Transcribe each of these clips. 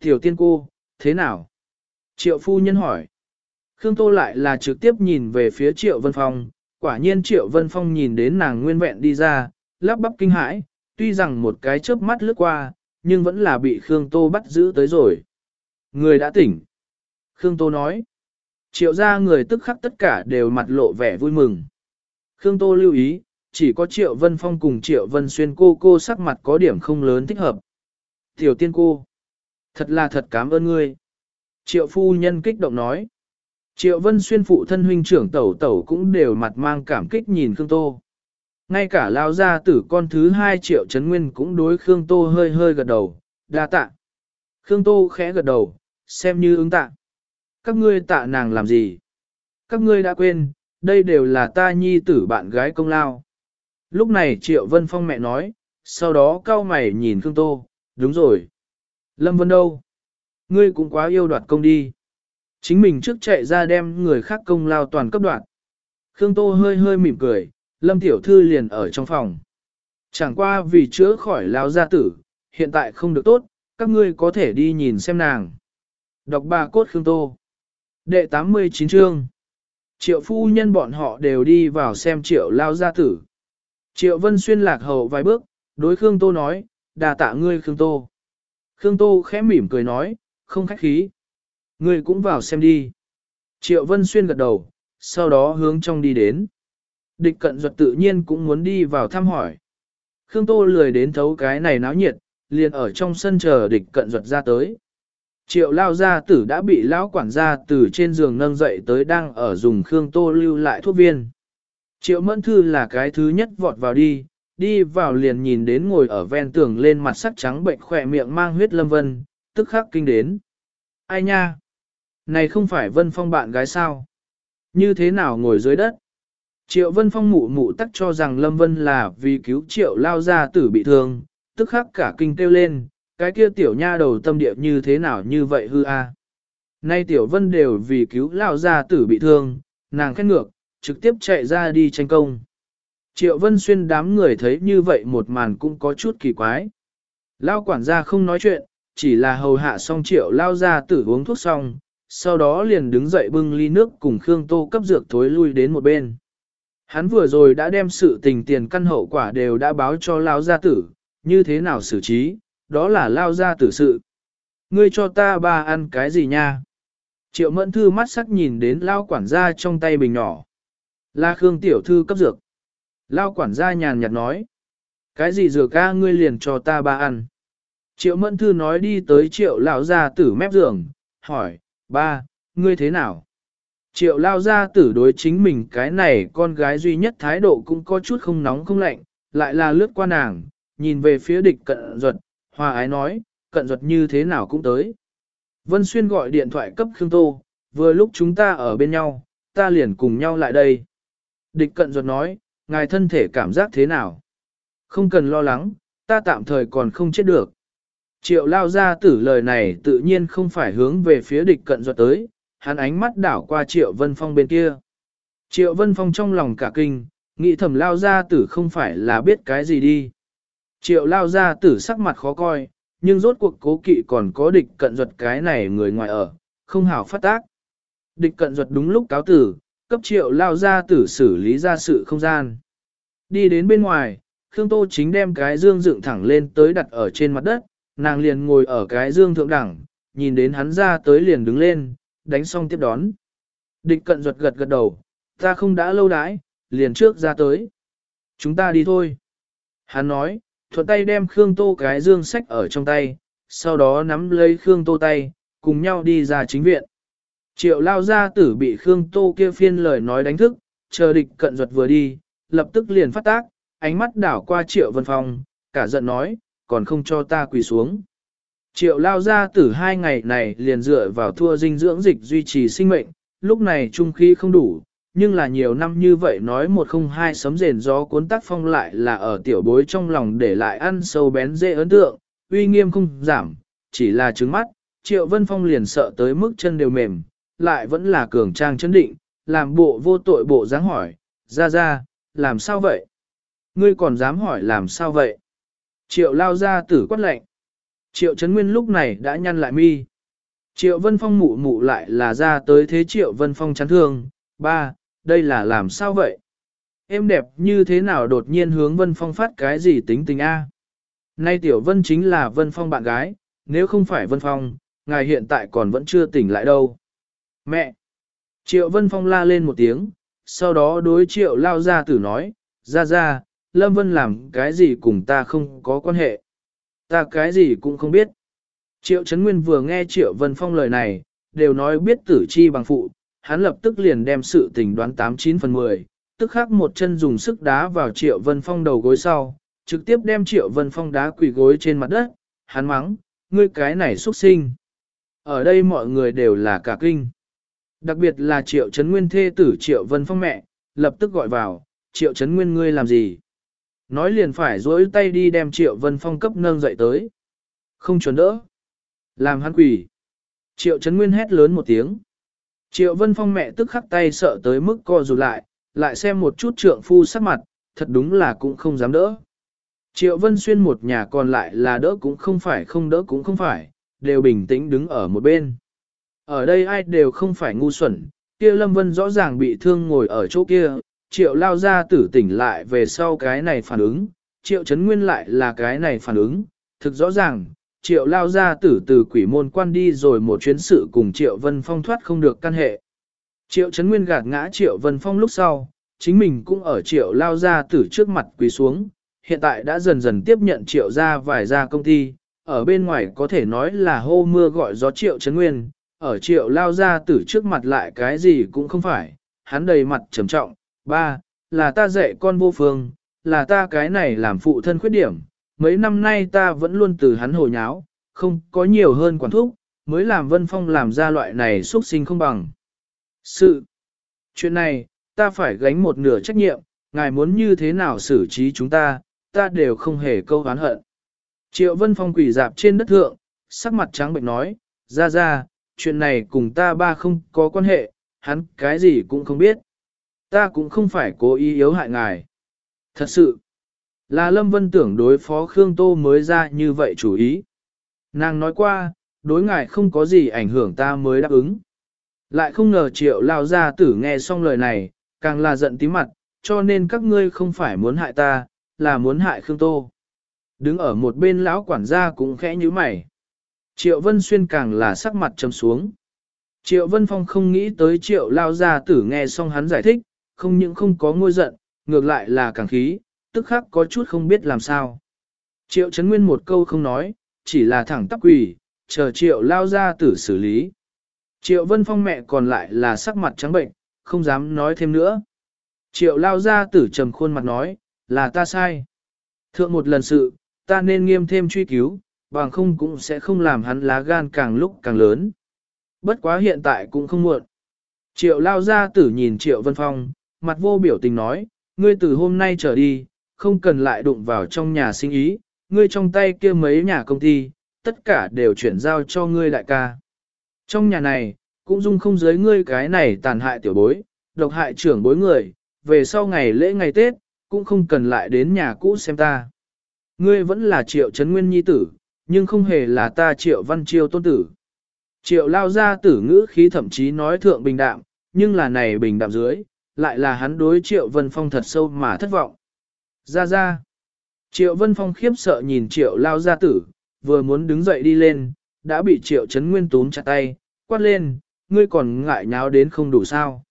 Tiểu tiên cô, thế nào? Triệu phu nhân hỏi. Khương Tô lại là trực tiếp nhìn về phía Triệu Vân Phong, quả nhiên Triệu Vân Phong nhìn đến nàng nguyên vẹn đi ra, lắp bắp kinh hãi, tuy rằng một cái chớp mắt lướt qua, nhưng vẫn là bị Khương Tô bắt giữ tới rồi. Người đã tỉnh. Khương Tô nói. Triệu ra người tức khắc tất cả đều mặt lộ vẻ vui mừng. Khương Tô lưu ý, chỉ có Triệu Vân Phong cùng Triệu Vân Xuyên cô cô sắc mặt có điểm không lớn thích hợp. Tiểu tiên cô. Thật là thật cảm ơn ngươi. Triệu phu nhân kích động nói. Triệu Vân Xuyên phụ thân huynh trưởng tẩu tẩu cũng đều mặt mang cảm kích nhìn Khương Tô. Ngay cả lao gia tử con thứ hai triệu Trấn Nguyên cũng đối Khương Tô hơi hơi gật đầu, đa tạ. Khương Tô khẽ gật đầu, xem như ứng tạ. Các ngươi tạ nàng làm gì? Các ngươi đã quên, đây đều là ta nhi tử bạn gái công lao. Lúc này Triệu Vân Phong mẹ nói, sau đó cao mày nhìn Khương Tô, đúng rồi. Lâm Vân đâu? Ngươi cũng quá yêu đoạt công đi. Chính mình trước chạy ra đem người khác công lao toàn cấp đoạn. Khương Tô hơi hơi mỉm cười, Lâm Tiểu Thư liền ở trong phòng. Chẳng qua vì chữa khỏi lao gia tử, hiện tại không được tốt, các ngươi có thể đi nhìn xem nàng. Đọc bà cốt Khương Tô. Đệ 89 chương. Triệu phu nhân bọn họ đều đi vào xem triệu lao gia tử. Triệu Vân Xuyên lạc hậu vài bước, đối Khương Tô nói, đà tạ ngươi Khương Tô. Khương Tô khẽ mỉm cười nói, không khách khí. người cũng vào xem đi. Triệu Vân Xuyên gật đầu, sau đó hướng trong đi đến. Địch cận duật tự nhiên cũng muốn đi vào thăm hỏi. Khương Tô lười đến thấu cái này náo nhiệt, liền ở trong sân chờ địch cận duật ra tới. Triệu lao gia tử đã bị lão quản gia từ trên giường nâng dậy tới đang ở dùng Khương Tô lưu lại thuốc viên. Triệu mẫn thư là cái thứ nhất vọt vào đi, đi vào liền nhìn đến ngồi ở ven tường lên mặt sắc trắng bệnh khỏe miệng mang huyết lâm vân, tức khắc kinh đến. Ai nha? Này không phải vân phong bạn gái sao? Như thế nào ngồi dưới đất? Triệu vân phong mụ mụ tắc cho rằng lâm vân là vì cứu triệu lao gia tử bị thương, tức khắc cả kinh kêu lên, cái kia tiểu nha đầu tâm địa như thế nào như vậy hư a? Nay tiểu vân đều vì cứu lao gia tử bị thương, nàng khét ngược, trực tiếp chạy ra đi tranh công. Triệu Vân Xuyên đám người thấy như vậy một màn cũng có chút kỳ quái. Lao quản gia không nói chuyện, chỉ là hầu hạ xong triệu lao ra tử uống thuốc xong, sau đó liền đứng dậy bưng ly nước cùng Khương Tô cấp dược thối lui đến một bên. Hắn vừa rồi đã đem sự tình tiền căn hậu quả đều đã báo cho lao gia tử, như thế nào xử trí, đó là lao gia tử sự. Ngươi cho ta ba ăn cái gì nha? Triệu mẫn thư mắt sắc nhìn đến lao quản gia trong tay bình nhỏ. là Khương tiểu thư cấp dược. Lao quản gia nhàn nhạt nói. Cái gì dược ca ngươi liền cho ta ba ăn. Triệu mẫn thư nói đi tới triệu lão gia tử mép giường, hỏi, ba, ngươi thế nào? Triệu lao gia tử đối chính mình cái này con gái duy nhất thái độ cũng có chút không nóng không lạnh, lại là lướt qua nàng, nhìn về phía địch cận ruột, hòa ái nói, cận ruột như thế nào cũng tới. Vân Xuyên gọi điện thoại cấp Khương Tô, vừa lúc chúng ta ở bên nhau, ta liền cùng nhau lại đây. Địch cận ruột nói, ngài thân thể cảm giác thế nào? Không cần lo lắng, ta tạm thời còn không chết được. Triệu lao ra tử lời này tự nhiên không phải hướng về phía địch cận ruột tới, hắn ánh mắt đảo qua triệu vân phong bên kia. Triệu vân phong trong lòng cả kinh, nghĩ thầm lao ra tử không phải là biết cái gì đi. Triệu lao ra tử sắc mặt khó coi, nhưng rốt cuộc cố kỵ còn có địch cận ruột cái này người ngoài ở, không hảo phát tác. Địch cận ruột đúng lúc cáo tử, cấp triệu lao ra tử xử lý ra sự không gian. Đi đến bên ngoài, Khương Tô chính đem cái dương dựng thẳng lên tới đặt ở trên mặt đất, nàng liền ngồi ở cái dương thượng đẳng, nhìn đến hắn ra tới liền đứng lên, đánh xong tiếp đón. Địch cận ruột gật gật đầu, ta không đã lâu đãi, liền trước ra tới. Chúng ta đi thôi. Hắn nói, thuận tay đem Khương Tô cái dương sách ở trong tay, sau đó nắm lấy Khương Tô tay, cùng nhau đi ra chính viện. Triệu lao gia tử bị Khương Tô kia phiên lời nói đánh thức, chờ địch cận ruột vừa đi, lập tức liền phát tác, ánh mắt đảo qua Triệu Vân Phong, cả giận nói, còn không cho ta quỳ xuống. Triệu lao gia tử hai ngày này liền dựa vào thua dinh dưỡng dịch duy trì sinh mệnh, lúc này trung khí không đủ, nhưng là nhiều năm như vậy nói một không hai sấm rền gió cuốn tác phong lại là ở tiểu bối trong lòng để lại ăn sâu bén dễ ấn tượng, uy nghiêm không giảm, chỉ là trứng mắt, Triệu Vân Phong liền sợ tới mức chân đều mềm, lại vẫn là cường trang chấn định, làm bộ vô tội bộ dáng hỏi, ra ra, làm sao vậy? Ngươi còn dám hỏi làm sao vậy? Triệu lao ra tử quát lệnh. Triệu Trấn Nguyên lúc này đã nhăn lại mi. Triệu Vân Phong mụ mụ lại là ra tới thế Triệu Vân Phong chán thương. Ba, đây là làm sao vậy? Em đẹp như thế nào đột nhiên hướng Vân Phong phát cái gì tính tình A? Nay Tiểu Vân chính là Vân Phong bạn gái, nếu không phải Vân Phong, ngài hiện tại còn vẫn chưa tỉnh lại đâu. Mẹ! Triệu Vân Phong la lên một tiếng, sau đó đối Triệu lao ra tử nói, ra ra, Lâm Vân làm cái gì cùng ta không có quan hệ. Ta cái gì cũng không biết. Triệu Trấn Nguyên vừa nghe Triệu Vân Phong lời này, đều nói biết tử chi bằng phụ, hắn lập tức liền đem sự tình đoán 89 phần 10, tức khắc một chân dùng sức đá vào Triệu Vân Phong đầu gối sau, trực tiếp đem Triệu Vân Phong đá quỳ gối trên mặt đất, hắn mắng, ngươi cái này xuất sinh. Ở đây mọi người đều là cả kinh. Đặc biệt là Triệu Trấn Nguyên thê tử Triệu Vân Phong mẹ, lập tức gọi vào, Triệu Trấn Nguyên ngươi làm gì? Nói liền phải dối tay đi đem Triệu Vân Phong cấp nâng dậy tới. Không chuẩn đỡ. Làm hắn quỷ. Triệu Trấn Nguyên hét lớn một tiếng. Triệu Vân Phong mẹ tức khắc tay sợ tới mức co rụt lại, lại xem một chút trượng phu sắc mặt, thật đúng là cũng không dám đỡ. Triệu Vân Xuyên một nhà còn lại là đỡ cũng không phải không đỡ cũng không phải, đều bình tĩnh đứng ở một bên. Ở đây ai đều không phải ngu xuẩn, kia Lâm Vân rõ ràng bị thương ngồi ở chỗ kia, Triệu lao ra tử tỉnh lại về sau cái này phản ứng, Triệu chấn nguyên lại là cái này phản ứng, thực rõ ràng, Triệu lao ra tử từ quỷ môn quan đi rồi một chuyến sự cùng Triệu Vân Phong thoát không được căn hệ. Triệu chấn nguyên gạt ngã Triệu Vân Phong lúc sau, chính mình cũng ở Triệu lao ra tử trước mặt quỳ xuống, hiện tại đã dần dần tiếp nhận Triệu ra vài gia công ty, ở bên ngoài có thể nói là hô mưa gọi gió Triệu chấn nguyên, ở Triệu lao ra tử trước mặt lại cái gì cũng không phải, hắn đầy mặt trầm trọng, ba, là ta dạy con vô phương, là ta cái này làm phụ thân khuyết điểm, mấy năm nay ta vẫn luôn từ hắn hồ nháo, không có nhiều hơn quản thúc, mới làm Vân Phong làm ra loại này xuất sinh không bằng. Sự, chuyện này, ta phải gánh một nửa trách nhiệm, ngài muốn như thế nào xử trí chúng ta, ta đều không hề câu oán hận. Triệu Vân Phong quỷ dạp trên đất thượng, sắc mặt trắng bệnh nói, ra ra, chuyện này cùng ta ba không có quan hệ, hắn cái gì cũng không biết. Ta cũng không phải cố ý yếu hại ngài. Thật sự, là Lâm Vân tưởng đối phó Khương Tô mới ra như vậy chủ ý. Nàng nói qua, đối ngài không có gì ảnh hưởng ta mới đáp ứng. Lại không ngờ triệu lao gia tử nghe xong lời này, càng là giận tí mặt, cho nên các ngươi không phải muốn hại ta, là muốn hại Khương Tô. Đứng ở một bên lão quản gia cũng khẽ như mày. Triệu Vân Xuyên càng là sắc mặt trầm xuống. Triệu Vân Phong không nghĩ tới triệu lao gia tử nghe xong hắn giải thích, không những không có ngôi giận, ngược lại là càng khí, tức khắc có chút không biết làm sao. Triệu Trấn Nguyên một câu không nói, chỉ là thẳng tắp quỷ, chờ triệu lao gia tử xử lý. Triệu Vân Phong mẹ còn lại là sắc mặt trắng bệnh, không dám nói thêm nữa. Triệu lao gia tử trầm khuôn mặt nói, là ta sai. Thượng một lần sự, ta nên nghiêm thêm truy cứu, bằng không cũng sẽ không làm hắn lá gan càng lúc càng lớn. Bất quá hiện tại cũng không muộn. Triệu lao ra tử nhìn Triệu Vân Phong, mặt vô biểu tình nói, ngươi từ hôm nay trở đi, không cần lại đụng vào trong nhà sinh ý, ngươi trong tay kia mấy nhà công ty, tất cả đều chuyển giao cho ngươi đại ca. Trong nhà này, cũng dung không giới ngươi cái này tàn hại tiểu bối, độc hại trưởng bối người, về sau ngày lễ ngày Tết, cũng không cần lại đến nhà cũ xem ta. Ngươi vẫn là triệu chấn nguyên nhi tử, nhưng không hề là ta triệu văn chiêu tôn tử. Triệu lao ra tử ngữ khí thậm chí nói thượng bình đạm, nhưng là này bình đạm dưới, lại là hắn đối Triệu Vân Phong thật sâu mà thất vọng. Ra ra. Triệu Vân Phong khiếp sợ nhìn Triệu lao gia tử, vừa muốn đứng dậy đi lên, đã bị Triệu chấn Nguyên túm chặt tay, quát lên, ngươi còn ngại nháo đến không đủ sao.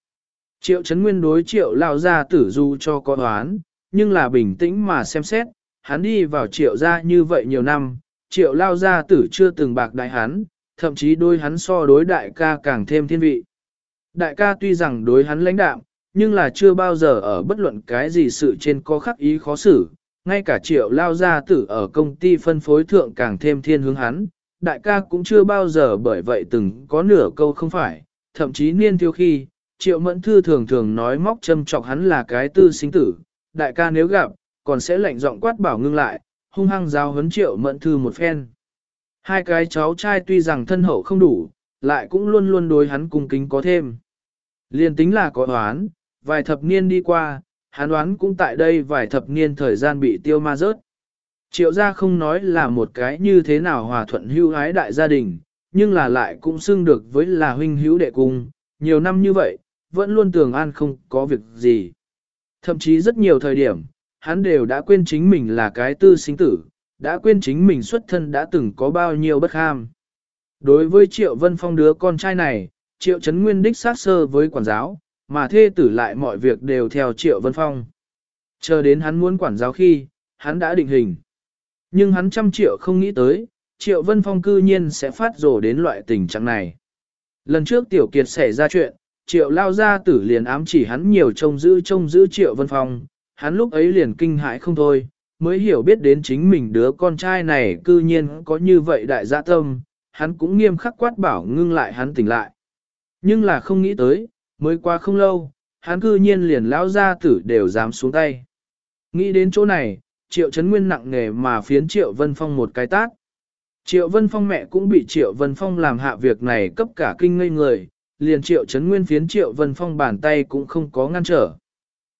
Triệu chấn Nguyên đối Triệu lao gia tử du cho có đoán, nhưng là bình tĩnh mà xem xét, hắn đi vào Triệu gia như vậy nhiều năm, Triệu lao gia tử chưa từng bạc đại hắn, thậm chí đôi hắn so đối đại ca càng thêm thiên vị. Đại ca tuy rằng đối hắn lãnh đạm, nhưng là chưa bao giờ ở bất luận cái gì sự trên có khắc ý khó xử, ngay cả triệu lao gia tử ở công ty phân phối thượng càng thêm thiên hướng hắn, đại ca cũng chưa bao giờ bởi vậy từng có nửa câu không phải, thậm chí niên thiếu khi, triệu mẫn thư thường thường nói móc châm chọc hắn là cái tư sinh tử, đại ca nếu gặp, còn sẽ lệnh giọng quát bảo ngưng lại, hung hăng giao huấn triệu mẫn thư một phen. Hai cái cháu trai tuy rằng thân hậu không đủ, lại cũng luôn luôn đối hắn cung kính có thêm. Liên tính là có đoán, vài thập niên đi qua, hắn đoán cũng tại đây vài thập niên thời gian bị tiêu ma rớt. Triệu gia không nói là một cái như thế nào hòa thuận hưu ái đại gia đình, nhưng là lại cũng xưng được với là huynh hữu đệ cung, nhiều năm như vậy, vẫn luôn tường an không có việc gì. Thậm chí rất nhiều thời điểm, hắn đều đã quên chính mình là cái tư sinh tử, đã quên chính mình xuất thân đã từng có bao nhiêu bất ham. Đối với Triệu Vân Phong đứa con trai này, Triệu Trấn Nguyên đích sát sơ với quản giáo, mà thê tử lại mọi việc đều theo Triệu Vân Phong. Chờ đến hắn muốn quản giáo khi, hắn đã định hình. Nhưng hắn trăm triệu không nghĩ tới, Triệu Vân Phong cư nhiên sẽ phát rổ đến loại tình trạng này. Lần trước Tiểu Kiệt xảy ra chuyện, Triệu lao ra tử liền ám chỉ hắn nhiều trông giữ trông giữ Triệu Vân Phong, hắn lúc ấy liền kinh hãi không thôi, mới hiểu biết đến chính mình đứa con trai này cư nhiên có như vậy đại dạ tâm, hắn cũng nghiêm khắc quát bảo ngưng lại hắn tỉnh lại. Nhưng là không nghĩ tới, mới qua không lâu, hắn cư nhiên liền lão gia tử đều dám xuống tay. Nghĩ đến chỗ này, Triệu Trấn Nguyên nặng nề mà phiến Triệu Vân Phong một cái tát. Triệu Vân Phong mẹ cũng bị Triệu Vân Phong làm hạ việc này cấp cả kinh ngây người, liền Triệu Trấn Nguyên phiến Triệu Vân Phong bàn tay cũng không có ngăn trở.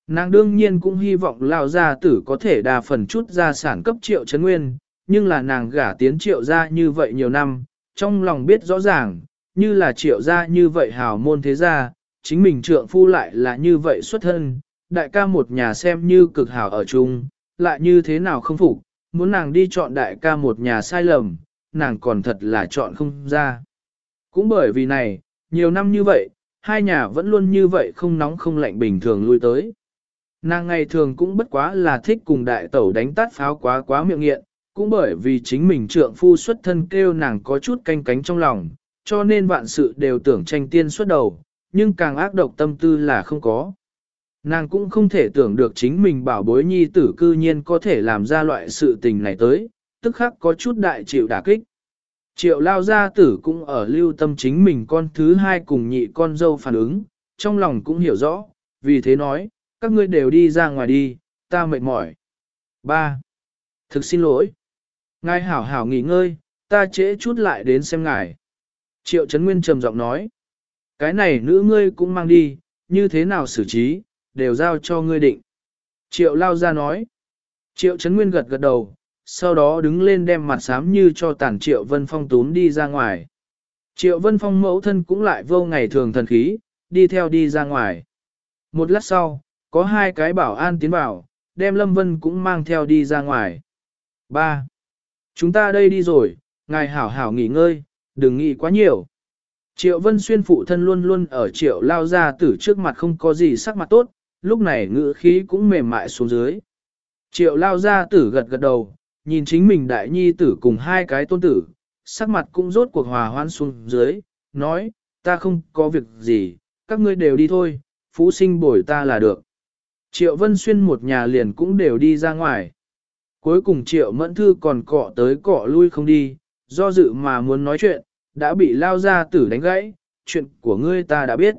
Nàng đương nhiên cũng hy vọng lao gia tử có thể đa phần chút gia sản cấp Triệu chấn Nguyên, nhưng là nàng gả tiến Triệu gia như vậy nhiều năm, trong lòng biết rõ ràng, như là Triệu gia như vậy hào môn thế gia, chính mình trượng phu lại là như vậy xuất thân, đại ca một nhà xem như cực hảo ở chung, lại như thế nào không phục, muốn nàng đi chọn đại ca một nhà sai lầm, nàng còn thật là chọn không ra. Cũng bởi vì này, nhiều năm như vậy, hai nhà vẫn luôn như vậy không nóng không lạnh bình thường lui tới. Nàng ngày thường cũng bất quá là thích cùng đại tẩu đánh tát pháo quá quá miệng nghiện, cũng bởi vì chính mình trượng phu xuất thân kêu nàng có chút canh cánh trong lòng, cho nên vạn sự đều tưởng tranh tiên xuất đầu, nhưng càng ác độc tâm tư là không có. Nàng cũng không thể tưởng được chính mình bảo bối nhi tử cư nhiên có thể làm ra loại sự tình này tới, tức khắc có chút đại chịu đả kích. Triệu lao gia tử cũng ở lưu tâm chính mình con thứ hai cùng nhị con dâu phản ứng, trong lòng cũng hiểu rõ, vì thế nói, các ngươi đều đi ra ngoài đi, ta mệt mỏi. 3. Thực xin lỗi. Ngài hảo hảo nghỉ ngơi, ta trễ chút lại đến xem ngài. Triệu Trấn Nguyên trầm giọng nói. Cái này nữ ngươi cũng mang đi, như thế nào xử trí, đều giao cho ngươi định. Triệu lao ra nói. Triệu Trấn Nguyên gật gật đầu, sau đó đứng lên đem mặt xám như cho tàn Triệu Vân Phong tún đi ra ngoài. Triệu Vân Phong mẫu thân cũng lại vô ngày thường thần khí, đi theo đi ra ngoài. Một lát sau, có hai cái bảo an tiến vào, đem Lâm Vân cũng mang theo đi ra ngoài. 3. Chúng ta đây đi rồi, ngài hảo hảo nghỉ ngơi, đừng nghĩ quá nhiều. Triệu Vân Xuyên phụ thân luôn luôn ở triệu lao gia tử trước mặt không có gì sắc mặt tốt, lúc này ngữ khí cũng mềm mại xuống dưới. Triệu lao gia tử gật gật đầu, nhìn chính mình đại nhi tử cùng hai cái tôn tử, sắc mặt cũng rốt cuộc hòa hoan xuống dưới, nói, ta không có việc gì, các ngươi đều đi thôi, phú sinh bồi ta là được. Triệu Vân Xuyên một nhà liền cũng đều đi ra ngoài. Cuối cùng Triệu Mẫn Thư còn cọ tới cọ lui không đi, do dự mà muốn nói chuyện, đã bị lao ra tử đánh gãy, chuyện của ngươi ta đã biết.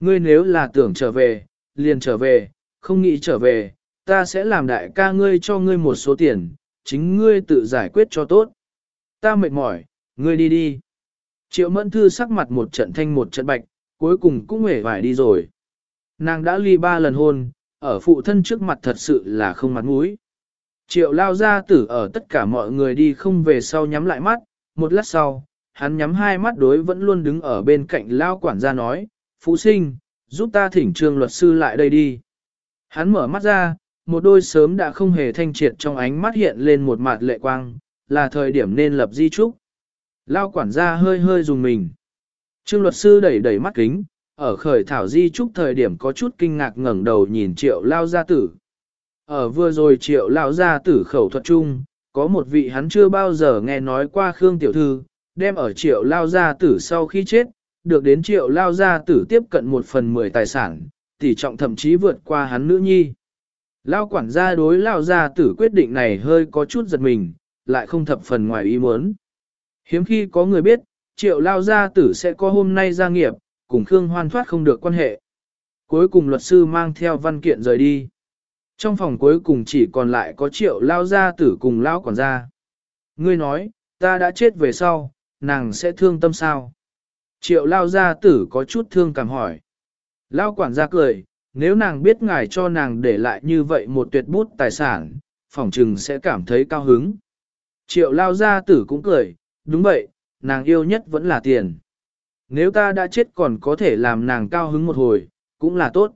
Ngươi nếu là tưởng trở về, liền trở về, không nghĩ trở về, ta sẽ làm đại ca ngươi cho ngươi một số tiền, chính ngươi tự giải quyết cho tốt. Ta mệt mỏi, ngươi đi đi. Triệu Mẫn Thư sắc mặt một trận thanh một trận bạch, cuối cùng cũng hề vải đi rồi. Nàng đã ly ba lần hôn, ở phụ thân trước mặt thật sự là không mặt mũi. Triệu lao ra tử ở tất cả mọi người đi không về sau nhắm lại mắt, một lát sau, hắn nhắm hai mắt đối vẫn luôn đứng ở bên cạnh lao quản gia nói, Phú sinh, giúp ta thỉnh trương luật sư lại đây đi. Hắn mở mắt ra, một đôi sớm đã không hề thanh triệt trong ánh mắt hiện lên một mặt lệ quang, là thời điểm nên lập di trúc. Lao quản gia hơi hơi dùng mình. Trương luật sư đẩy đẩy mắt kính, ở khởi thảo di trúc thời điểm có chút kinh ngạc ngẩng đầu nhìn triệu lao gia tử. Ở vừa rồi triệu lao gia tử khẩu thuật chung, có một vị hắn chưa bao giờ nghe nói qua Khương Tiểu Thư, đem ở triệu lao gia tử sau khi chết, được đến triệu lao gia tử tiếp cận một phần mười tài sản, tỷ trọng thậm chí vượt qua hắn nữ nhi. Lao quản gia đối lao gia tử quyết định này hơi có chút giật mình, lại không thập phần ngoài ý muốn. Hiếm khi có người biết, triệu lao gia tử sẽ có hôm nay gia nghiệp, cùng Khương Hoan thoát không được quan hệ. Cuối cùng luật sư mang theo văn kiện rời đi. Trong phòng cuối cùng chỉ còn lại có triệu lao gia tử cùng lao quản gia. Ngươi nói, ta đã chết về sau, nàng sẽ thương tâm sao? Triệu lao gia tử có chút thương cảm hỏi. Lao quản gia cười, nếu nàng biết ngài cho nàng để lại như vậy một tuyệt bút tài sản, phỏng trừng sẽ cảm thấy cao hứng. Triệu lao gia tử cũng cười, đúng vậy, nàng yêu nhất vẫn là tiền. Nếu ta đã chết còn có thể làm nàng cao hứng một hồi, cũng là tốt.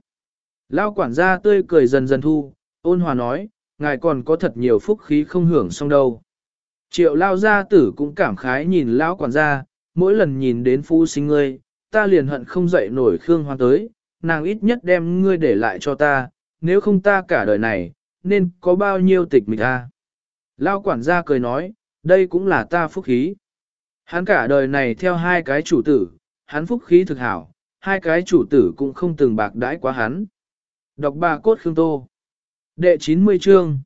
Lao quản gia tươi cười dần dần thu, ôn hòa nói, ngài còn có thật nhiều phúc khí không hưởng xong đâu. Triệu lao gia tử cũng cảm khái nhìn lão quản gia, mỗi lần nhìn đến phu sinh ngươi, ta liền hận không dậy nổi Khương Hoan tới, nàng ít nhất đem ngươi để lại cho ta, nếu không ta cả đời này, nên có bao nhiêu tịch mịch ta. Lao quản gia cười nói, đây cũng là ta phúc khí. Hắn cả đời này theo hai cái chủ tử, hắn phúc khí thực hảo, hai cái chủ tử cũng không từng bạc đãi quá hắn. Đọc bà cốt Khương Tô. Đệ 90 chương.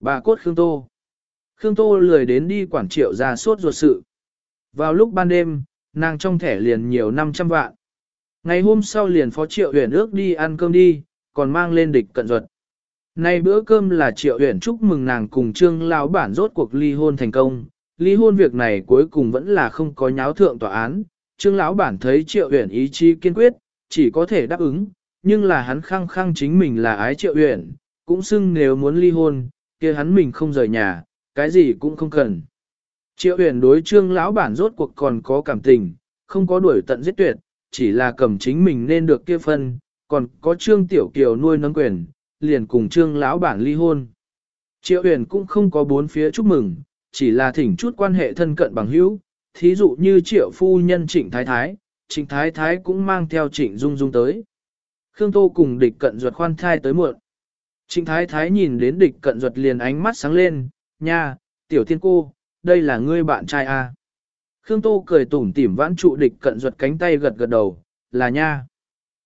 Bà cốt Khương Tô. Khương Tô lười đến đi quản triệu ra suốt ruột sự. Vào lúc ban đêm, nàng trong thẻ liền nhiều 500 vạn. Ngày hôm sau liền phó triệu huyền ước đi ăn cơm đi, còn mang lên địch cận ruột. Nay bữa cơm là triệu huyền chúc mừng nàng cùng trương lão bản rốt cuộc ly hôn thành công. Ly hôn việc này cuối cùng vẫn là không có nháo thượng tòa án. Trương lão bản thấy triệu Uyển ý chí kiên quyết, chỉ có thể đáp ứng, nhưng là hắn khăng khăng chính mình là ái triệu Uyển, cũng xưng nếu muốn ly hôn, kia hắn mình không rời nhà, cái gì cũng không cần. Triệu Uyển đối trương lão bản rốt cuộc còn có cảm tình, không có đuổi tận giết tuyệt, chỉ là cầm chính mình nên được kia phân, còn có trương tiểu kiều nuôi nấng quyền, liền cùng trương lão bản ly hôn. Triệu Uyển cũng không có bốn phía chúc mừng, chỉ là thỉnh chút quan hệ thân cận bằng hữu, thí dụ như triệu phu nhân trịnh thái thái, trịnh thái thái cũng mang theo trịnh dung dung tới. Khương Tô cùng địch cận ruột khoan thai tới muộn. Trịnh thái thái nhìn đến địch cận ruột liền ánh mắt sáng lên, nha, tiểu thiên cô, đây là ngươi bạn trai à. Khương Tô cười tủm tỉm vãn trụ địch cận ruột cánh tay gật gật đầu, là nha.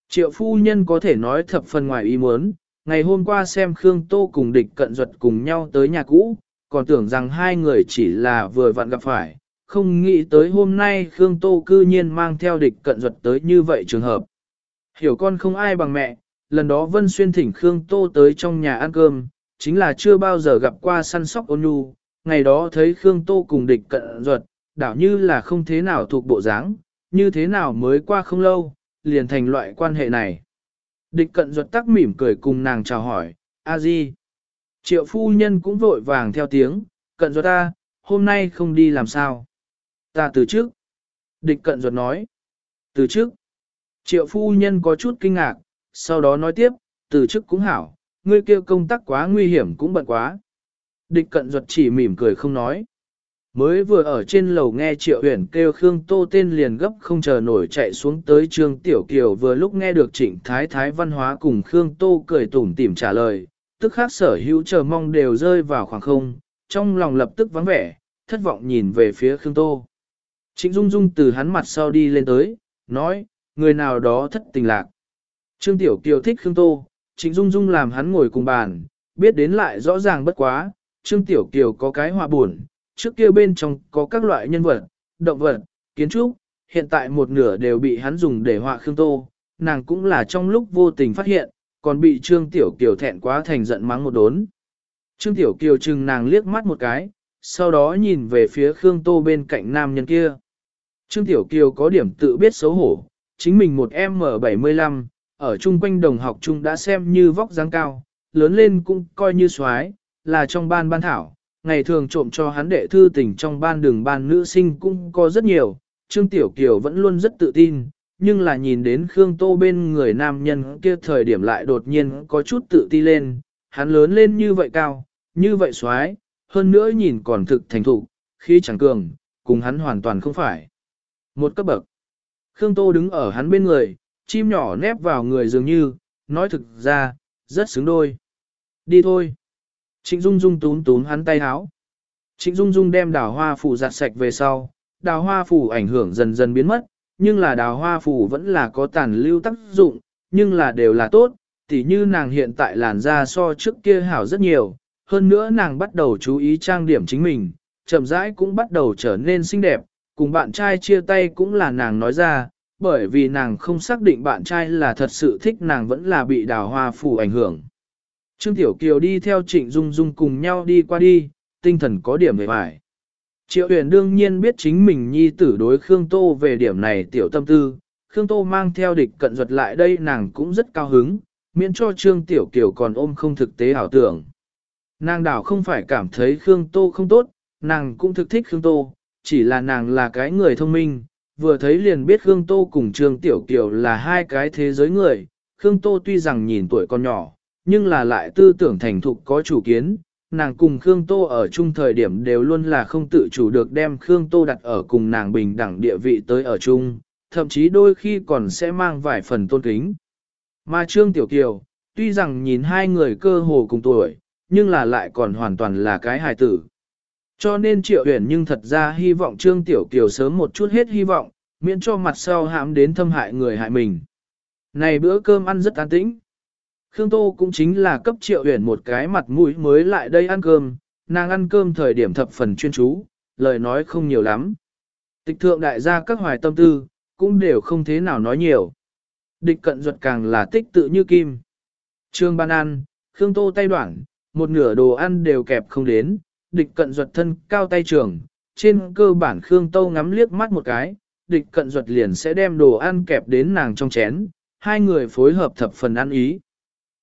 Triệu phu nhân có thể nói thập phần ngoài ý muốn, ngày hôm qua xem Khương Tô cùng địch cận ruột cùng nhau tới nhà cũ, còn tưởng rằng hai người chỉ là vừa vặn gặp phải, không nghĩ tới hôm nay Khương Tô cư nhiên mang theo địch cận duật tới như vậy trường hợp. Hiểu con không ai bằng mẹ, lần đó Vân Xuyên thỉnh Khương Tô tới trong nhà ăn cơm, chính là chưa bao giờ gặp qua săn sóc ôn nhu, ngày đó thấy Khương Tô cùng địch cận duật, đảo như là không thế nào thuộc bộ dáng, như thế nào mới qua không lâu, liền thành loại quan hệ này. Địch cận duật tắc mỉm cười cùng nàng chào hỏi, a di. Triệu phu nhân cũng vội vàng theo tiếng, cận duật ta, hôm nay không đi làm sao. Ta từ trước. Địch cận ruột nói. Từ trước. Triệu phu nhân có chút kinh ngạc, sau đó nói tiếp, từ trước cũng hảo, ngươi kêu công tác quá nguy hiểm cũng bận quá. Địch cận ruột chỉ mỉm cười không nói. Mới vừa ở trên lầu nghe Triệu Huyền kêu Khương Tô tên liền gấp không chờ nổi chạy xuống tới Trương Tiểu Kiều vừa lúc nghe được Trịnh Thái Thái văn hóa cùng Khương Tô cười tủm tỉm trả lời, tức khác sở hữu chờ mong đều rơi vào khoảng không, trong lòng lập tức vắng vẻ, thất vọng nhìn về phía Khương Tô. Trịnh Dung Dung từ hắn mặt sau đi lên tới, nói, người nào đó thất tình lạc. Trương Tiểu Kiều thích Khương Tô, Trịnh Dung Dung làm hắn ngồi cùng bàn, biết đến lại rõ ràng bất quá, Trương Tiểu Kiều có cái hòa buồn, trước kia bên trong có các loại nhân vật, động vật, kiến trúc, hiện tại một nửa đều bị hắn dùng để họa Khương Tô, nàng cũng là trong lúc vô tình phát hiện, còn bị Trương Tiểu Kiều thẹn quá thành giận mắng một đốn. Trương Tiểu Kiều chừng nàng liếc mắt một cái, sau đó nhìn về phía Khương Tô bên cạnh nam nhân kia. Trương Tiểu Kiều có điểm tự biết xấu hổ, chính mình một M75, ở chung quanh đồng học chung đã xem như vóc dáng cao, lớn lên cũng coi như soái là trong ban ban thảo, ngày thường trộm cho hắn đệ thư tình trong ban đường ban nữ sinh cũng có rất nhiều, Trương Tiểu Kiều vẫn luôn rất tự tin, nhưng là nhìn đến Khương Tô bên người nam nhân kia thời điểm lại đột nhiên có chút tự ti lên, hắn lớn lên như vậy cao, như vậy xoái, hơn nữa nhìn còn thực thành thục, khi chẳng cường, cùng hắn hoàn toàn không phải. Một cấp bậc. Khương Tô đứng ở hắn bên người, chim nhỏ nép vào người dường như, nói thực ra, rất xứng đôi. Đi thôi. Trịnh Dung Dung tún tún hắn tay háo. Trịnh Dung Dung đem đào hoa phủ giặt sạch về sau, đào hoa phủ ảnh hưởng dần dần biến mất, nhưng là đào hoa phủ vẫn là có tàn lưu tác dụng, nhưng là đều là tốt, tỉ như nàng hiện tại làn da so trước kia hảo rất nhiều, hơn nữa nàng bắt đầu chú ý trang điểm chính mình, chậm rãi cũng bắt đầu trở nên xinh đẹp, cùng bạn trai chia tay cũng là nàng nói ra, bởi vì nàng không xác định bạn trai là thật sự thích nàng vẫn là bị đào hoa phủ ảnh hưởng. Trương Tiểu Kiều đi theo Trịnh Dung Dung cùng nhau đi qua đi, tinh thần có điểm về bài. Triệu uyển đương nhiên biết chính mình nhi tử đối Khương Tô về điểm này tiểu tâm tư, Khương Tô mang theo địch cận duật lại đây nàng cũng rất cao hứng, miễn cho Trương Tiểu Kiều còn ôm không thực tế ảo tưởng. Nàng đảo không phải cảm thấy Khương Tô không tốt, nàng cũng thực thích Khương Tô, chỉ là nàng là cái người thông minh, vừa thấy liền biết Khương Tô cùng Trương Tiểu Kiều là hai cái thế giới người. Khương Tô tuy rằng nhìn tuổi còn nhỏ, nhưng là lại tư tưởng thành thục có chủ kiến. Nàng cùng Khương Tô ở chung thời điểm đều luôn là không tự chủ được đem Khương Tô đặt ở cùng nàng bình đẳng địa vị tới ở chung, thậm chí đôi khi còn sẽ mang vài phần tôn kính. Mà Trương Tiểu Kiều, tuy rằng nhìn hai người cơ hồ cùng tuổi, nhưng là lại còn hoàn toàn là cái hài tử. Cho nên Triệu Huyền nhưng thật ra hy vọng Trương Tiểu Kiều sớm một chút hết hy vọng, miễn cho mặt sau hãm đến thâm hại người hại mình. Này bữa cơm ăn rất an tĩnh. Khương Tô cũng chính là cấp Triệu Huyền một cái mặt mũi mới lại đây ăn cơm, nàng ăn cơm thời điểm thập phần chuyên chú, lời nói không nhiều lắm. Tịch thượng đại gia các hoài tâm tư, cũng đều không thế nào nói nhiều. Địch cận ruột càng là tích tự như kim. Trương ban ăn, Khương Tô tay đoạn, một nửa đồ ăn đều kẹp không đến, địch cận duật thân cao tay trường, trên cơ bản Khương Tô ngắm liếc mắt một cái, địch cận duật liền sẽ đem đồ ăn kẹp đến nàng trong chén, hai người phối hợp thập phần ăn ý.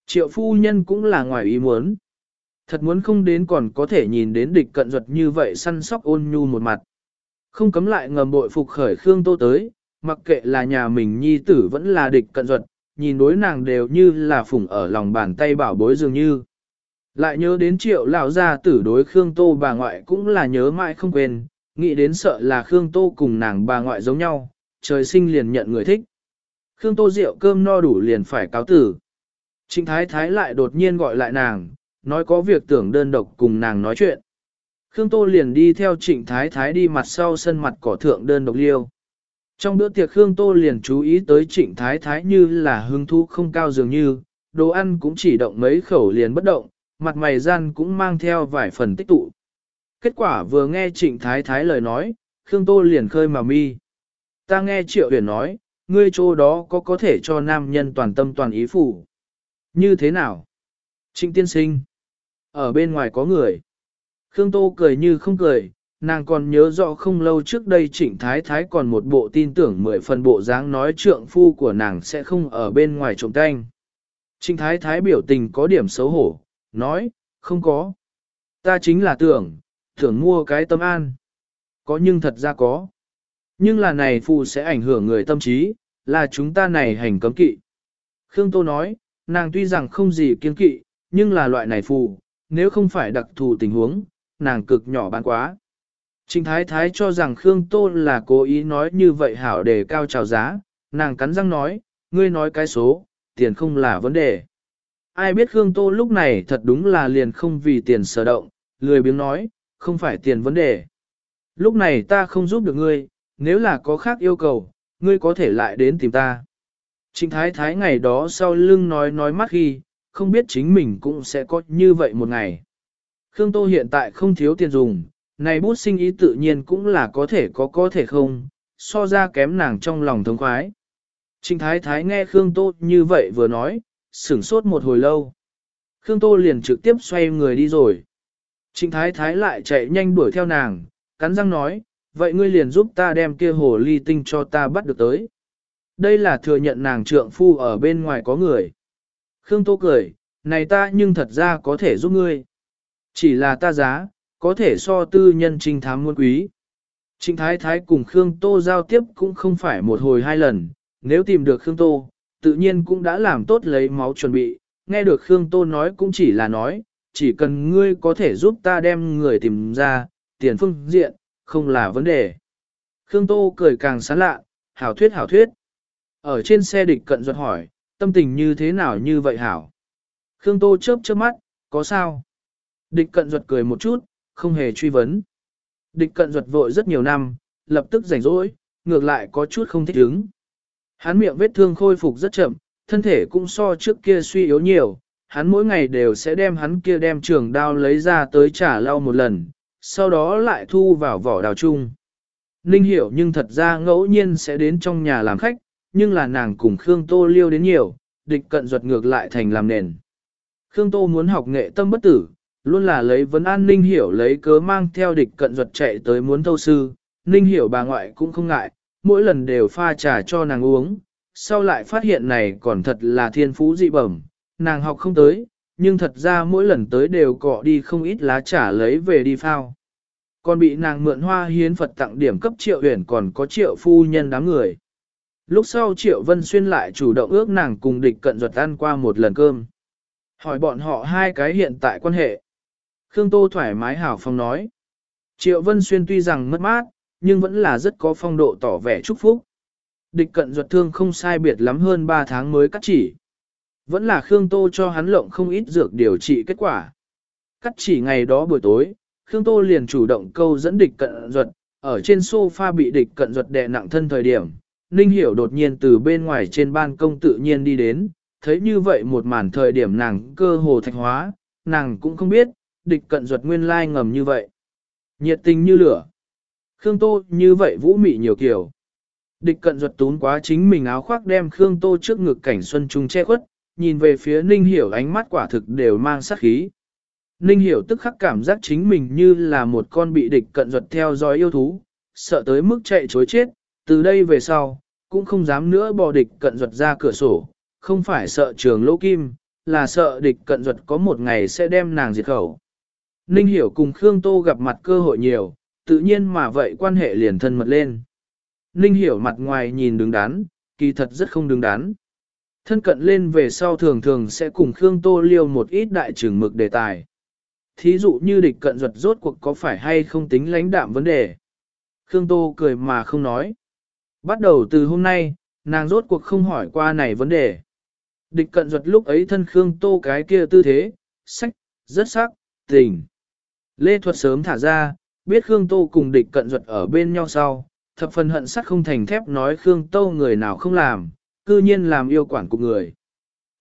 Triệu phu nhân cũng là ngoài ý muốn. Thật muốn không đến còn có thể nhìn đến địch cận duật như vậy săn sóc ôn nhu một mặt. Không cấm lại ngầm bội phục khởi Khương Tô tới, mặc kệ là nhà mình nhi tử vẫn là địch cận duật, nhìn đối nàng đều như là phủng ở lòng bàn tay bảo bối dường như. Lại nhớ đến triệu lão gia tử đối Khương Tô bà ngoại cũng là nhớ mãi không quên, nghĩ đến sợ là Khương Tô cùng nàng bà ngoại giống nhau, trời sinh liền nhận người thích. Khương Tô rượu cơm no đủ liền phải cáo tử. Trịnh Thái Thái lại đột nhiên gọi lại nàng, nói có việc tưởng đơn độc cùng nàng nói chuyện. Khương Tô liền đi theo Trịnh Thái Thái đi mặt sau sân mặt cỏ thượng đơn độc liêu. Trong bữa tiệc Khương Tô liền chú ý tới Trịnh Thái Thái như là hứng thú không cao dường như, đồ ăn cũng chỉ động mấy khẩu liền bất động, mặt mày gian cũng mang theo vài phần tích tụ. Kết quả vừa nghe Trịnh Thái Thái lời nói, Khương Tô liền khơi mà mi. Ta nghe Triệu Huyền nói, ngươi chỗ đó có có thể cho nam nhân toàn tâm toàn ý phủ. Như thế nào? Trịnh tiên sinh. Ở bên ngoài có người. Khương Tô cười như không cười, nàng còn nhớ rõ không lâu trước đây Trịnh Thái Thái còn một bộ tin tưởng mười phần bộ dáng nói trượng phu của nàng sẽ không ở bên ngoài trộm canh. Trịnh Thái Thái biểu tình có điểm xấu hổ, nói, không có. Ta chính là tưởng, tưởng mua cái tâm an. Có nhưng thật ra có. Nhưng là này phù sẽ ảnh hưởng người tâm trí, là chúng ta này hành cấm kỵ. Khương Tô nói, nàng tuy rằng không gì kiên kỵ, nhưng là loại này phù, nếu không phải đặc thù tình huống, nàng cực nhỏ bán quá. Trình Thái Thái cho rằng Khương Tô là cố ý nói như vậy hảo để cao trào giá, nàng cắn răng nói, ngươi nói cái số, tiền không là vấn đề ai biết Khương Tô lúc này thật đúng là liền không vì tiền sở động, lười biếng nói, không phải tiền vấn đề. Lúc này ta không giúp được ngươi, nếu là có khác yêu cầu, ngươi có thể lại đến tìm ta. Trịnh Thái Thái ngày đó sau lưng nói nói mắt khi, không biết chính mình cũng sẽ có như vậy một ngày. Khương Tô hiện tại không thiếu tiền dùng, này bút sinh ý tự nhiên cũng là có thể có có thể không, so ra kém nàng trong lòng thống khoái. Trịnh Thái Thái nghe Khương Tô như vậy vừa nói, sửng sốt một hồi lâu. Khương Tô liền trực tiếp xoay người đi rồi. Trịnh Thái Thái lại chạy nhanh đuổi theo nàng, cắn răng nói, vậy ngươi liền giúp ta đem kia hồ ly tinh cho ta bắt được tới. Đây là thừa nhận nàng trượng phu ở bên ngoài có người. Khương Tô cười, này ta nhưng thật ra có thể giúp ngươi. Chỉ là ta giá, có thể so tư nhân trinh thám muôn quý. Trịnh Thái Thái cùng Khương Tô giao tiếp cũng không phải một hồi hai lần, nếu tìm được Khương Tô, tự nhiên cũng đã làm tốt lấy máu chuẩn bị, nghe được Khương Tô nói cũng chỉ là nói, chỉ cần ngươi có thể giúp ta đem người tìm ra, tiền phương diện, không là vấn đề. Khương Tô cười càng sán lạ, hảo thuyết hảo thuyết. Ở trên xe địch cận ruột hỏi, tâm tình như thế nào như vậy hảo? Khương Tô chớp chớp mắt, có sao? Địch cận ruột cười một chút, không hề truy vấn. Địch cận ruột vội rất nhiều năm, lập tức rảnh rỗi, ngược lại có chút không thích ứng. Hắn miệng vết thương khôi phục rất chậm, thân thể cũng so trước kia suy yếu nhiều, hắn mỗi ngày đều sẽ đem hắn kia đem trường đao lấy ra tới trả lau một lần, sau đó lại thu vào vỏ đào chung. Ninh hiểu nhưng thật ra ngẫu nhiên sẽ đến trong nhà làm khách, nhưng là nàng cùng Khương Tô liêu đến nhiều, địch cận ruột ngược lại thành làm nền. Khương Tô muốn học nghệ tâm bất tử, luôn là lấy vấn an Ninh hiểu lấy cớ mang theo địch cận ruột chạy tới muốn thâu sư, Ninh hiểu bà ngoại cũng không ngại, mỗi lần đều pha trà cho nàng uống, sau lại phát hiện này còn thật là thiên phú dị bẩm, nàng học không tới, nhưng thật ra mỗi lần tới đều cọ đi không ít lá trà lấy về đi phao. Còn bị nàng mượn hoa hiến Phật tặng điểm cấp triệu huyền còn có triệu phu nhân đám người. Lúc sau triệu vân xuyên lại chủ động ước nàng cùng địch cận ruột ăn qua một lần cơm. Hỏi bọn họ hai cái hiện tại quan hệ. Khương Tô thoải mái hảo phong nói. Triệu Vân Xuyên tuy rằng mất mát, nhưng vẫn là rất có phong độ tỏ vẻ chúc phúc. Địch cận ruột thương không sai biệt lắm hơn 3 tháng mới cắt chỉ. Vẫn là Khương Tô cho hắn lộng không ít dược điều trị kết quả. Cắt chỉ ngày đó buổi tối, Khương Tô liền chủ động câu dẫn địch cận ruột, ở trên sofa bị địch cận ruột đè nặng thân thời điểm. Ninh Hiểu đột nhiên từ bên ngoài trên ban công tự nhiên đi đến, thấy như vậy một màn thời điểm nàng cơ hồ thạch hóa, nàng cũng không biết, địch cận ruột nguyên lai ngầm như vậy. Nhiệt tình như lửa. Khương Tô như vậy vũ mị nhiều kiểu. Địch cận ruột tún quá chính mình áo khoác đem Khương Tô trước ngực cảnh xuân trung che khuất, nhìn về phía Ninh Hiểu ánh mắt quả thực đều mang sát khí. Ninh Hiểu tức khắc cảm giác chính mình như là một con bị địch cận ruột theo dõi yêu thú, sợ tới mức chạy chối chết, từ đây về sau, cũng không dám nữa bò địch cận ruột ra cửa sổ, không phải sợ trường lỗ kim, là sợ địch cận ruột có một ngày sẽ đem nàng diệt khẩu. Ninh Hiểu cùng Khương Tô gặp mặt cơ hội nhiều, tự nhiên mà vậy quan hệ liền thân mật lên. Ninh Hiểu mặt ngoài nhìn đứng đắn, kỳ thật rất không đứng đắn. Thân cận lên về sau thường thường sẽ cùng Khương Tô liêu một ít đại trưởng mực đề tài. Thí dụ như địch cận ruột rốt cuộc có phải hay không tính lãnh đạm vấn đề. Khương Tô cười mà không nói. Bắt đầu từ hôm nay, nàng rốt cuộc không hỏi qua này vấn đề. Địch cận ruột lúc ấy thân Khương Tô cái kia tư thế, sách, rất sắc, tình. Lê Thuật sớm thả ra, biết Khương Tô cùng địch cận duật ở bên nhau sau, thập phần hận sắt không thành thép nói Khương Tô người nào không làm, cư nhiên làm yêu quản cục người.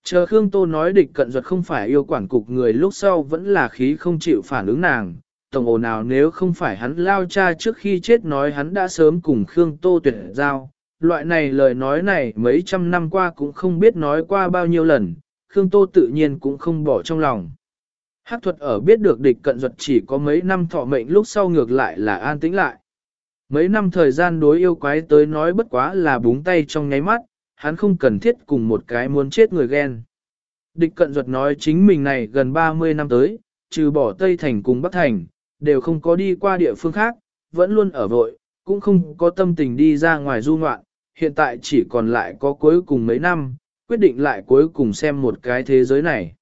Chờ Khương Tô nói địch cận duật không phải yêu quản cục người lúc sau vẫn là khí không chịu phản ứng nàng. Tổng ồ nào nếu không phải hắn lao cha trước khi chết nói hắn đã sớm cùng Khương Tô tuyệt giao. Loại này lời nói này mấy trăm năm qua cũng không biết nói qua bao nhiêu lần, Khương Tô tự nhiên cũng không bỏ trong lòng. Hắc thuật ở biết được địch cận duật chỉ có mấy năm thọ mệnh lúc sau ngược lại là an tĩnh lại. Mấy năm thời gian đối yêu quái tới nói bất quá là búng tay trong nháy mắt, hắn không cần thiết cùng một cái muốn chết người ghen. Địch cận duật nói chính mình này gần 30 năm tới, trừ bỏ Tây Thành cùng Bắc Thành, đều không có đi qua địa phương khác, vẫn luôn ở vội, cũng không có tâm tình đi ra ngoài du ngoạn, hiện tại chỉ còn lại có cuối cùng mấy năm, quyết định lại cuối cùng xem một cái thế giới này.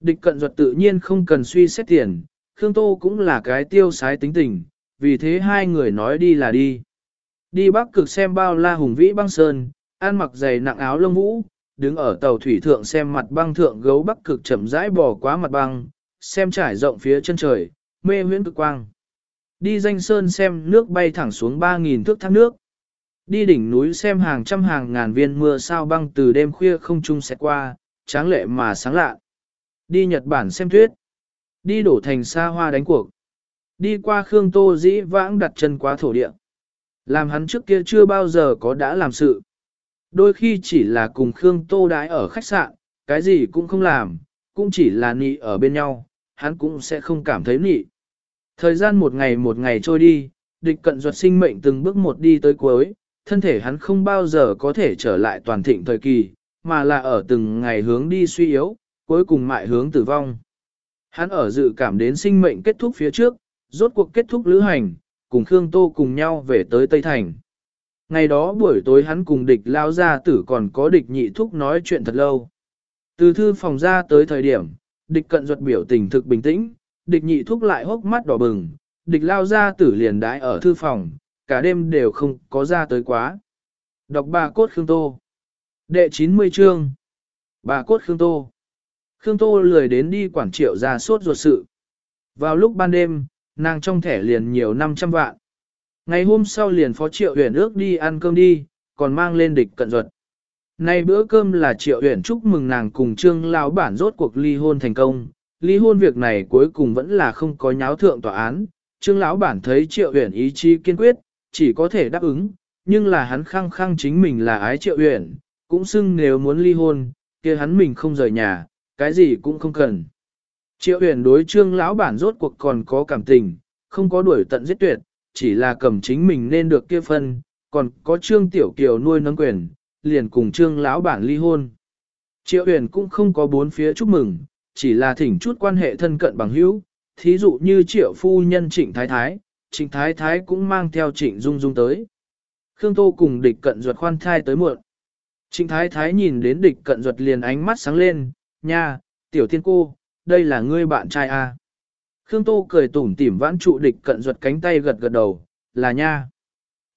Địch cận duật tự nhiên không cần suy xét tiền, Khương Tô cũng là cái tiêu sái tính tình, vì thế hai người nói đi là đi. Đi bắc cực xem bao la hùng vĩ băng sơn, ăn mặc giày nặng áo lông vũ, đứng ở tàu thủy thượng xem mặt băng thượng gấu bắc cực chậm rãi bò quá mặt băng, xem trải rộng phía chân trời, mê huyễn cực quang. Đi danh sơn xem nước bay thẳng xuống 3.000 thước thác nước. Đi đỉnh núi xem hàng trăm hàng ngàn viên mưa sao băng từ đêm khuya không trung sẽ qua, tráng lệ mà sáng lạ. Đi Nhật Bản xem tuyết. Đi đổ thành xa hoa đánh cuộc. Đi qua Khương Tô dĩ vãng đặt chân quá thổ địa. Làm hắn trước kia chưa bao giờ có đã làm sự. Đôi khi chỉ là cùng Khương Tô đái ở khách sạn, cái gì cũng không làm, cũng chỉ là nị ở bên nhau, hắn cũng sẽ không cảm thấy nị. Thời gian một ngày một ngày trôi đi, địch cận duật sinh mệnh từng bước một đi tới cuối, thân thể hắn không bao giờ có thể trở lại toàn thịnh thời kỳ, mà là ở từng ngày hướng đi suy yếu, cuối cùng mại hướng tử vong. Hắn ở dự cảm đến sinh mệnh kết thúc phía trước, rốt cuộc kết thúc lữ hành, cùng Khương Tô cùng nhau về tới Tây Thành. Ngày đó buổi tối hắn cùng địch lao ra tử còn có địch nhị thúc nói chuyện thật lâu. Từ thư phòng ra tới thời điểm, địch cận ruột biểu tình thực bình tĩnh, địch nhị thúc lại hốc mắt đỏ bừng, địch lao ra tử liền đái ở thư phòng, cả đêm đều không có ra tới quá. Đọc bà cốt Khương Tô Đệ 90 chương Bà cốt Khương Tô Khương Tô lười đến đi quản triệu ra suốt ruột sự. Vào lúc ban đêm, nàng trong thẻ liền nhiều 500 vạn. Ngày hôm sau liền phó triệu huyền ước đi ăn cơm đi, còn mang lên địch cận ruột. Nay bữa cơm là triệu huyền chúc mừng nàng cùng trương lão bản rốt cuộc ly hôn thành công. Ly hôn việc này cuối cùng vẫn là không có nháo thượng tòa án. Trương lão bản thấy triệu huyền ý chí kiên quyết, chỉ có thể đáp ứng, nhưng là hắn khăng khăng chính mình là ái triệu huyền, cũng xưng nếu muốn ly hôn, kia hắn mình không rời nhà, cái gì cũng không cần. Triệu huyền đối trương lão bản rốt cuộc còn có cảm tình, không có đuổi tận giết tuyệt, chỉ là cầm chính mình nên được kia phân, còn có trương tiểu kiều nuôi nâng quyền, liền cùng trương lão bản ly hôn. Triệu huyền cũng không có bốn phía chúc mừng, chỉ là thỉnh chút quan hệ thân cận bằng hữu, thí dụ như triệu phu nhân trịnh thái thái, trịnh thái thái cũng mang theo trịnh dung dung tới. Khương Tô cùng địch cận ruột khoan thai tới muộn. Trịnh thái thái nhìn đến địch cận ruột liền ánh mắt sáng lên, nha, tiểu thiên cô, đây là ngươi bạn trai à. Khương Tô cười tủm tỉm vãn trụ địch cận ruột cánh tay gật gật đầu, là nha.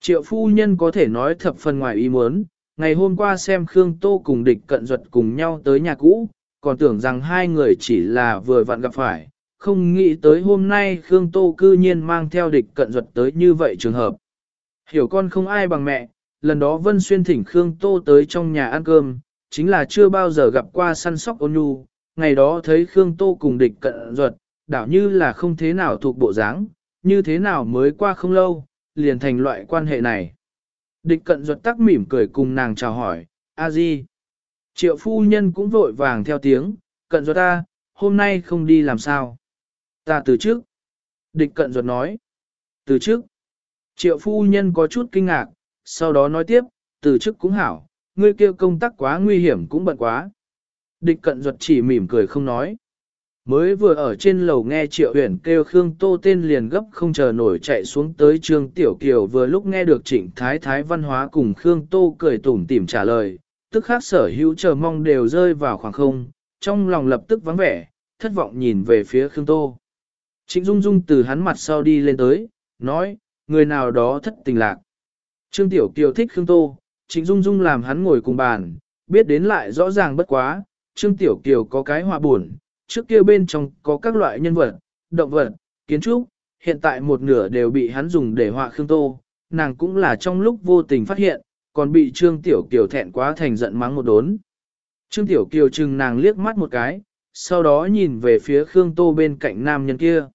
Triệu phu nhân có thể nói thập phần ngoài ý muốn, ngày hôm qua xem Khương Tô cùng địch cận ruột cùng nhau tới nhà cũ, còn tưởng rằng hai người chỉ là vừa vặn gặp phải, không nghĩ tới hôm nay Khương Tô cư nhiên mang theo địch cận ruột tới như vậy trường hợp. Hiểu con không ai bằng mẹ, lần đó Vân Xuyên thỉnh Khương Tô tới trong nhà ăn cơm, chính là chưa bao giờ gặp qua săn sóc ôn nhu, ngày đó thấy Khương Tô cùng địch cận ruột, đảo như là không thế nào thuộc bộ dáng, như thế nào mới qua không lâu, liền thành loại quan hệ này. Địch cận ruột tắc mỉm cười cùng nàng chào hỏi, a di. Triệu phu nhân cũng vội vàng theo tiếng, cận ruột ta, hôm nay không đi làm sao. Ta từ trước. Địch cận ruột nói. Từ trước. Triệu phu nhân có chút kinh ngạc, sau đó nói tiếp, từ trước cũng hảo, ngươi kêu công tác quá nguy hiểm cũng bận quá. Địch cận duật chỉ mỉm cười không nói. Mới vừa ở trên lầu nghe Triệu Huyền kêu Khương Tô tên liền gấp không chờ nổi chạy xuống tới Trương Tiểu Kiều vừa lúc nghe được Trịnh Thái Thái văn hóa cùng Khương Tô cười tủm tỉm trả lời, tức khác sở hữu chờ mong đều rơi vào khoảng không, trong lòng lập tức vắng vẻ, thất vọng nhìn về phía Khương Tô. Trịnh Dung Dung từ hắn mặt sau đi lên tới, nói, người nào đó thất tình lạc. Trương Tiểu Kiều thích Khương Tô, Trịnh Dung Dung làm hắn ngồi cùng bàn, biết đến lại rõ ràng bất quá, Trương Tiểu Kiều có cái hòa buồn, trước kia bên trong có các loại nhân vật, động vật, kiến trúc, hiện tại một nửa đều bị hắn dùng để họa Khương Tô, nàng cũng là trong lúc vô tình phát hiện, còn bị Trương Tiểu Kiều thẹn quá thành giận mắng một đốn. Trương Tiểu Kiều chừng nàng liếc mắt một cái, sau đó nhìn về phía Khương Tô bên cạnh nam nhân kia.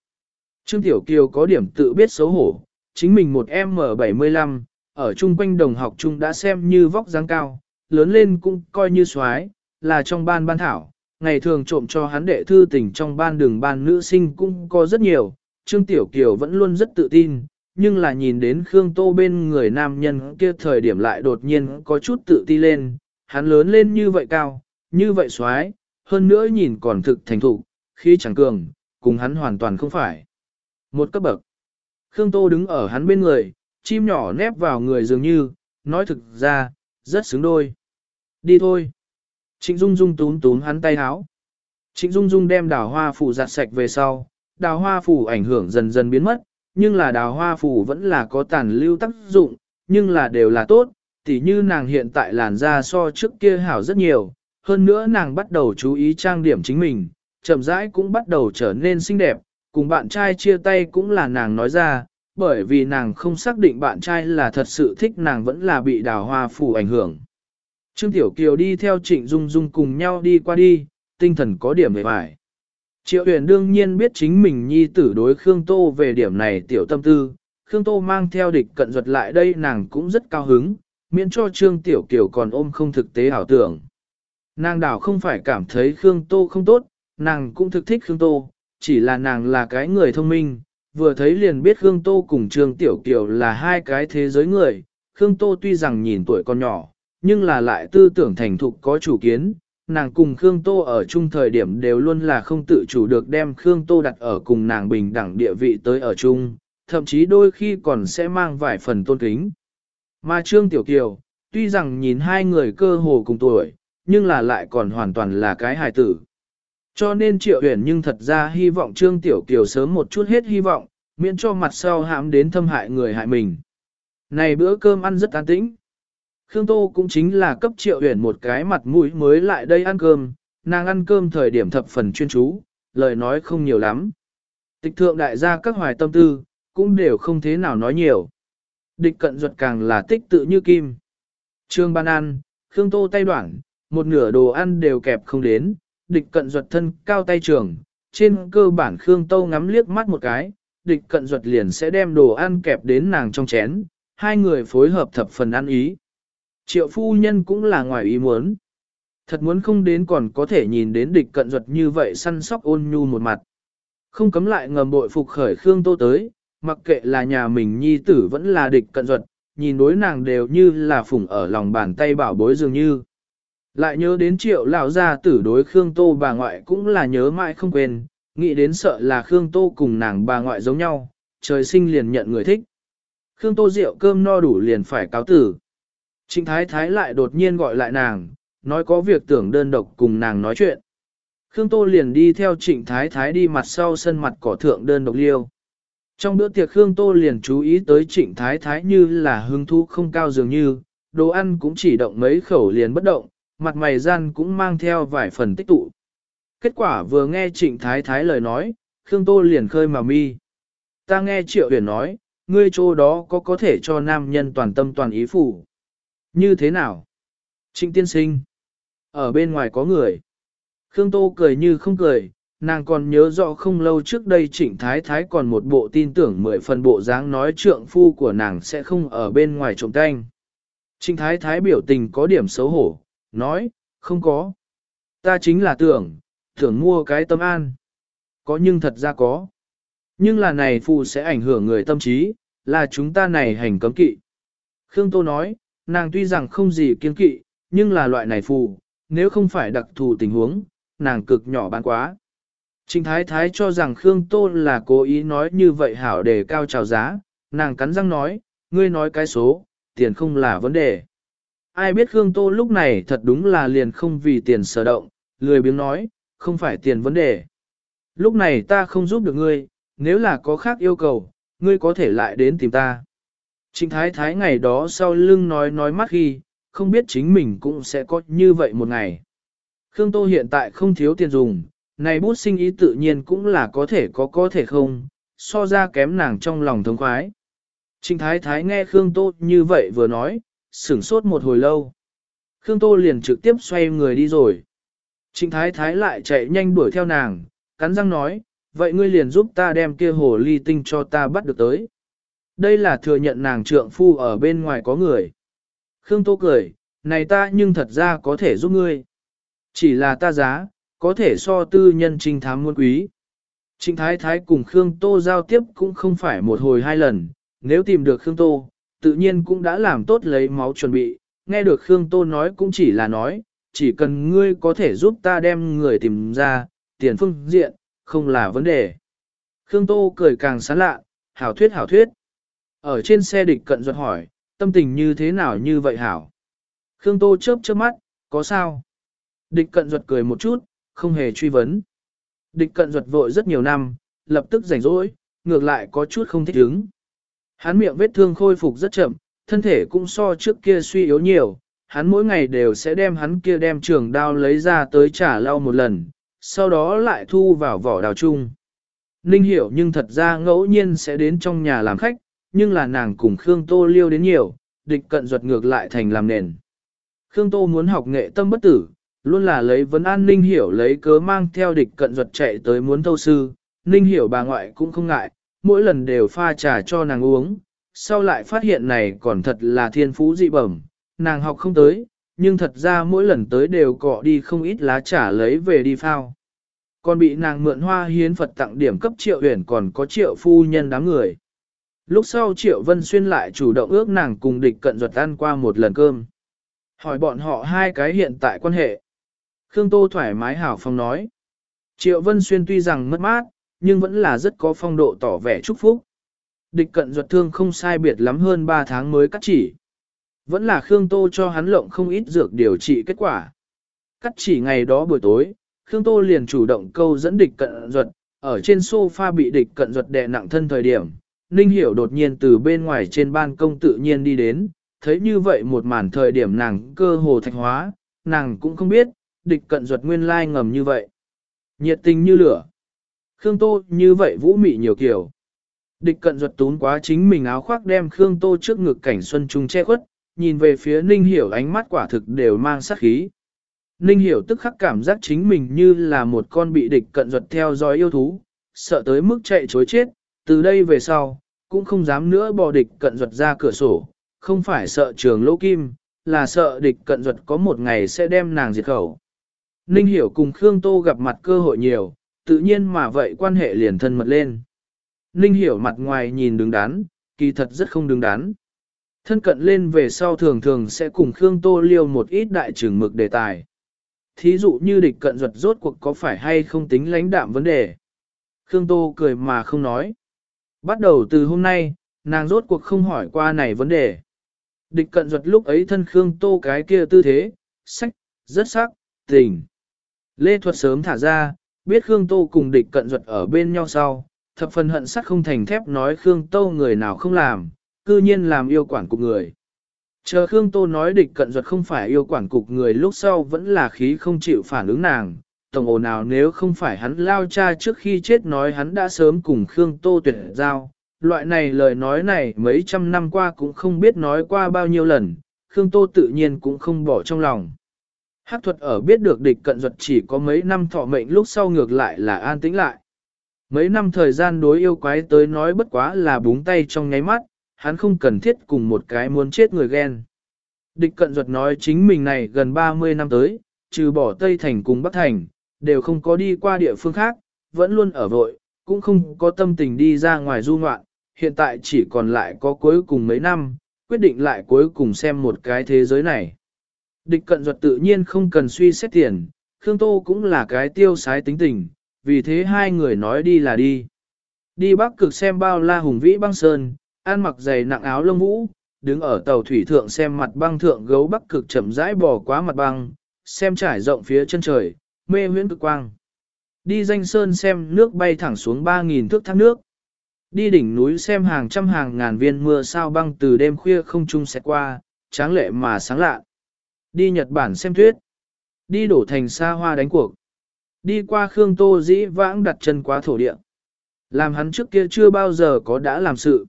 Trương Tiểu Kiều có điểm tự biết xấu hổ, chính mình một M75, ở chung quanh đồng học chung đã xem như vóc dáng cao, lớn lên cũng coi như soái là trong ban ban thảo, ngày thường trộm cho hắn đệ thư tình trong ban đường ban nữ sinh cũng có rất nhiều, Trương Tiểu Kiều vẫn luôn rất tự tin, nhưng là nhìn đến Khương Tô bên người nam nhân kia thời điểm lại đột nhiên có chút tự ti lên, hắn lớn lên như vậy cao, như vậy xoái, hơn nữa nhìn còn thực thành thục, khi chẳng cường, cùng hắn hoàn toàn không phải. Một cấp bậc. Khương Tô đứng ở hắn bên người, chim nhỏ nép vào người dường như, nói thực ra, rất xứng đôi. Đi thôi. Trịnh Dung Dung tún tún hắn tay háo. Trịnh Dung Dung đem đào hoa phủ giặt sạch về sau, đào hoa phủ ảnh hưởng dần dần biến mất, nhưng là đào hoa phủ vẫn là có tàn lưu tác dụng, nhưng là đều là tốt, tỉ như nàng hiện tại làn da so trước kia hảo rất nhiều, hơn nữa nàng bắt đầu chú ý trang điểm chính mình, chậm rãi cũng bắt đầu trở nên xinh đẹp, cùng bạn trai chia tay cũng là nàng nói ra, bởi vì nàng không xác định bạn trai là thật sự thích nàng vẫn là bị đào hoa phủ ảnh hưởng. Trương Tiểu Kiều đi theo Trịnh Dung Dung cùng nhau đi qua đi, tinh thần có điểm về bài. Triệu huyền đương nhiên biết chính mình nhi tử đối Khương Tô về điểm này tiểu tâm tư, Khương Tô mang theo địch cận duật lại đây nàng cũng rất cao hứng, miễn cho Trương Tiểu Kiều còn ôm không thực tế ảo tưởng. Nàng đảo không phải cảm thấy Khương Tô không tốt, nàng cũng thực thích Khương Tô, chỉ là nàng là cái người thông minh, vừa thấy liền biết Khương Tô cùng Trương Tiểu Kiều là hai cái thế giới người. Khương Tô tuy rằng nhìn tuổi còn nhỏ, nhưng là lại tư tưởng thành thục có chủ kiến. Nàng cùng Khương Tô ở chung thời điểm đều luôn là không tự chủ được đem Khương Tô đặt ở cùng nàng bình đẳng địa vị tới ở chung, thậm chí đôi khi còn sẽ mang vài phần tôn kính. Mà Trương Tiểu Kiều, tuy rằng nhìn hai người cơ hồ cùng tuổi, nhưng là lại còn hoàn toàn là cái hài tử. Cho nên Triệu Huyền nhưng thật ra hy vọng Trương Tiểu Kiều sớm một chút hết hy vọng, miễn cho mặt sau hãm đến thâm hại người hại mình. Này bữa cơm ăn rất an tĩnh. Khương Tô cũng chính là cấp triệu huyền một cái mặt mũi mới lại đây ăn cơm, nàng ăn cơm thời điểm thập phần chuyên chú, lời nói không nhiều lắm. Tịch thượng đại gia các hoài tâm tư, cũng đều không thế nào nói nhiều. Địch cận ruột càng là tích tự như kim. Trương ban ăn, Khương Tô tay đoạn, một nửa đồ ăn đều kẹp không đến, địch cận duật thân cao tay trường, trên cơ bản Khương Tô ngắm liếc mắt một cái, địch cận duật liền sẽ đem đồ ăn kẹp đến nàng trong chén, hai người phối hợp thập phần ăn ý. Triệu phu nhân cũng là ngoài ý muốn. Thật muốn không đến còn có thể nhìn đến địch cận duật như vậy săn sóc ôn nhu một mặt. Không cấm lại ngầm bội phục khởi Khương Tô tới, mặc kệ là nhà mình nhi tử vẫn là địch cận duật, nhìn đối nàng đều như là phủng ở lòng bàn tay bảo bối dường như. Lại nhớ đến triệu lão gia tử đối Khương Tô bà ngoại cũng là nhớ mãi không quên, nghĩ đến sợ là Khương Tô cùng nàng bà ngoại giống nhau, trời sinh liền nhận người thích. Khương Tô rượu cơm no đủ liền phải cáo tử. Trịnh Thái Thái lại đột nhiên gọi lại nàng, nói có việc tưởng đơn độc cùng nàng nói chuyện. Khương Tô liền đi theo Trịnh Thái Thái đi mặt sau sân mặt cỏ thượng đơn độc liêu. Trong bữa tiệc Khương Tô liền chú ý tới Trịnh Thái Thái như là hứng thú không cao dường như, đồ ăn cũng chỉ động mấy khẩu liền bất động, mặt mày gian cũng mang theo vài phần tích tụ. Kết quả vừa nghe Trịnh Thái Thái lời nói, Khương Tô liền khơi mà mi. Ta nghe Triệu Huyền nói, ngươi chỗ đó có có thể cho nam nhân toàn tâm toàn ý phủ. Như thế nào? Trịnh tiên sinh. Ở bên ngoài có người. Khương Tô cười như không cười, nàng còn nhớ rõ không lâu trước đây Trịnh Thái Thái còn một bộ tin tưởng mười phần bộ dáng nói trượng phu của nàng sẽ không ở bên ngoài trộm canh. Trịnh Thái Thái biểu tình có điểm xấu hổ, nói, không có. Ta chính là tưởng, tưởng mua cái tâm an. Có nhưng thật ra có. Nhưng là này phù sẽ ảnh hưởng người tâm trí, là chúng ta này hành cấm kỵ. Khương Tô nói, nàng tuy rằng không gì kiên kỵ, nhưng là loại này phù, nếu không phải đặc thù tình huống, nàng cực nhỏ bán quá. Trình Thái Thái cho rằng Khương Tô là cố ý nói như vậy hảo để cao trào giá, nàng cắn răng nói, ngươi nói cái số, tiền không là vấn đề. Ai biết Khương Tô lúc này thật đúng là liền không vì tiền sở động, lười biếng nói, không phải tiền vấn đề. Lúc này ta không giúp được ngươi, nếu là có khác yêu cầu, ngươi có thể lại đến tìm ta. Trịnh Thái Thái ngày đó sau lưng nói nói mắt khi, không biết chính mình cũng sẽ có như vậy một ngày. Khương Tô hiện tại không thiếu tiền dùng, này bút sinh ý tự nhiên cũng là có thể có có thể không, so ra kém nàng trong lòng thống khoái. Trịnh Thái Thái nghe Khương Tô như vậy vừa nói, sửng sốt một hồi lâu. Khương Tô liền trực tiếp xoay người đi rồi. Trịnh Thái Thái lại chạy nhanh đuổi theo nàng, cắn răng nói, vậy ngươi liền giúp ta đem kia hồ ly tinh cho ta bắt được tới. Đây là thừa nhận nàng trượng phu ở bên ngoài có người. Khương Tô cười, này ta nhưng thật ra có thể giúp ngươi. Chỉ là ta giá, có thể so tư nhân trinh thám muôn quý. Trịnh Thái Thái cùng Khương Tô giao tiếp cũng không phải một hồi hai lần, nếu tìm được Khương Tô, tự nhiên cũng đã làm tốt lấy máu chuẩn bị, nghe được Khương Tô nói cũng chỉ là nói, chỉ cần ngươi có thể giúp ta đem người tìm ra, tiền phương diện, không là vấn đề. Khương Tô cười càng sán lạ, hảo thuyết hảo thuyết. Ở trên xe địch cận ruột hỏi, tâm tình như thế nào như vậy hảo? Khương Tô chớp chớp mắt, có sao? Địch cận ruột cười một chút, không hề truy vấn. Địch cận ruột vội rất nhiều năm, lập tức rảnh rỗi, ngược lại có chút không thích ứng. Hắn miệng vết thương khôi phục rất chậm, thân thể cũng so trước kia suy yếu nhiều, hắn mỗi ngày đều sẽ đem hắn kia đem trường đao lấy ra tới trả lau một lần, sau đó lại thu vào vỏ đào chung. Ninh hiểu nhưng thật ra ngẫu nhiên sẽ đến trong nhà làm khách, nhưng là nàng cùng Khương Tô liêu đến nhiều, địch cận ruột ngược lại thành làm nền. Khương Tô muốn học nghệ tâm bất tử, luôn là lấy vấn an Ninh hiểu lấy cớ mang theo địch cận ruột chạy tới muốn thâu sư, Ninh hiểu bà ngoại cũng không ngại, mỗi lần đều pha trà cho nàng uống, sau lại phát hiện này còn thật là thiên phú dị bẩm, nàng học không tới, nhưng thật ra mỗi lần tới đều cọ đi không ít lá trà lấy về đi phao. Còn bị nàng mượn hoa hiến Phật tặng điểm cấp triệu huyền còn có triệu phu nhân đám người. Lúc sau triệu vân xuyên lại chủ động ước nàng cùng địch cận ruột ăn qua một lần cơm. Hỏi bọn họ hai cái hiện tại quan hệ. Khương Tô thoải mái hảo phong nói. Triệu vân xuyên tuy rằng mất mát, nhưng vẫn là rất có phong độ tỏ vẻ chúc phúc. Địch cận ruột thương không sai biệt lắm hơn 3 tháng mới cắt chỉ. Vẫn là Khương Tô cho hắn lộng không ít dược điều trị kết quả. Cắt chỉ ngày đó buổi tối, Khương Tô liền chủ động câu dẫn địch cận ruột, ở trên sofa bị địch cận ruột đè nặng thân thời điểm. Ninh Hiểu đột nhiên từ bên ngoài trên ban công tự nhiên đi đến, thấy như vậy một màn thời điểm nàng cơ hồ thạch hóa, nàng cũng không biết, địch cận ruột nguyên lai ngầm như vậy. Nhiệt tình như lửa. Khương Tô như vậy vũ mị nhiều kiểu. Địch cận ruột tún quá chính mình áo khoác đem Khương Tô trước ngực cảnh xuân trung che khuất, nhìn về phía Ninh Hiểu ánh mắt quả thực đều mang sát khí. Ninh Hiểu tức khắc cảm giác chính mình như là một con bị địch cận ruột theo dõi yêu thú, sợ tới mức chạy chối chết, từ đây về sau, cũng không dám nữa bò địch cận ruột ra cửa sổ, không phải sợ trường lỗ kim, là sợ địch cận ruột có một ngày sẽ đem nàng diệt khẩu. Ninh Hiểu cùng Khương Tô gặp mặt cơ hội nhiều, tự nhiên mà vậy quan hệ liền thân mật lên. Ninh Hiểu mặt ngoài nhìn đứng đắn, kỳ thật rất không đứng đắn. Thân cận lên về sau thường thường sẽ cùng Khương Tô liêu một ít đại trường mực đề tài. Thí dụ như địch cận ruột rốt cuộc có phải hay không tính lãnh đạm vấn đề. Khương Tô cười mà không nói. Bắt đầu từ hôm nay, nàng rốt cuộc không hỏi qua này vấn đề. Địch cận ruột lúc ấy thân Khương Tô cái kia tư thế, sách, rất sắc, tình. Lê Thuật sớm thả ra, biết Khương Tô cùng địch cận duật ở bên nhau sau, thập phần hận sắt không thành thép nói Khương Tô người nào không làm, cư nhiên làm yêu quản cục người. Chờ Khương Tô nói địch cận duật không phải yêu quản cục người lúc sau vẫn là khí không chịu phản ứng nàng. Tổng ồ nào nếu không phải hắn lao cha trước khi chết nói hắn đã sớm cùng Khương Tô tuyệt giao. Loại này lời nói này mấy trăm năm qua cũng không biết nói qua bao nhiêu lần, Khương Tô tự nhiên cũng không bỏ trong lòng. Hắc thuật ở biết được địch cận duật chỉ có mấy năm thọ mệnh lúc sau ngược lại là an tĩnh lại. Mấy năm thời gian đối yêu quái tới nói bất quá là búng tay trong nháy mắt, hắn không cần thiết cùng một cái muốn chết người ghen. Địch cận duật nói chính mình này gần 30 năm tới, trừ bỏ Tây Thành cùng Bắc Thành, đều không có đi qua địa phương khác, vẫn luôn ở vội, cũng không có tâm tình đi ra ngoài du ngoạn, hiện tại chỉ còn lại có cuối cùng mấy năm, quyết định lại cuối cùng xem một cái thế giới này. Địch cận duật tự nhiên không cần suy xét tiền, Khương Tô cũng là cái tiêu sái tính tình, vì thế hai người nói đi là đi. Đi bắc cực xem bao la hùng vĩ băng sơn, ăn mặc giày nặng áo lông vũ, đứng ở tàu thủy thượng xem mặt băng thượng gấu bắc cực chậm rãi bò quá mặt băng, xem trải rộng phía chân trời, mê huyễn cực quang. Đi danh sơn xem nước bay thẳng xuống 3.000 thước thác nước. Đi đỉnh núi xem hàng trăm hàng ngàn viên mưa sao băng từ đêm khuya không trung sẽ qua, tráng lệ mà sáng lạ. Đi Nhật Bản xem tuyết. Đi đổ thành xa hoa đánh cuộc. Đi qua Khương Tô dĩ vãng đặt chân quá thổ địa. Làm hắn trước kia chưa bao giờ có đã làm sự.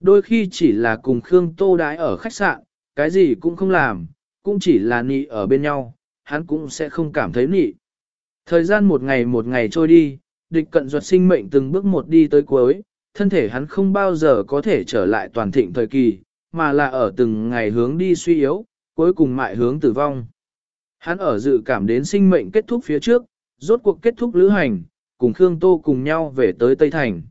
Đôi khi chỉ là cùng Khương Tô đái ở khách sạn, cái gì cũng không làm, cũng chỉ là nị ở bên nhau, hắn cũng sẽ không cảm thấy nị. Thời gian một ngày một ngày trôi đi, địch cận duật sinh mệnh từng bước một đi tới cuối, thân thể hắn không bao giờ có thể trở lại toàn thịnh thời kỳ, mà là ở từng ngày hướng đi suy yếu, cuối cùng mại hướng tử vong. Hắn ở dự cảm đến sinh mệnh kết thúc phía trước, rốt cuộc kết thúc lữ hành, cùng Khương Tô cùng nhau về tới Tây Thành.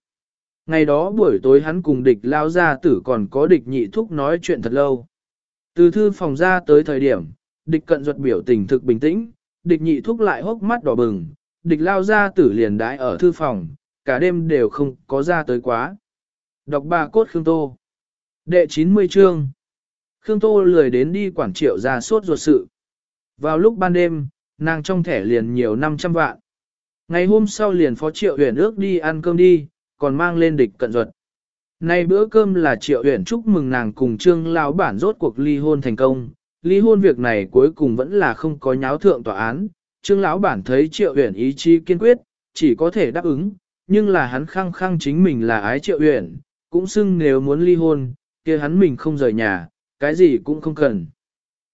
Ngày đó buổi tối hắn cùng địch lao ra tử còn có địch nhị thúc nói chuyện thật lâu. Từ thư phòng ra tới thời điểm, địch cận ruột biểu tình thực bình tĩnh, địch nhị thúc lại hốc mắt đỏ bừng, địch lao ra tử liền đái ở thư phòng, cả đêm đều không có ra tới quá. Đọc ba cốt Khương Tô Đệ 90 chương Khương Tô lười đến đi quản triệu ra suốt ruột sự. Vào lúc ban đêm, nàng trong thẻ liền nhiều 500 vạn. Ngày hôm sau liền phó triệu huyền ước đi ăn cơm đi, còn mang lên địch cận ruột. Nay bữa cơm là triệu huyền chúc mừng nàng cùng trương lão bản rốt cuộc ly hôn thành công. Ly hôn việc này cuối cùng vẫn là không có nháo thượng tòa án. Trương lão bản thấy triệu huyền ý chí kiên quyết, chỉ có thể đáp ứng, nhưng là hắn khăng khăng chính mình là ái triệu huyền, cũng xưng nếu muốn ly hôn, kia hắn mình không rời nhà, cái gì cũng không cần.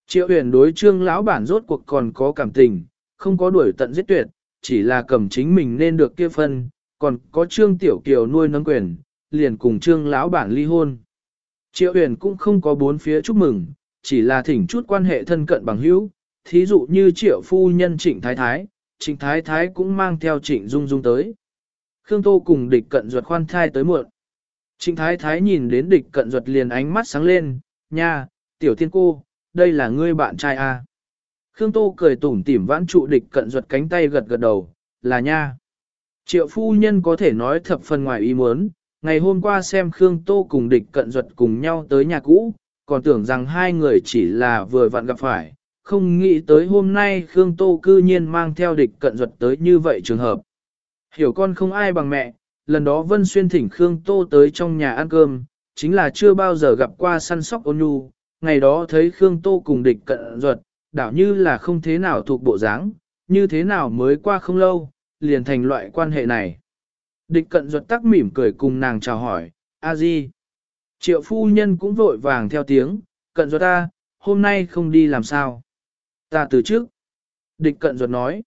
Triệu huyền đối trương lão bản rốt cuộc còn có cảm tình, không có đuổi tận giết tuyệt, chỉ là cầm chính mình nên được kia phân, còn có trương tiểu kiều nuôi nâng quyền, liền cùng trương lão bản ly hôn. Triệu huyền cũng không có bốn phía chúc mừng, chỉ là thỉnh chút quan hệ thân cận bằng hữu, thí dụ như triệu phu nhân trịnh thái thái, trịnh thái thái cũng mang theo trịnh dung dung tới. Khương Tô cùng địch cận ruột khoan thai tới muộn. Trịnh thái thái nhìn đến địch cận ruột liền ánh mắt sáng lên, nha, tiểu thiên cô, đây là ngươi bạn trai à. Khương Tô cười tủm tỉm vãn trụ địch cận ruột cánh tay gật gật đầu, là nha. Triệu phu nhân có thể nói thập phần ngoài ý muốn, ngày hôm qua xem Khương Tô cùng địch cận ruột cùng nhau tới nhà cũ, còn tưởng rằng hai người chỉ là vừa vặn gặp phải, không nghĩ tới hôm nay Khương Tô cư nhiên mang theo địch cận ruột tới như vậy trường hợp. Hiểu con không ai bằng mẹ, lần đó Vân Xuyên thỉnh Khương Tô tới trong nhà ăn cơm, chính là chưa bao giờ gặp qua săn sóc ôn nhu, ngày đó thấy Khương Tô cùng địch cận ruột, đảo như là không thế nào thuộc bộ dáng, như thế nào mới qua không lâu, liền thành loại quan hệ này. Địch cận ruột tắc mỉm cười cùng nàng chào hỏi, a di. Triệu phu nhân cũng vội vàng theo tiếng, cận ruột ta, hôm nay không đi làm sao. Ta từ trước. Địch cận ruột nói.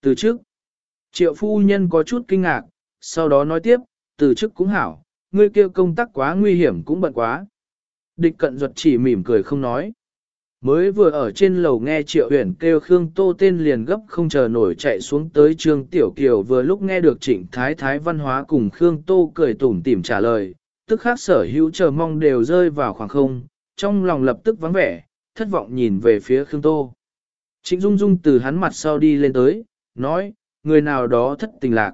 Từ trước. Triệu phu nhân có chút kinh ngạc, sau đó nói tiếp, từ trước cũng hảo, ngươi kêu công tác quá nguy hiểm cũng bận quá. Địch cận duật chỉ mỉm cười không nói. Mới vừa ở trên lầu nghe Triệu Huyền kêu Khương Tô tên liền gấp không chờ nổi chạy xuống tới Trương Tiểu Kiều vừa lúc nghe được Trịnh Thái Thái văn hóa cùng Khương Tô cười tủm tỉm trả lời, tức khác sở hữu chờ mong đều rơi vào khoảng không, trong lòng lập tức vắng vẻ, thất vọng nhìn về phía Khương Tô. Trịnh Dung Dung từ hắn mặt sau đi lên tới, nói, người nào đó thất tình lạc.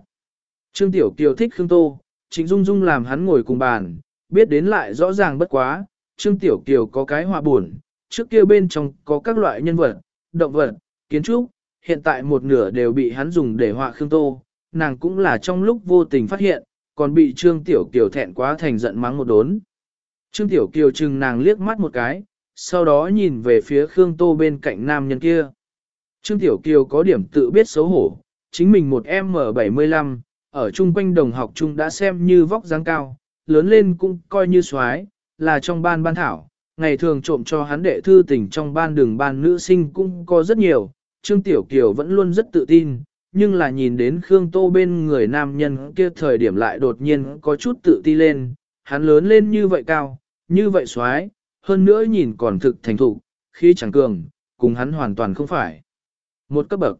Trương Tiểu Kiều thích Khương Tô, Trịnh Dung Dung làm hắn ngồi cùng bàn, biết đến lại rõ ràng bất quá, Trương Tiểu Kiều có cái hòa buồn, trước kia bên trong có các loại nhân vật, động vật, kiến trúc, hiện tại một nửa đều bị hắn dùng để họa Khương Tô, nàng cũng là trong lúc vô tình phát hiện, còn bị Trương Tiểu Kiều thẹn quá thành giận mắng một đốn. Trương Tiểu Kiều chừng nàng liếc mắt một cái, sau đó nhìn về phía Khương Tô bên cạnh nam nhân kia. Trương Tiểu Kiều có điểm tự biết xấu hổ, chính mình một M75, ở chung quanh đồng học chung đã xem như vóc dáng cao, lớn lên cũng coi như soái là trong ban ban thảo, ngày thường trộm cho hắn đệ thư tình trong ban đường ban nữ sinh cũng có rất nhiều, Trương Tiểu Kiều vẫn luôn rất tự tin, nhưng là nhìn đến Khương Tô bên người nam nhân kia thời điểm lại đột nhiên có chút tự ti lên, hắn lớn lên như vậy cao, như vậy xoái, hơn nữa nhìn còn thực thành thục, khi chẳng cường, cùng hắn hoàn toàn không phải. Một cấp bậc.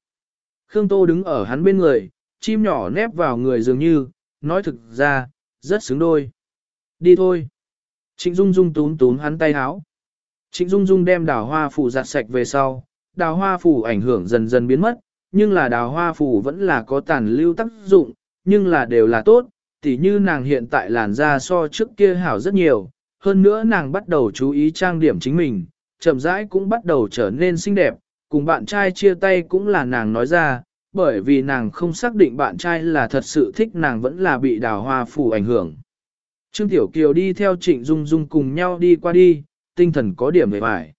Khương Tô đứng ở hắn bên người, chim nhỏ nép vào người dường như, nói thực ra, rất xứng đôi. Đi thôi. Trịnh Dung Dung tún tún hắn tay háo. Trịnh Dung Dung đem đào hoa phủ giặt sạch về sau, đào hoa phủ ảnh hưởng dần dần biến mất, nhưng là đào hoa phủ vẫn là có tàn lưu tác dụng, nhưng là đều là tốt, tỉ như nàng hiện tại làn da so trước kia hảo rất nhiều, hơn nữa nàng bắt đầu chú ý trang điểm chính mình, chậm rãi cũng bắt đầu trở nên xinh đẹp, cùng bạn trai chia tay cũng là nàng nói ra, bởi vì nàng không xác định bạn trai là thật sự thích nàng vẫn là bị đào hoa phủ ảnh hưởng. Trương Tiểu Kiều đi theo Trịnh Dung Dung cùng nhau đi qua đi, tinh thần có điểm về vải.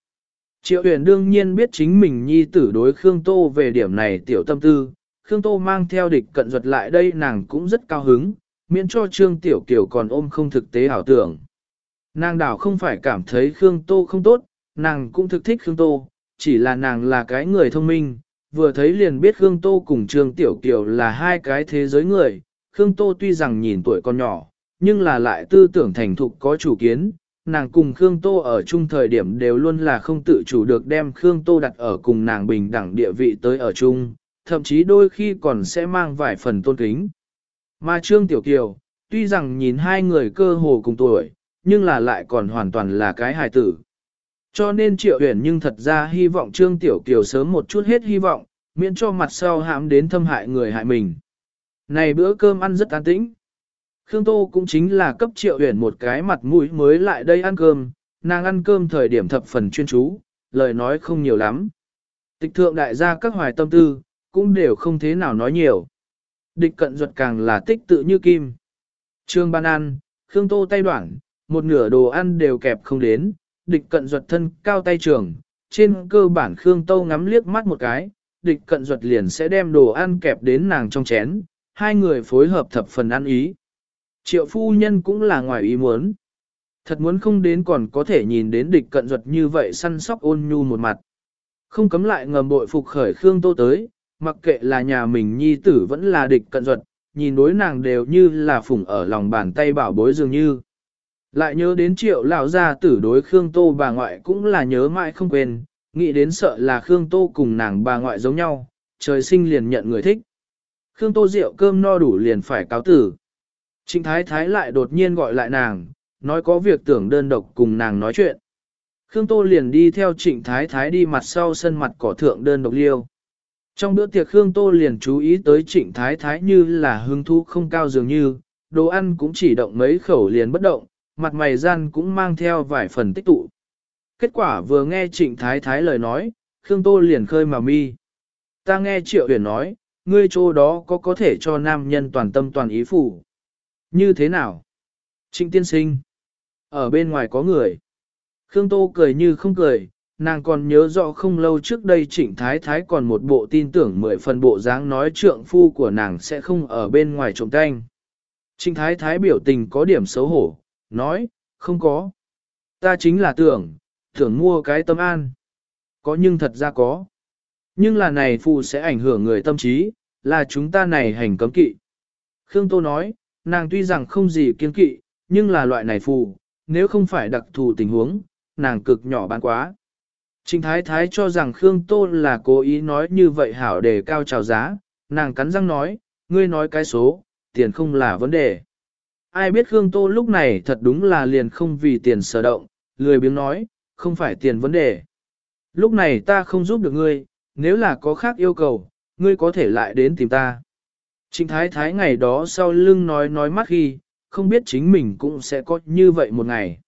Triệu huyền đương nhiên biết chính mình nhi tử đối Khương Tô về điểm này tiểu tâm tư, Khương Tô mang theo địch cận duật lại đây nàng cũng rất cao hứng, miễn cho Trương Tiểu Kiều còn ôm không thực tế ảo tưởng. Nàng đảo không phải cảm thấy Khương Tô không tốt, nàng cũng thực thích Khương Tô, chỉ là nàng là cái người thông minh, vừa thấy liền biết Khương Tô cùng Trương Tiểu Kiều là hai cái thế giới người. Khương Tô tuy rằng nhìn tuổi còn nhỏ, nhưng là lại tư tưởng thành thục có chủ kiến. Nàng cùng Khương Tô ở chung thời điểm đều luôn là không tự chủ được đem Khương Tô đặt ở cùng nàng bình đẳng địa vị tới ở chung, thậm chí đôi khi còn sẽ mang vài phần tôn kính. Mà Trương Tiểu Kiều, tuy rằng nhìn hai người cơ hồ cùng tuổi, nhưng là lại còn hoàn toàn là cái hài tử. Cho nên Triệu uyển nhưng thật ra hy vọng Trương Tiểu Kiều sớm một chút hết hy vọng, miễn cho mặt sau hãm đến thâm hại người hại mình. Này bữa cơm ăn rất an tĩnh. Khương Tô cũng chính là cấp Triệu uyển một cái mặt mũi mới lại đây ăn cơm, nàng ăn cơm thời điểm thập phần chuyên chú, lời nói không nhiều lắm. Tịch thượng đại gia các hoài tâm tư, cũng đều không thế nào nói nhiều. Địch cận ruột càng là tích tự như kim. Trương ban ăn, Khương Tô tay đoạn, một nửa đồ ăn đều kẹp không đến, địch cận duật thân cao tay trường, trên cơ bản Khương Tô ngắm liếc mắt một cái, địch cận duật liền sẽ đem đồ ăn kẹp đến nàng trong chén, hai người phối hợp thập phần ăn ý. Triệu phu nhân cũng là ngoài ý muốn. Thật muốn không đến còn có thể nhìn đến địch cận duật như vậy săn sóc ôn nhu một mặt. Không cấm lại ngầm bội phục khởi Khương Tô tới, mặc kệ là nhà mình nhi tử vẫn là địch cận duật, nhìn đối nàng đều như là phủng ở lòng bàn tay bảo bối dường như. Lại nhớ đến triệu lão gia tử đối Khương Tô bà ngoại cũng là nhớ mãi không quên, nghĩ đến sợ là Khương Tô cùng nàng bà ngoại giống nhau, trời sinh liền nhận người thích. Khương Tô rượu cơm no đủ liền phải cáo tử. Trịnh Thái Thái lại đột nhiên gọi lại nàng, nói có việc tưởng đơn độc cùng nàng nói chuyện. Khương Tô liền đi theo Trịnh Thái Thái đi mặt sau sân mặt cỏ thượng đơn độc liêu. Trong bữa tiệc Khương Tô liền chú ý tới Trịnh Thái Thái như là hứng thú không cao dường như, đồ ăn cũng chỉ động mấy khẩu liền bất động, mặt mày gian cũng mang theo vài phần tích tụ. Kết quả vừa nghe trịnh thái thái lời nói, Khương Tô liền khơi mà mi. Ta nghe triệu huyền nói, ngươi chỗ đó có có thể cho nam nhân toàn tâm toàn ý phủ. Như thế nào? Trịnh tiên sinh. Ở bên ngoài có người. Khương Tô cười như không cười, nàng còn nhớ rõ không lâu trước đây trịnh thái thái còn một bộ tin tưởng mười phần bộ dáng nói trượng phu của nàng sẽ không ở bên ngoài trộm canh. Trịnh thái thái biểu tình có điểm xấu hổ, nói, không có. Ta chính là tưởng, tưởng mua cái tâm an. Có nhưng thật ra có. Nhưng là này phù sẽ ảnh hưởng người tâm trí, là chúng ta này hành cấm kỵ. Khương Tô nói, nàng tuy rằng không gì kiên kỵ, nhưng là loại này phù, nếu không phải đặc thù tình huống, nàng cực nhỏ bán quá. Trình Thái Thái cho rằng Khương Tô là cố ý nói như vậy hảo để cao trào giá, nàng cắn răng nói, ngươi nói cái số, tiền không là vấn đề. Ai biết Khương Tô lúc này thật đúng là liền không vì tiền sở động, lười biếng nói, không phải tiền vấn đề. Lúc này ta không giúp được ngươi, nếu là có khác yêu cầu, ngươi có thể lại đến tìm ta. Trịnh thái thái ngày đó sau lưng nói nói mắt khi, không biết chính mình cũng sẽ có như vậy một ngày.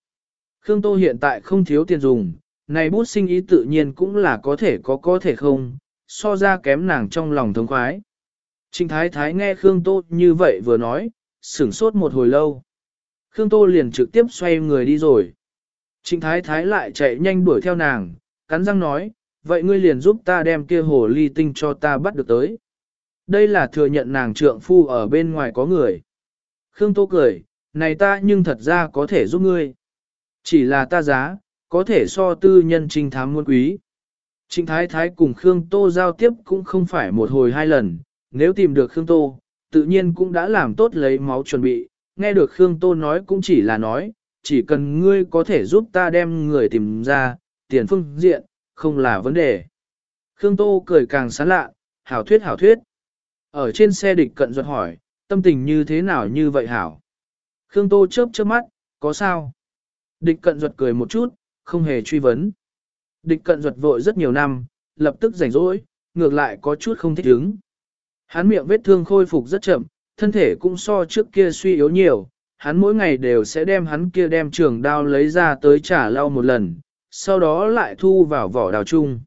Khương Tô hiện tại không thiếu tiền dùng, này bút sinh ý tự nhiên cũng là có thể có có thể không, so ra kém nàng trong lòng thống khoái. Trịnh thái thái nghe Khương Tô như vậy vừa nói, sửng sốt một hồi lâu. Khương Tô liền trực tiếp xoay người đi rồi. Trịnh thái thái lại chạy nhanh đuổi theo nàng, cắn răng nói, vậy ngươi liền giúp ta đem kia hồ ly tinh cho ta bắt được tới. Đây là thừa nhận nàng trượng phu ở bên ngoài có người. Khương Tô cười, này ta nhưng thật ra có thể giúp ngươi. Chỉ là ta giá, có thể so tư nhân trinh thám muôn quý. Trịnh Thái Thái cùng Khương Tô giao tiếp cũng không phải một hồi hai lần, nếu tìm được Khương Tô, tự nhiên cũng đã làm tốt lấy máu chuẩn bị, nghe được Khương Tô nói cũng chỉ là nói, chỉ cần ngươi có thể giúp ta đem người tìm ra, tiền phương diện, không là vấn đề. Khương Tô cười càng sán lạ, hảo thuyết hảo thuyết. Ở trên xe địch cận ruột hỏi, tâm tình như thế nào như vậy hảo? Khương Tô chớp chớp mắt, có sao? Địch cận ruột cười một chút, không hề truy vấn. Địch cận ruột vội rất nhiều năm, lập tức rảnh rỗi, ngược lại có chút không thích ứng. Hắn miệng vết thương khôi phục rất chậm, thân thể cũng so trước kia suy yếu nhiều, hắn mỗi ngày đều sẽ đem hắn kia đem trường đao lấy ra tới trả lau một lần, sau đó lại thu vào vỏ đào chung.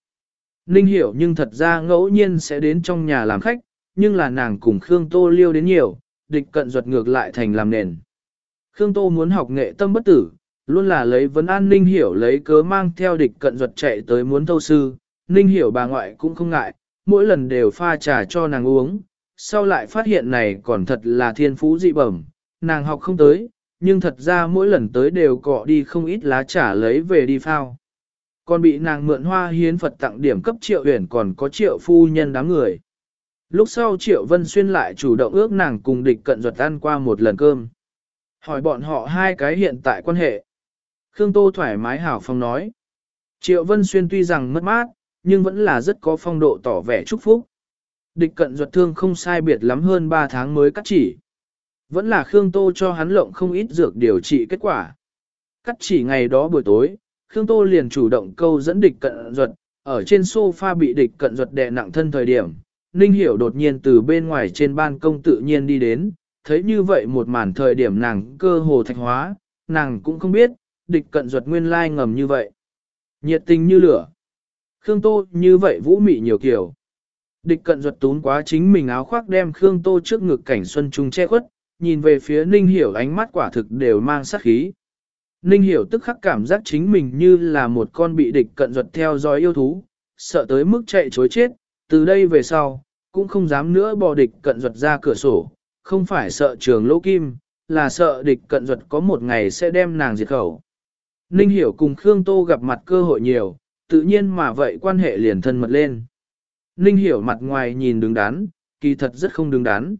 Ninh hiểu nhưng thật ra ngẫu nhiên sẽ đến trong nhà làm khách, nhưng là nàng cùng Khương Tô liêu đến nhiều, địch cận ruột ngược lại thành làm nền. Khương Tô muốn học nghệ tâm bất tử, luôn là lấy vấn an Ninh hiểu lấy cớ mang theo địch cận ruột chạy tới muốn thâu sư, Ninh hiểu bà ngoại cũng không ngại, mỗi lần đều pha trà cho nàng uống, sau lại phát hiện này còn thật là thiên phú dị bẩm, nàng học không tới, nhưng thật ra mỗi lần tới đều cọ đi không ít lá trà lấy về đi phao. Còn bị nàng mượn hoa hiến Phật tặng điểm cấp triệu huyển còn có triệu phu nhân đám người. Lúc sau triệu vân xuyên lại chủ động ước nàng cùng địch cận ruột ăn qua một lần cơm. Hỏi bọn họ hai cái hiện tại quan hệ. Khương Tô thoải mái hảo phong nói. Triệu vân xuyên tuy rằng mất mát, nhưng vẫn là rất có phong độ tỏ vẻ chúc phúc. Địch cận ruột thương không sai biệt lắm hơn 3 tháng mới cắt chỉ. Vẫn là Khương Tô cho hắn lộng không ít dược điều trị kết quả. Cắt chỉ ngày đó buổi tối, Khương Tô liền chủ động câu dẫn địch cận ruột, ở trên sofa bị địch cận ruột đè nặng thân thời điểm. Ninh Hiểu đột nhiên từ bên ngoài trên ban công tự nhiên đi đến, thấy như vậy một màn thời điểm nàng cơ hồ thạch hóa, nàng cũng không biết, địch cận ruột nguyên lai ngầm như vậy. Nhiệt tình như lửa. Khương Tô như vậy vũ mị nhiều kiểu. Địch cận ruột tún quá chính mình áo khoác đem Khương Tô trước ngực cảnh xuân trung che khuất, nhìn về phía Ninh Hiểu ánh mắt quả thực đều mang sát khí. Ninh Hiểu tức khắc cảm giác chính mình như là một con bị địch cận ruột theo dõi yêu thú, sợ tới mức chạy chối chết, từ đây về sau, cũng không dám nữa bò địch cận ruột ra cửa sổ, không phải sợ trường lỗ kim, là sợ địch cận ruột có một ngày sẽ đem nàng diệt khẩu. Ninh Hiểu cùng Khương Tô gặp mặt cơ hội nhiều, tự nhiên mà vậy quan hệ liền thân mật lên. Ninh Hiểu mặt ngoài nhìn đứng đắn, kỳ thật rất không đứng đắn.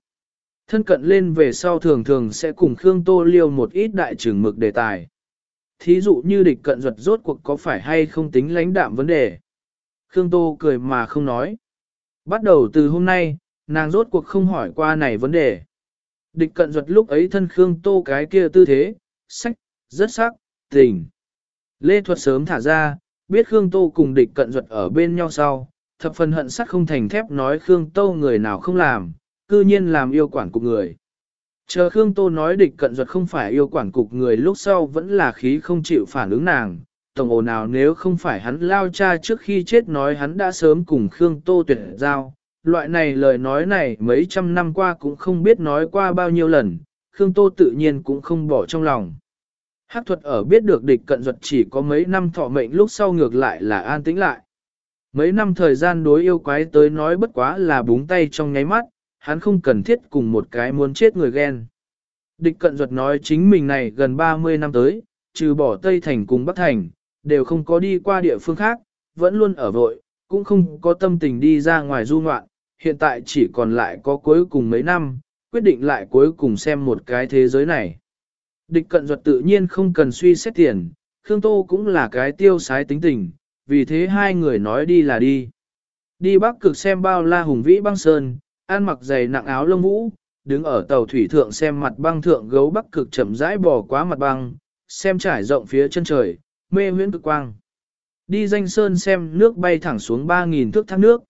Thân cận lên về sau thường thường sẽ cùng Khương Tô liêu một ít đại trường mực đề tài. Thí dụ như địch cận ruột rốt cuộc có phải hay không tính lãnh đạm vấn đề. Khương Tô cười mà không nói. Bắt đầu từ hôm nay, nàng rốt cuộc không hỏi qua này vấn đề. Địch cận ruột lúc ấy thân Khương Tô cái kia tư thế, sách, rất sắc, tình. Lê Thuật sớm thả ra, biết Khương Tô cùng địch cận duật ở bên nhau sau, thập phần hận sắt không thành thép nói Khương Tô người nào không làm, cư nhiên làm yêu quản cục người. Chờ Khương Tô nói địch cận duật không phải yêu quản cục người lúc sau vẫn là khí không chịu phản ứng nàng. Tổng ồn nào nếu không phải hắn lao cha trước khi chết nói hắn đã sớm cùng Khương Tô tuyệt giao. Loại này lời nói này mấy trăm năm qua cũng không biết nói qua bao nhiêu lần, Khương Tô tự nhiên cũng không bỏ trong lòng. Hắc thuật ở biết được địch cận duật chỉ có mấy năm thọ mệnh lúc sau ngược lại là an tĩnh lại. Mấy năm thời gian đối yêu quái tới nói bất quá là búng tay trong nháy mắt, hắn không cần thiết cùng một cái muốn chết người ghen. Địch cận duật nói chính mình này gần 30 năm tới, trừ bỏ Tây Thành cùng Bắc Thành, đều không có đi qua địa phương khác, vẫn luôn ở vội, cũng không có tâm tình đi ra ngoài du ngoạn, hiện tại chỉ còn lại có cuối cùng mấy năm, quyết định lại cuối cùng xem một cái thế giới này. Địch cận duật tự nhiên không cần suy xét tiền, Khương Tô cũng là cái tiêu sái tính tình, vì thế hai người nói đi là đi. Đi bắc cực xem bao la hùng vĩ băng sơn, ăn mặc giày nặng áo lông vũ, đứng ở tàu thủy thượng xem mặt băng thượng gấu bắc cực chậm rãi bò qua mặt băng, xem trải rộng phía chân trời, mê huyễn cực quang. Đi danh sơn xem nước bay thẳng xuống 3.000 thước thác nước.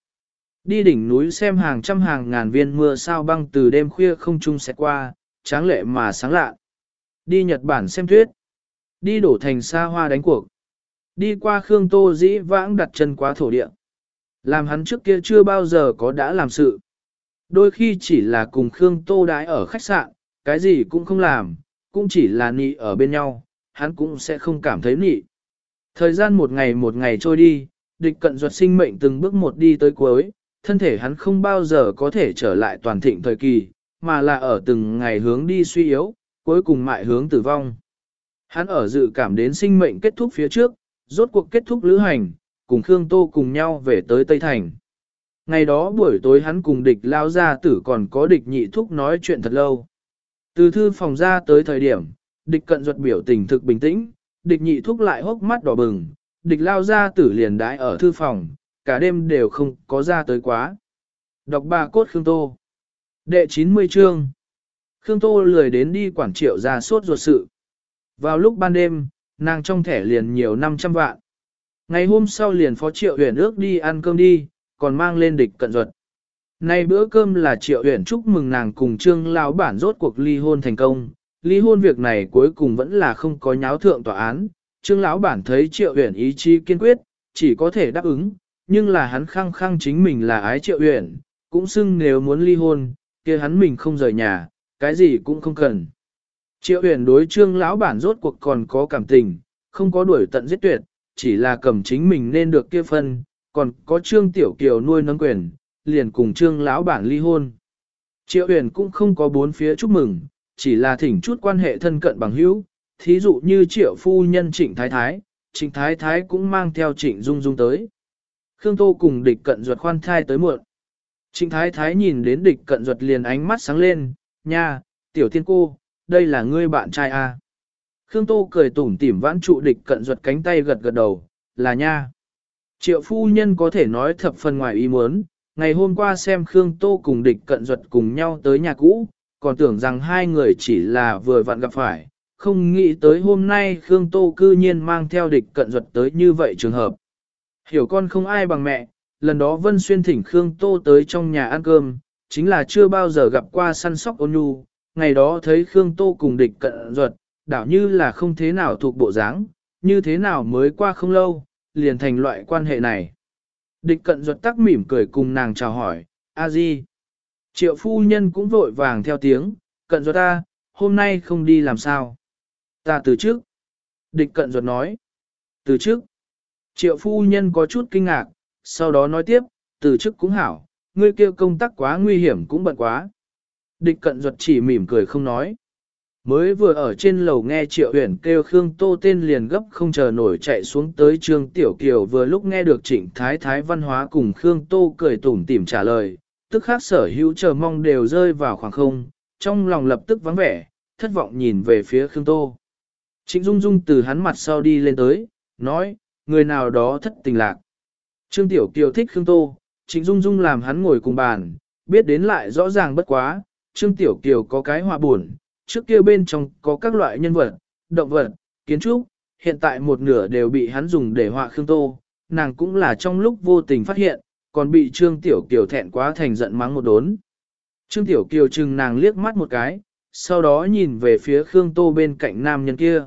Đi đỉnh núi xem hàng trăm hàng ngàn viên mưa sao băng từ đêm khuya không trung sẽ qua, tráng lệ mà sáng lạ. Đi Nhật Bản xem tuyết. Đi đổ thành xa hoa đánh cuộc. Đi qua Khương Tô dĩ vãng đặt chân quá thổ địa. Làm hắn trước kia chưa bao giờ có đã làm sự. Đôi khi chỉ là cùng Khương Tô đái ở khách sạn, cái gì cũng không làm, cũng chỉ là nị ở bên nhau, hắn cũng sẽ không cảm thấy nị. Thời gian một ngày một ngày trôi đi, địch cận duật sinh mệnh từng bước một đi tới cuối, thân thể hắn không bao giờ có thể trở lại toàn thịnh thời kỳ, mà là ở từng ngày hướng đi suy yếu, cuối cùng mại hướng tử vong. Hắn ở dự cảm đến sinh mệnh kết thúc phía trước, rốt cuộc kết thúc lữ hành, cùng Khương Tô cùng nhau về tới Tây Thành. Ngày đó buổi tối hắn cùng địch lao ra tử còn có địch nhị thúc nói chuyện thật lâu. Từ thư phòng ra tới thời điểm, địch cận ruột biểu tình thực bình tĩnh, địch nhị thúc lại hốc mắt đỏ bừng, địch lao ra tử liền đái ở thư phòng, cả đêm đều không có ra tới quá. Đọc bà cốt Khương Tô Đệ 90 chương Khương Tô lười đến đi quản triệu ra suốt ruột sự. Vào lúc ban đêm, nàng trong thẻ liền nhiều 500 vạn. Ngày hôm sau liền phó triệu huyền ước đi ăn cơm đi, còn mang lên địch cận ruột. Nay bữa cơm là triệu huyền chúc mừng nàng cùng trương lão bản rốt cuộc ly hôn thành công. Ly hôn việc này cuối cùng vẫn là không có nháo thượng tòa án. Trương lão bản thấy triệu huyền ý chí kiên quyết, chỉ có thể đáp ứng, nhưng là hắn khăng khăng chính mình là ái triệu huyền, cũng xưng nếu muốn ly hôn, kia hắn mình không rời nhà, cái gì cũng không cần. Triệu huyền đối trương lão bản rốt cuộc còn có cảm tình, không có đuổi tận giết tuyệt, chỉ là cầm chính mình nên được kia phân, còn có trương tiểu kiều nuôi nấng quyền, liền cùng trương lão bản ly hôn. Triệu huyền cũng không có bốn phía chúc mừng, chỉ là thỉnh chút quan hệ thân cận bằng hữu, thí dụ như triệu phu nhân trịnh thái thái, trịnh thái thái cũng mang theo trịnh dung dung tới. Khương Tô cùng địch cận ruột khoan thai tới muộn. Trịnh thái thái nhìn đến địch cận ruột liền ánh mắt sáng lên, nha, tiểu tiên cô, đây là ngươi bạn trai à. Khương Tô cười tủm tỉm vãn trụ địch cận ruột cánh tay gật gật đầu, là nha. Triệu phu nhân có thể nói thập phần ngoài ý muốn, ngày hôm qua xem Khương Tô cùng địch cận ruột cùng nhau tới nhà cũ, còn tưởng rằng hai người chỉ là vừa vặn gặp phải, không nghĩ tới hôm nay Khương Tô cư nhiên mang theo địch cận ruột tới như vậy trường hợp. Hiểu con không ai bằng mẹ, lần đó Vân Xuyên thỉnh Khương Tô tới trong nhà ăn cơm, chính là chưa bao giờ gặp qua săn sóc ôn nhu, ngày đó thấy Khương Tô cùng địch cận ruột, đảo như là không thế nào thuộc bộ dáng, như thế nào mới qua không lâu, liền thành loại quan hệ này. Địch cận ruột tắc mỉm cười cùng nàng chào hỏi, a di. Triệu phu nhân cũng vội vàng theo tiếng, cận ruột ta, hôm nay không đi làm sao. Ta từ trước. Địch cận ruột nói. Từ trước. Triệu phu nhân có chút kinh ngạc, sau đó nói tiếp, từ trước cũng hảo, ngươi kêu công tác quá nguy hiểm cũng bận quá. Địch cận ruột chỉ mỉm cười không nói. Mới vừa ở trên lầu nghe Triệu Huyền kêu Khương Tô tên liền gấp không chờ nổi chạy xuống tới Trương Tiểu Kiều vừa lúc nghe được Trịnh Thái Thái văn hóa cùng Khương Tô cười tủm tỉm trả lời, tức khác sở hữu chờ mong đều rơi vào khoảng không, trong lòng lập tức vắng vẻ, thất vọng nhìn về phía Khương Tô. Trịnh Dung Dung từ hắn mặt sau đi lên tới, nói, người nào đó thất tình lạc. Trương Tiểu Kiều thích Khương Tô, Trịnh Dung Dung làm hắn ngồi cùng bàn, biết đến lại rõ ràng bất quá, Trương Tiểu Kiều có cái hòa buồn, trước kia bên trong có các loại nhân vật, động vật, kiến trúc, hiện tại một nửa đều bị hắn dùng để họa Khương Tô, nàng cũng là trong lúc vô tình phát hiện, còn bị Trương Tiểu Kiều thẹn quá thành giận mắng một đốn. Trương Tiểu Kiều chừng nàng liếc mắt một cái, sau đó nhìn về phía Khương Tô bên cạnh nam nhân kia.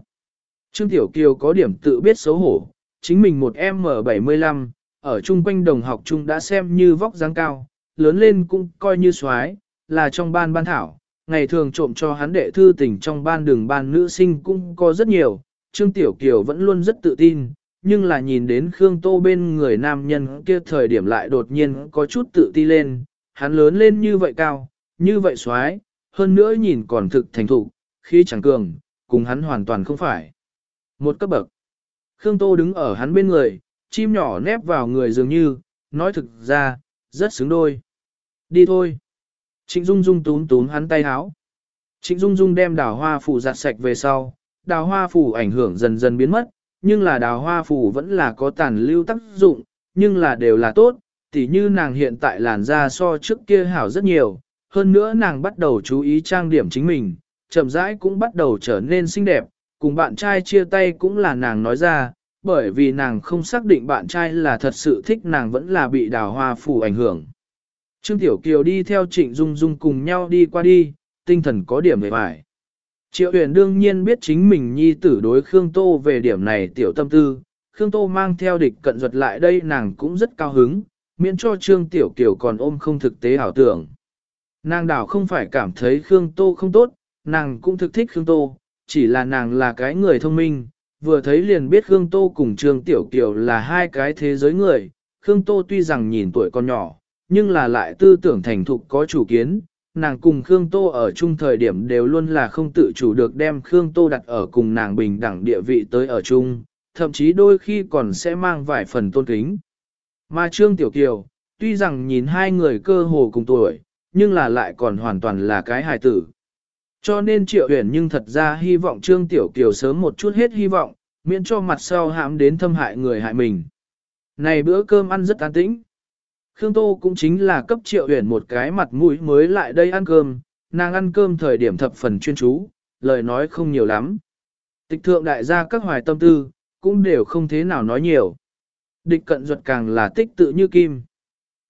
Trương Tiểu Kiều có điểm tự biết xấu hổ, chính mình một M75, ở chung quanh đồng học chung đã xem như vóc dáng cao, lớn lên cũng coi như soái là trong ban ban thảo, ngày thường trộm cho hắn đệ thư tình trong ban đường ban nữ sinh cũng có rất nhiều, Trương Tiểu Kiều vẫn luôn rất tự tin, nhưng là nhìn đến Khương Tô bên người nam nhân kia thời điểm lại đột nhiên có chút tự ti lên, hắn lớn lên như vậy cao, như vậy xoái, hơn nữa nhìn còn thực thành thục, khí chẳng cường, cùng hắn hoàn toàn không phải. Một cấp bậc. Khương Tô đứng ở hắn bên người, chim nhỏ nép vào người dường như, nói thực ra, rất xứng đôi. Đi thôi. Trịnh Dung Dung tún tún hắn tay háo. Trịnh Dung Dung đem đào hoa phủ giặt sạch về sau, đào hoa phủ ảnh hưởng dần dần biến mất, nhưng là đào hoa phủ vẫn là có tàn lưu tác dụng, nhưng là đều là tốt, tỉ như nàng hiện tại làn da so trước kia hảo rất nhiều, hơn nữa nàng bắt đầu chú ý trang điểm chính mình, chậm rãi cũng bắt đầu trở nên xinh đẹp, cùng bạn trai chia tay cũng là nàng nói ra, bởi vì nàng không xác định bạn trai là thật sự thích nàng vẫn là bị đào hoa phủ ảnh hưởng. Trương Tiểu Kiều đi theo Trịnh Dung Dung cùng nhau đi qua đi, tinh thần có điểm về vải. Triệu huyền đương nhiên biết chính mình nhi tử đối Khương Tô về điểm này tiểu tâm tư, Khương Tô mang theo địch cận duật lại đây nàng cũng rất cao hứng, miễn cho Trương Tiểu Kiều còn ôm không thực tế ảo tưởng. Nàng đảo không phải cảm thấy Khương Tô không tốt, nàng cũng thực thích Khương Tô, chỉ là nàng là cái người thông minh, vừa thấy liền biết Khương Tô cùng Trương Tiểu Kiều là hai cái thế giới người. Khương Tô tuy rằng nhìn tuổi còn nhỏ, nhưng là lại tư tưởng thành thục có chủ kiến. Nàng cùng Khương Tô ở chung thời điểm đều luôn là không tự chủ được đem Khương Tô đặt ở cùng nàng bình đẳng địa vị tới ở chung, thậm chí đôi khi còn sẽ mang vài phần tôn kính. Mà Trương Tiểu Kiều, tuy rằng nhìn hai người cơ hồ cùng tuổi, nhưng là lại còn hoàn toàn là cái hài tử. Cho nên Triệu Huyền nhưng thật ra hy vọng Trương Tiểu Kiều sớm một chút hết hy vọng, miễn cho mặt sau hãm đến thâm hại người hại mình. Này bữa cơm ăn rất an tĩnh. Khương Tô cũng chính là cấp Triệu Huyền một cái mặt mũi mới lại đây ăn cơm, nàng ăn cơm thời điểm thập phần chuyên chú, lời nói không nhiều lắm. Tịch thượng đại gia các hoài tâm tư, cũng đều không thế nào nói nhiều. Địch cận ruột càng là tích tự như kim.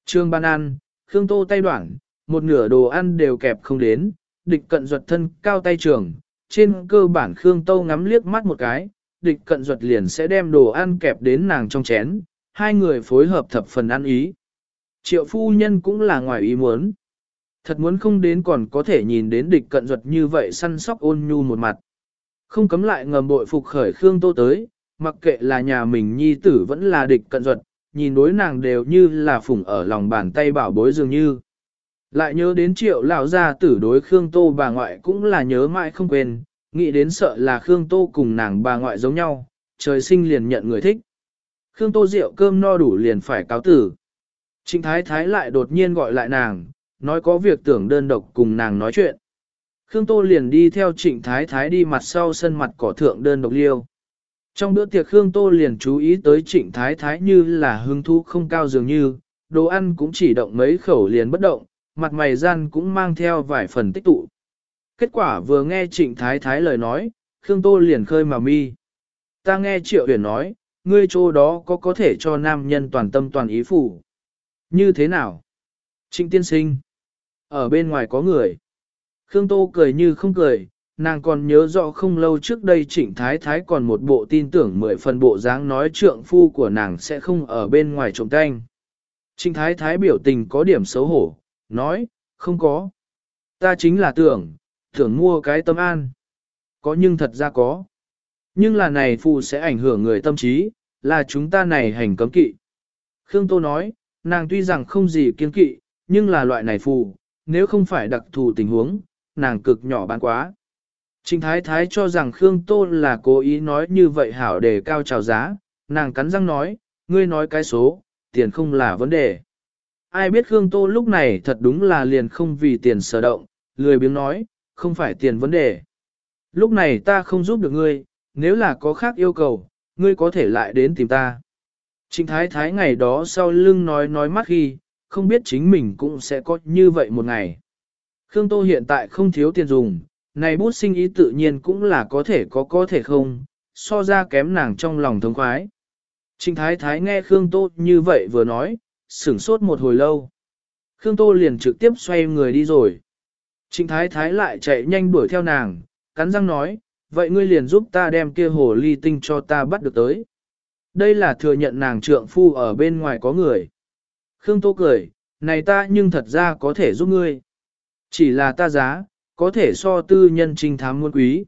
Trương ban ăn, Khương Tô tay đoạn, một nửa đồ ăn đều kẹp không đến, địch cận duật thân cao tay trường, trên cơ bản Khương Tô ngắm liếc mắt một cái, địch cận duật liền sẽ đem đồ ăn kẹp đến nàng trong chén, hai người phối hợp thập phần ăn ý. Triệu phu nhân cũng là ngoài ý muốn. Thật muốn không đến còn có thể nhìn đến địch cận duật như vậy săn sóc ôn nhu một mặt. Không cấm lại ngầm bội phục khởi Khương Tô tới, mặc kệ là nhà mình nhi tử vẫn là địch cận duật, nhìn đối nàng đều như là phủng ở lòng bàn tay bảo bối dường như. Lại nhớ đến triệu lão gia tử đối Khương Tô bà ngoại cũng là nhớ mãi không quên, nghĩ đến sợ là Khương Tô cùng nàng bà ngoại giống nhau, trời sinh liền nhận người thích. Khương Tô rượu cơm no đủ liền phải cáo tử. Trịnh Thái Thái lại đột nhiên gọi lại nàng, nói có việc tưởng đơn độc cùng nàng nói chuyện. Khương Tô liền đi theo Trịnh Thái Thái đi mặt sau sân mặt cỏ thượng đơn độc liêu. Trong bữa tiệc Khương Tô liền chú ý tới Trịnh Thái Thái như là hứng thú không cao dường như, đồ ăn cũng chỉ động mấy khẩu liền bất động, mặt mày gian cũng mang theo vài phần tích tụ. Kết quả vừa nghe Trịnh Thái Thái lời nói, Khương Tô liền khơi mà mi. Ta nghe Triệu Huyền nói, ngươi chỗ đó có có thể cho nam nhân toàn tâm toàn ý phủ. Như thế nào? Trịnh tiên sinh. Ở bên ngoài có người. Khương Tô cười như không cười, nàng còn nhớ rõ không lâu trước đây Trịnh Thái Thái còn một bộ tin tưởng mười phần bộ dáng nói trượng phu của nàng sẽ không ở bên ngoài trộm canh. Trịnh Thái Thái biểu tình có điểm xấu hổ, nói, không có. Ta chính là tưởng, tưởng mua cái tâm an. Có nhưng thật ra có. Nhưng là này phù sẽ ảnh hưởng người tâm trí, là chúng ta này hành cấm kỵ. Khương Tô nói, nàng tuy rằng không gì kiên kỵ, nhưng là loại này phù, nếu không phải đặc thù tình huống, nàng cực nhỏ bán quá. Trình Thái Thái cho rằng Khương Tô là cố ý nói như vậy hảo để cao trào giá, nàng cắn răng nói, ngươi nói cái số, tiền không là vấn đề. Ai biết Khương Tô lúc này thật đúng là liền không vì tiền sở động, lười biếng nói, không phải tiền vấn đề. Lúc này ta không giúp được ngươi, nếu là có khác yêu cầu, ngươi có thể lại đến tìm ta. Trịnh Thái Thái ngày đó sau lưng nói nói mắt khi, không biết chính mình cũng sẽ có như vậy một ngày. Khương Tô hiện tại không thiếu tiền dùng, này bút sinh ý tự nhiên cũng là có thể có có thể không, so ra kém nàng trong lòng thống khoái. Trịnh Thái Thái nghe Khương Tô như vậy vừa nói, sửng sốt một hồi lâu. Khương Tô liền trực tiếp xoay người đi rồi. Trịnh Thái Thái lại chạy nhanh đuổi theo nàng, cắn răng nói, vậy ngươi liền giúp ta đem kia hồ ly tinh cho ta bắt được tới. Đây là thừa nhận nàng trượng phu ở bên ngoài có người. Khương Tô cười, này ta nhưng thật ra có thể giúp ngươi. Chỉ là ta giá, có thể so tư nhân trinh thám muôn quý.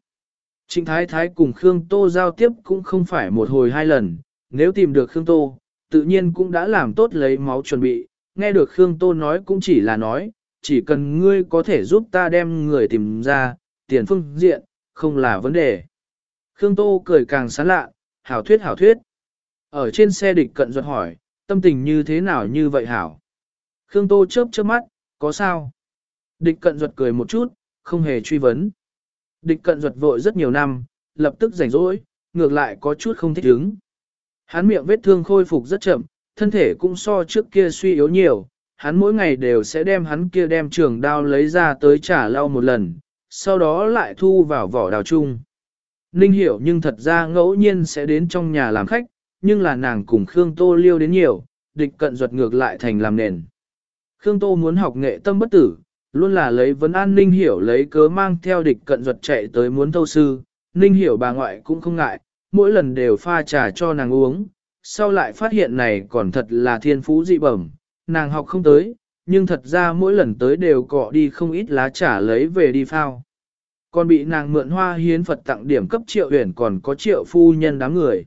Trịnh Thái Thái cùng Khương Tô giao tiếp cũng không phải một hồi hai lần, nếu tìm được Khương Tô, tự nhiên cũng đã làm tốt lấy máu chuẩn bị, nghe được Khương Tô nói cũng chỉ là nói, chỉ cần ngươi có thể giúp ta đem người tìm ra, tiền phương diện, không là vấn đề. Khương Tô cười càng sán lạ, hảo thuyết hảo thuyết. Ở trên xe địch cận ruột hỏi, tâm tình như thế nào như vậy hảo? Khương Tô chớp chớp mắt, có sao? Địch cận ruột cười một chút, không hề truy vấn. Địch cận ruột vội rất nhiều năm, lập tức rảnh rỗi, ngược lại có chút không thích ứng. Hắn miệng vết thương khôi phục rất chậm, thân thể cũng so trước kia suy yếu nhiều, hắn mỗi ngày đều sẽ đem hắn kia đem trường đao lấy ra tới trả lau một lần, sau đó lại thu vào vỏ đào chung. Ninh hiểu nhưng thật ra ngẫu nhiên sẽ đến trong nhà làm khách, nhưng là nàng cùng Khương Tô liêu đến nhiều, địch cận ruột ngược lại thành làm nền. Khương Tô muốn học nghệ tâm bất tử, luôn là lấy vấn an Ninh Hiểu lấy cớ mang theo địch cận ruột chạy tới muốn thâu sư, Ninh Hiểu bà ngoại cũng không ngại, mỗi lần đều pha trà cho nàng uống, sau lại phát hiện này còn thật là thiên phú dị bẩm, nàng học không tới, nhưng thật ra mỗi lần tới đều cọ đi không ít lá trà lấy về đi phao. Còn bị nàng mượn hoa hiến Phật tặng điểm cấp triệu huyền còn có triệu phu nhân đám người.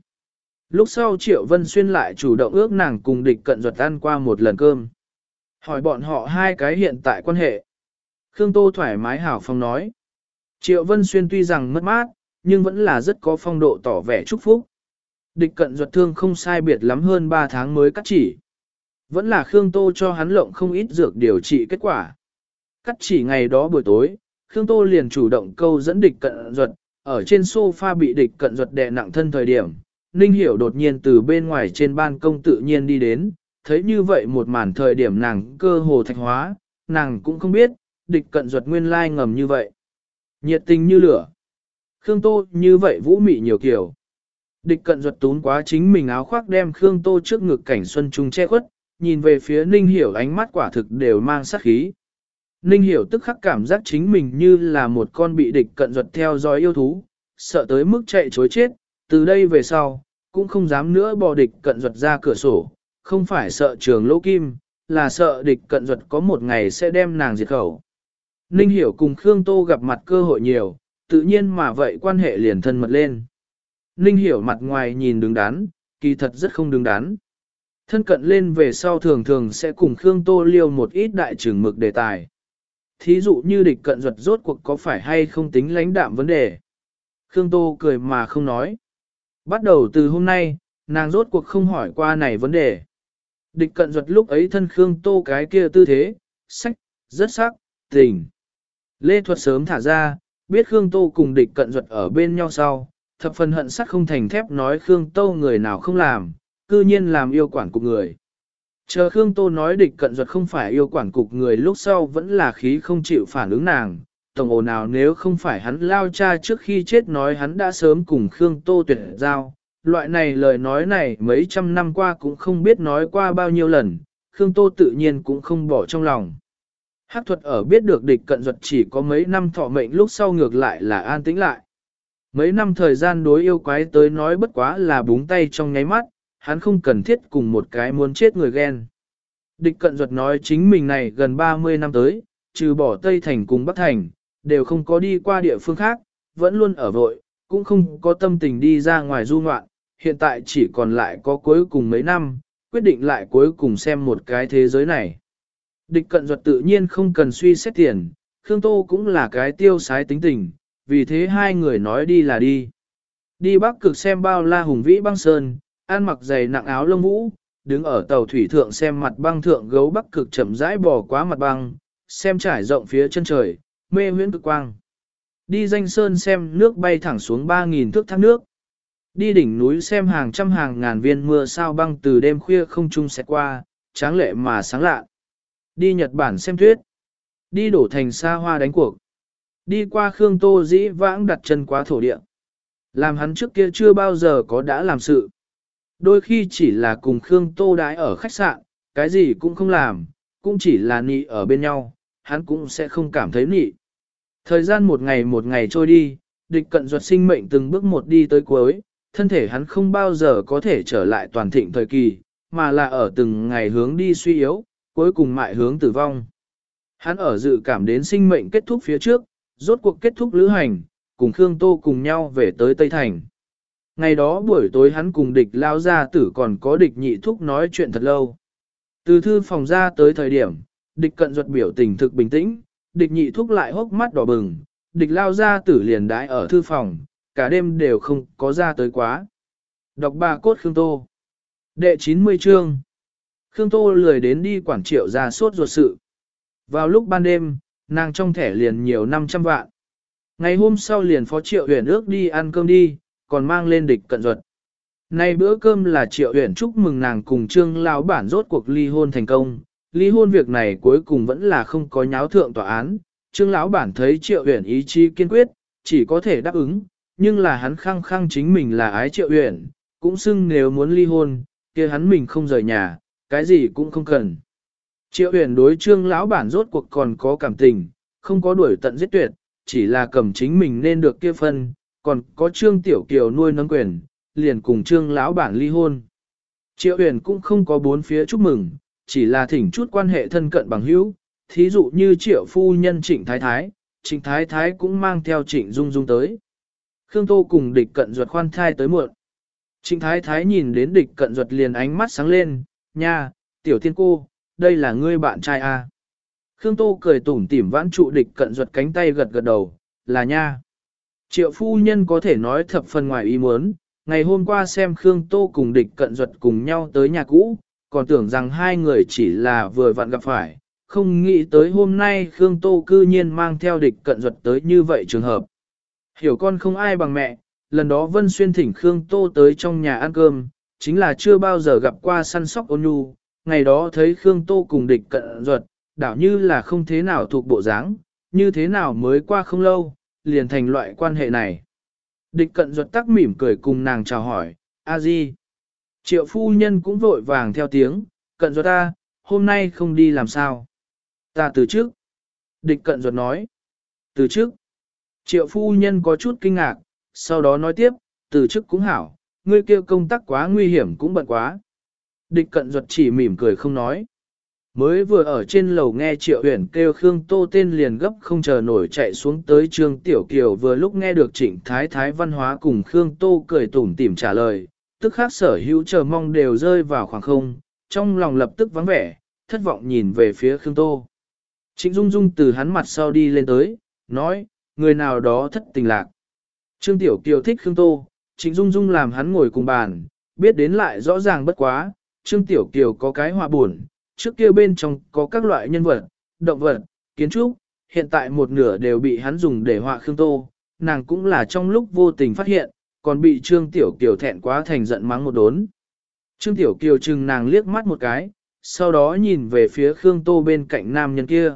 Lúc sau triệu vân xuyên lại chủ động ước nàng cùng địch cận ruột ăn qua một lần cơm. Hỏi bọn họ hai cái hiện tại quan hệ. Khương Tô thoải mái hảo phong nói. Triệu Vân Xuyên tuy rằng mất mát, nhưng vẫn là rất có phong độ tỏ vẻ chúc phúc. Địch cận ruột thương không sai biệt lắm hơn 3 tháng mới cắt chỉ. Vẫn là Khương Tô cho hắn lộng không ít dược điều trị kết quả. Cắt chỉ ngày đó buổi tối, Khương Tô liền chủ động câu dẫn địch cận ruột, ở trên sofa bị địch cận ruột đè nặng thân thời điểm. Ninh Hiểu đột nhiên từ bên ngoài trên ban công tự nhiên đi đến, thấy như vậy một màn thời điểm nàng cơ hồ thạch hóa, nàng cũng không biết, địch cận ruột nguyên lai ngầm như vậy. Nhiệt tình như lửa. Khương Tô như vậy vũ mị nhiều kiểu. Địch cận ruột tún quá chính mình áo khoác đem Khương Tô trước ngực cảnh xuân trung che khuất, nhìn về phía Ninh Hiểu ánh mắt quả thực đều mang sát khí. Ninh Hiểu tức khắc cảm giác chính mình như là một con bị địch cận ruột theo dõi yêu thú, sợ tới mức chạy chối chết, từ đây về sau, cũng không dám nữa bò địch cận ruột ra cửa sổ, không phải sợ trường lỗ kim, là sợ địch cận ruột có một ngày sẽ đem nàng diệt khẩu. Ninh Hiểu cùng Khương Tô gặp mặt cơ hội nhiều, tự nhiên mà vậy quan hệ liền thân mật lên. Ninh Hiểu mặt ngoài nhìn đứng đắn, kỳ thật rất không đứng đắn. Thân cận lên về sau thường thường sẽ cùng Khương Tô liêu một ít đại trưởng mực đề tài. Thí dụ như địch cận ruột rốt cuộc có phải hay không tính lãnh đạm vấn đề. Khương Tô cười mà không nói. Bắt đầu từ hôm nay, nàng rốt cuộc không hỏi qua này vấn đề. Địch cận ruột lúc ấy thân Khương Tô cái kia tư thế, sách, rất sắc, tình. Lê Thuật sớm thả ra, biết Khương Tô cùng địch cận duật ở bên nhau sau, thập phần hận sắt không thành thép nói Khương Tô người nào không làm, cư nhiên làm yêu quản cục người. Chờ Khương Tô nói địch cận duật không phải yêu quản cục người lúc sau vẫn là khí không chịu phản ứng nàng. Tổng ồn nào nếu không phải hắn lao cha trước khi chết nói hắn đã sớm cùng Khương Tô tuyệt giao, loại này lời nói này mấy trăm năm qua cũng không biết nói qua bao nhiêu lần, Khương Tô tự nhiên cũng không bỏ trong lòng. Hắc thuật ở biết được địch cận duật chỉ có mấy năm thọ mệnh lúc sau ngược lại là an tĩnh lại. Mấy năm thời gian đối yêu quái tới nói bất quá là búng tay trong nháy mắt, hắn không cần thiết cùng một cái muốn chết người ghen. Địch cận duật nói chính mình này gần 30 năm tới, trừ bỏ Tây Thành cùng Bắc Thành, đều không có đi qua địa phương khác, vẫn luôn ở vội, cũng không có tâm tình đi ra ngoài du ngoạn, hiện tại chỉ còn lại có cuối cùng mấy năm, quyết định lại cuối cùng xem một cái thế giới này. Địch cận duật tự nhiên không cần suy xét tiền, Khương Tô cũng là cái tiêu sái tính tình, vì thế hai người nói đi là đi. Đi bắc cực xem bao la hùng vĩ băng sơn, ăn mặc giày nặng áo lông vũ, đứng ở tàu thủy thượng xem mặt băng thượng gấu bắc cực chậm rãi bò quá mặt băng, xem trải rộng phía chân trời, mê huyễn cực quang. Đi danh sơn xem nước bay thẳng xuống 3.000 thước thác nước. Đi đỉnh núi xem hàng trăm hàng ngàn viên mưa sao băng từ đêm khuya không trung sẽ qua, tráng lệ mà sáng lạ. Đi Nhật Bản xem tuyết. Đi đổ thành xa hoa đánh cuộc. Đi qua Khương Tô dĩ vãng đặt chân quá thổ địa. Làm hắn trước kia chưa bao giờ có đã làm sự. Đôi khi chỉ là cùng Khương Tô đái ở khách sạn, cái gì cũng không làm, cũng chỉ là nị ở bên nhau, hắn cũng sẽ không cảm thấy nị. Thời gian một ngày một ngày trôi đi, địch cận duật sinh mệnh từng bước một đi tới cuối, thân thể hắn không bao giờ có thể trở lại toàn thịnh thời kỳ, mà là ở từng ngày hướng đi suy yếu, cuối cùng mại hướng tử vong. Hắn ở dự cảm đến sinh mệnh kết thúc phía trước, rốt cuộc kết thúc lữ hành, cùng Khương Tô cùng nhau về tới Tây Thành. Ngày đó buổi tối hắn cùng địch lao ra tử còn có địch nhị thúc nói chuyện thật lâu. Từ thư phòng ra tới thời điểm, địch cận ruột biểu tình thực bình tĩnh, địch nhị thúc lại hốc mắt đỏ bừng, địch lao ra tử liền đái ở thư phòng, cả đêm đều không có ra tới quá. Đọc bà cốt Khương Tô Đệ 90 chương Khương Tô lười đến đi quản triệu ra suốt ruột sự. Vào lúc ban đêm, nàng trong thẻ liền nhiều 500 vạn. Ngày hôm sau liền phó triệu huyền ước đi ăn cơm đi, còn mang lên địch cận ruột. Nay bữa cơm là triệu huyền chúc mừng nàng cùng trương lão bản rốt cuộc ly hôn thành công. Ly hôn việc này cuối cùng vẫn là không có nháo thượng tòa án. Trương lão bản thấy triệu huyền ý chí kiên quyết, chỉ có thể đáp ứng, nhưng là hắn khăng khăng chính mình là ái triệu huyền, cũng xưng nếu muốn ly hôn, kia hắn mình không rời nhà, cái gì cũng không cần. Triệu huyền đối trương lão bản rốt cuộc còn có cảm tình, không có đuổi tận giết tuyệt, chỉ là cầm chính mình nên được kia phân, còn có trương tiểu kiều nuôi nấng quyền, liền cùng trương lão bản ly hôn. Triệu huyền cũng không có bốn phía chúc mừng, chỉ là thỉnh chút quan hệ thân cận bằng hữu, thí dụ như triệu phu nhân trịnh thái thái, trịnh thái thái cũng mang theo trịnh dung dung tới. Khương Tô cùng địch cận ruột khoan thai tới muộn. Trịnh thái thái nhìn đến địch cận ruột liền ánh mắt sáng lên, nha, tiểu thiên cô, đây là ngươi bạn trai à. Khương Tô cười tủm tỉm vãn trụ địch cận ruột cánh tay gật gật đầu, là nha. Triệu phu nhân có thể nói thập phần ngoài ý muốn, ngày hôm qua xem Khương Tô cùng địch cận ruột cùng nhau tới nhà cũ, còn tưởng rằng hai người chỉ là vừa vặn gặp phải, không nghĩ tới hôm nay Khương Tô cư nhiên mang theo địch cận ruột tới như vậy trường hợp. Hiểu con không ai bằng mẹ, lần đó Vân Xuyên thỉnh Khương Tô tới trong nhà ăn cơm, chính là chưa bao giờ gặp qua săn sóc ôn nhu, ngày đó thấy Khương Tô cùng địch cận ruột, đảo như là không thế nào thuộc bộ dáng, như thế nào mới qua không lâu, liền thành loại quan hệ này. Địch cận ruột tắc mỉm cười cùng nàng chào hỏi, a di. Triệu phu nhân cũng vội vàng theo tiếng, cận ruột ta, hôm nay không đi làm sao. Ta từ trước. Địch cận ruột nói. Từ trước. Triệu phu nhân có chút kinh ngạc, sau đó nói tiếp, từ trước cũng hảo, ngươi kêu công tác quá nguy hiểm cũng bận quá. Địch cận ruột chỉ mỉm cười không nói. Mới vừa ở trên lầu nghe Triệu Huyền kêu Khương Tô tên liền gấp không chờ nổi chạy xuống tới Trương Tiểu Kiều vừa lúc nghe được Trịnh Thái Thái văn hóa cùng Khương Tô cười tủm tỉm trả lời, tức khác sở hữu chờ mong đều rơi vào khoảng không, trong lòng lập tức vắng vẻ, thất vọng nhìn về phía Khương Tô. Trịnh Dung Dung từ hắn mặt sau đi lên tới, nói, người nào đó thất tình lạc. Trương Tiểu Kiều thích Khương Tô, Trịnh Dung Dung làm hắn ngồi cùng bàn, biết đến lại rõ ràng bất quá, Trương Tiểu Kiều có cái hòa buồn, trước kia bên trong có các loại nhân vật, động vật, kiến trúc, hiện tại một nửa đều bị hắn dùng để họa Khương Tô, nàng cũng là trong lúc vô tình phát hiện, còn bị Trương Tiểu Kiều thẹn quá thành giận mắng một đốn. Trương Tiểu Kiều chừng nàng liếc mắt một cái, sau đó nhìn về phía Khương Tô bên cạnh nam nhân kia.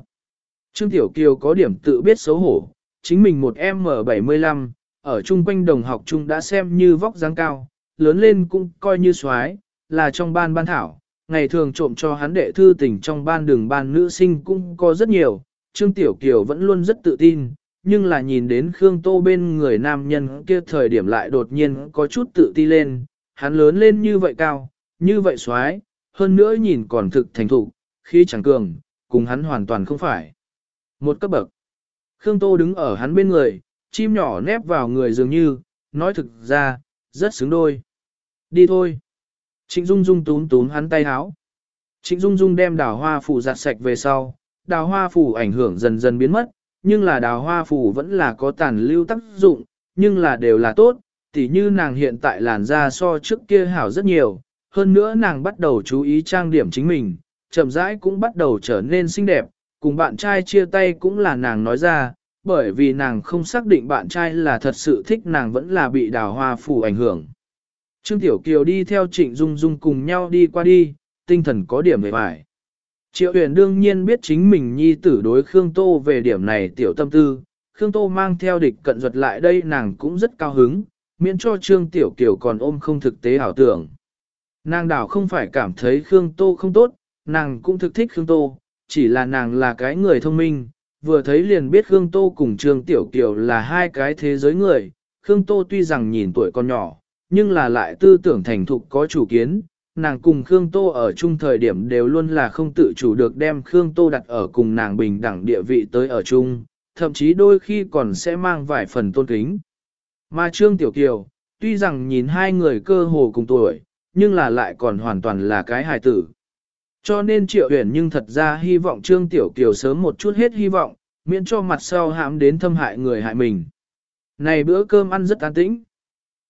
Trương Tiểu Kiều có điểm tự biết xấu hổ, chính mình một M75, ở chung quanh đồng học chung đã xem như vóc dáng cao, lớn lên cũng coi như soái là trong ban ban thảo, ngày thường trộm cho hắn đệ thư tình trong ban đường ban nữ sinh cũng có rất nhiều, Trương Tiểu Kiều vẫn luôn rất tự tin, nhưng là nhìn đến Khương Tô bên người nam nhân kia thời điểm lại đột nhiên có chút tự ti lên, hắn lớn lên như vậy cao, như vậy xoái, hơn nữa nhìn còn thực thành thục, khi chẳng cường, cùng hắn hoàn toàn không phải. Một cấp bậc. Khương Tô đứng ở hắn bên người, chim nhỏ nép vào người dường như, nói thực ra, rất xứng đôi. Đi thôi. Trịnh Dung Dung túm túm hắn tay háo. Trịnh Dung Dung đem đào hoa phủ giặt sạch về sau, đào hoa phủ ảnh hưởng dần dần biến mất, nhưng là đào hoa phủ vẫn là có tàn lưu tác dụng, nhưng là đều là tốt, tỉ như nàng hiện tại làn da so trước kia hảo rất nhiều, hơn nữa nàng bắt đầu chú ý trang điểm chính mình, chậm rãi cũng bắt đầu trở nên xinh đẹp, cùng bạn trai chia tay cũng là nàng nói ra, bởi vì nàng không xác định bạn trai là thật sự thích nàng vẫn là bị đào hoa phủ ảnh hưởng. Trương Tiểu Kiều đi theo Trịnh Dung Dung cùng nhau đi qua đi, tinh thần có điểm về bài. Triệu Uyển đương nhiên biết chính mình nhi tử đối Khương Tô về điểm này tiểu tâm tư, Khương Tô mang theo địch cận duật lại đây nàng cũng rất cao hứng, miễn cho Trương Tiểu Kiều còn ôm không thực tế ảo tưởng. Nàng đảo không phải cảm thấy Khương Tô không tốt, nàng cũng thực thích Khương Tô, chỉ là nàng là cái người thông minh, vừa thấy liền biết Khương Tô cùng Trương Tiểu Kiều là hai cái thế giới người, Khương Tô tuy rằng nhìn tuổi còn nhỏ, nhưng là lại tư tưởng thành thục có chủ kiến, nàng cùng Khương Tô ở chung thời điểm đều luôn là không tự chủ được đem Khương Tô đặt ở cùng nàng bình đẳng địa vị tới ở chung, thậm chí đôi khi còn sẽ mang vài phần tôn kính. Mà Trương Tiểu Kiều, tuy rằng nhìn hai người cơ hồ cùng tuổi, nhưng là lại còn hoàn toàn là cái hài tử. Cho nên Triệu Huyền nhưng thật ra hy vọng Trương Tiểu Kiều sớm một chút hết hy vọng, miễn cho mặt sau hãm đến thâm hại người hại mình. Này bữa cơm ăn rất an tĩnh.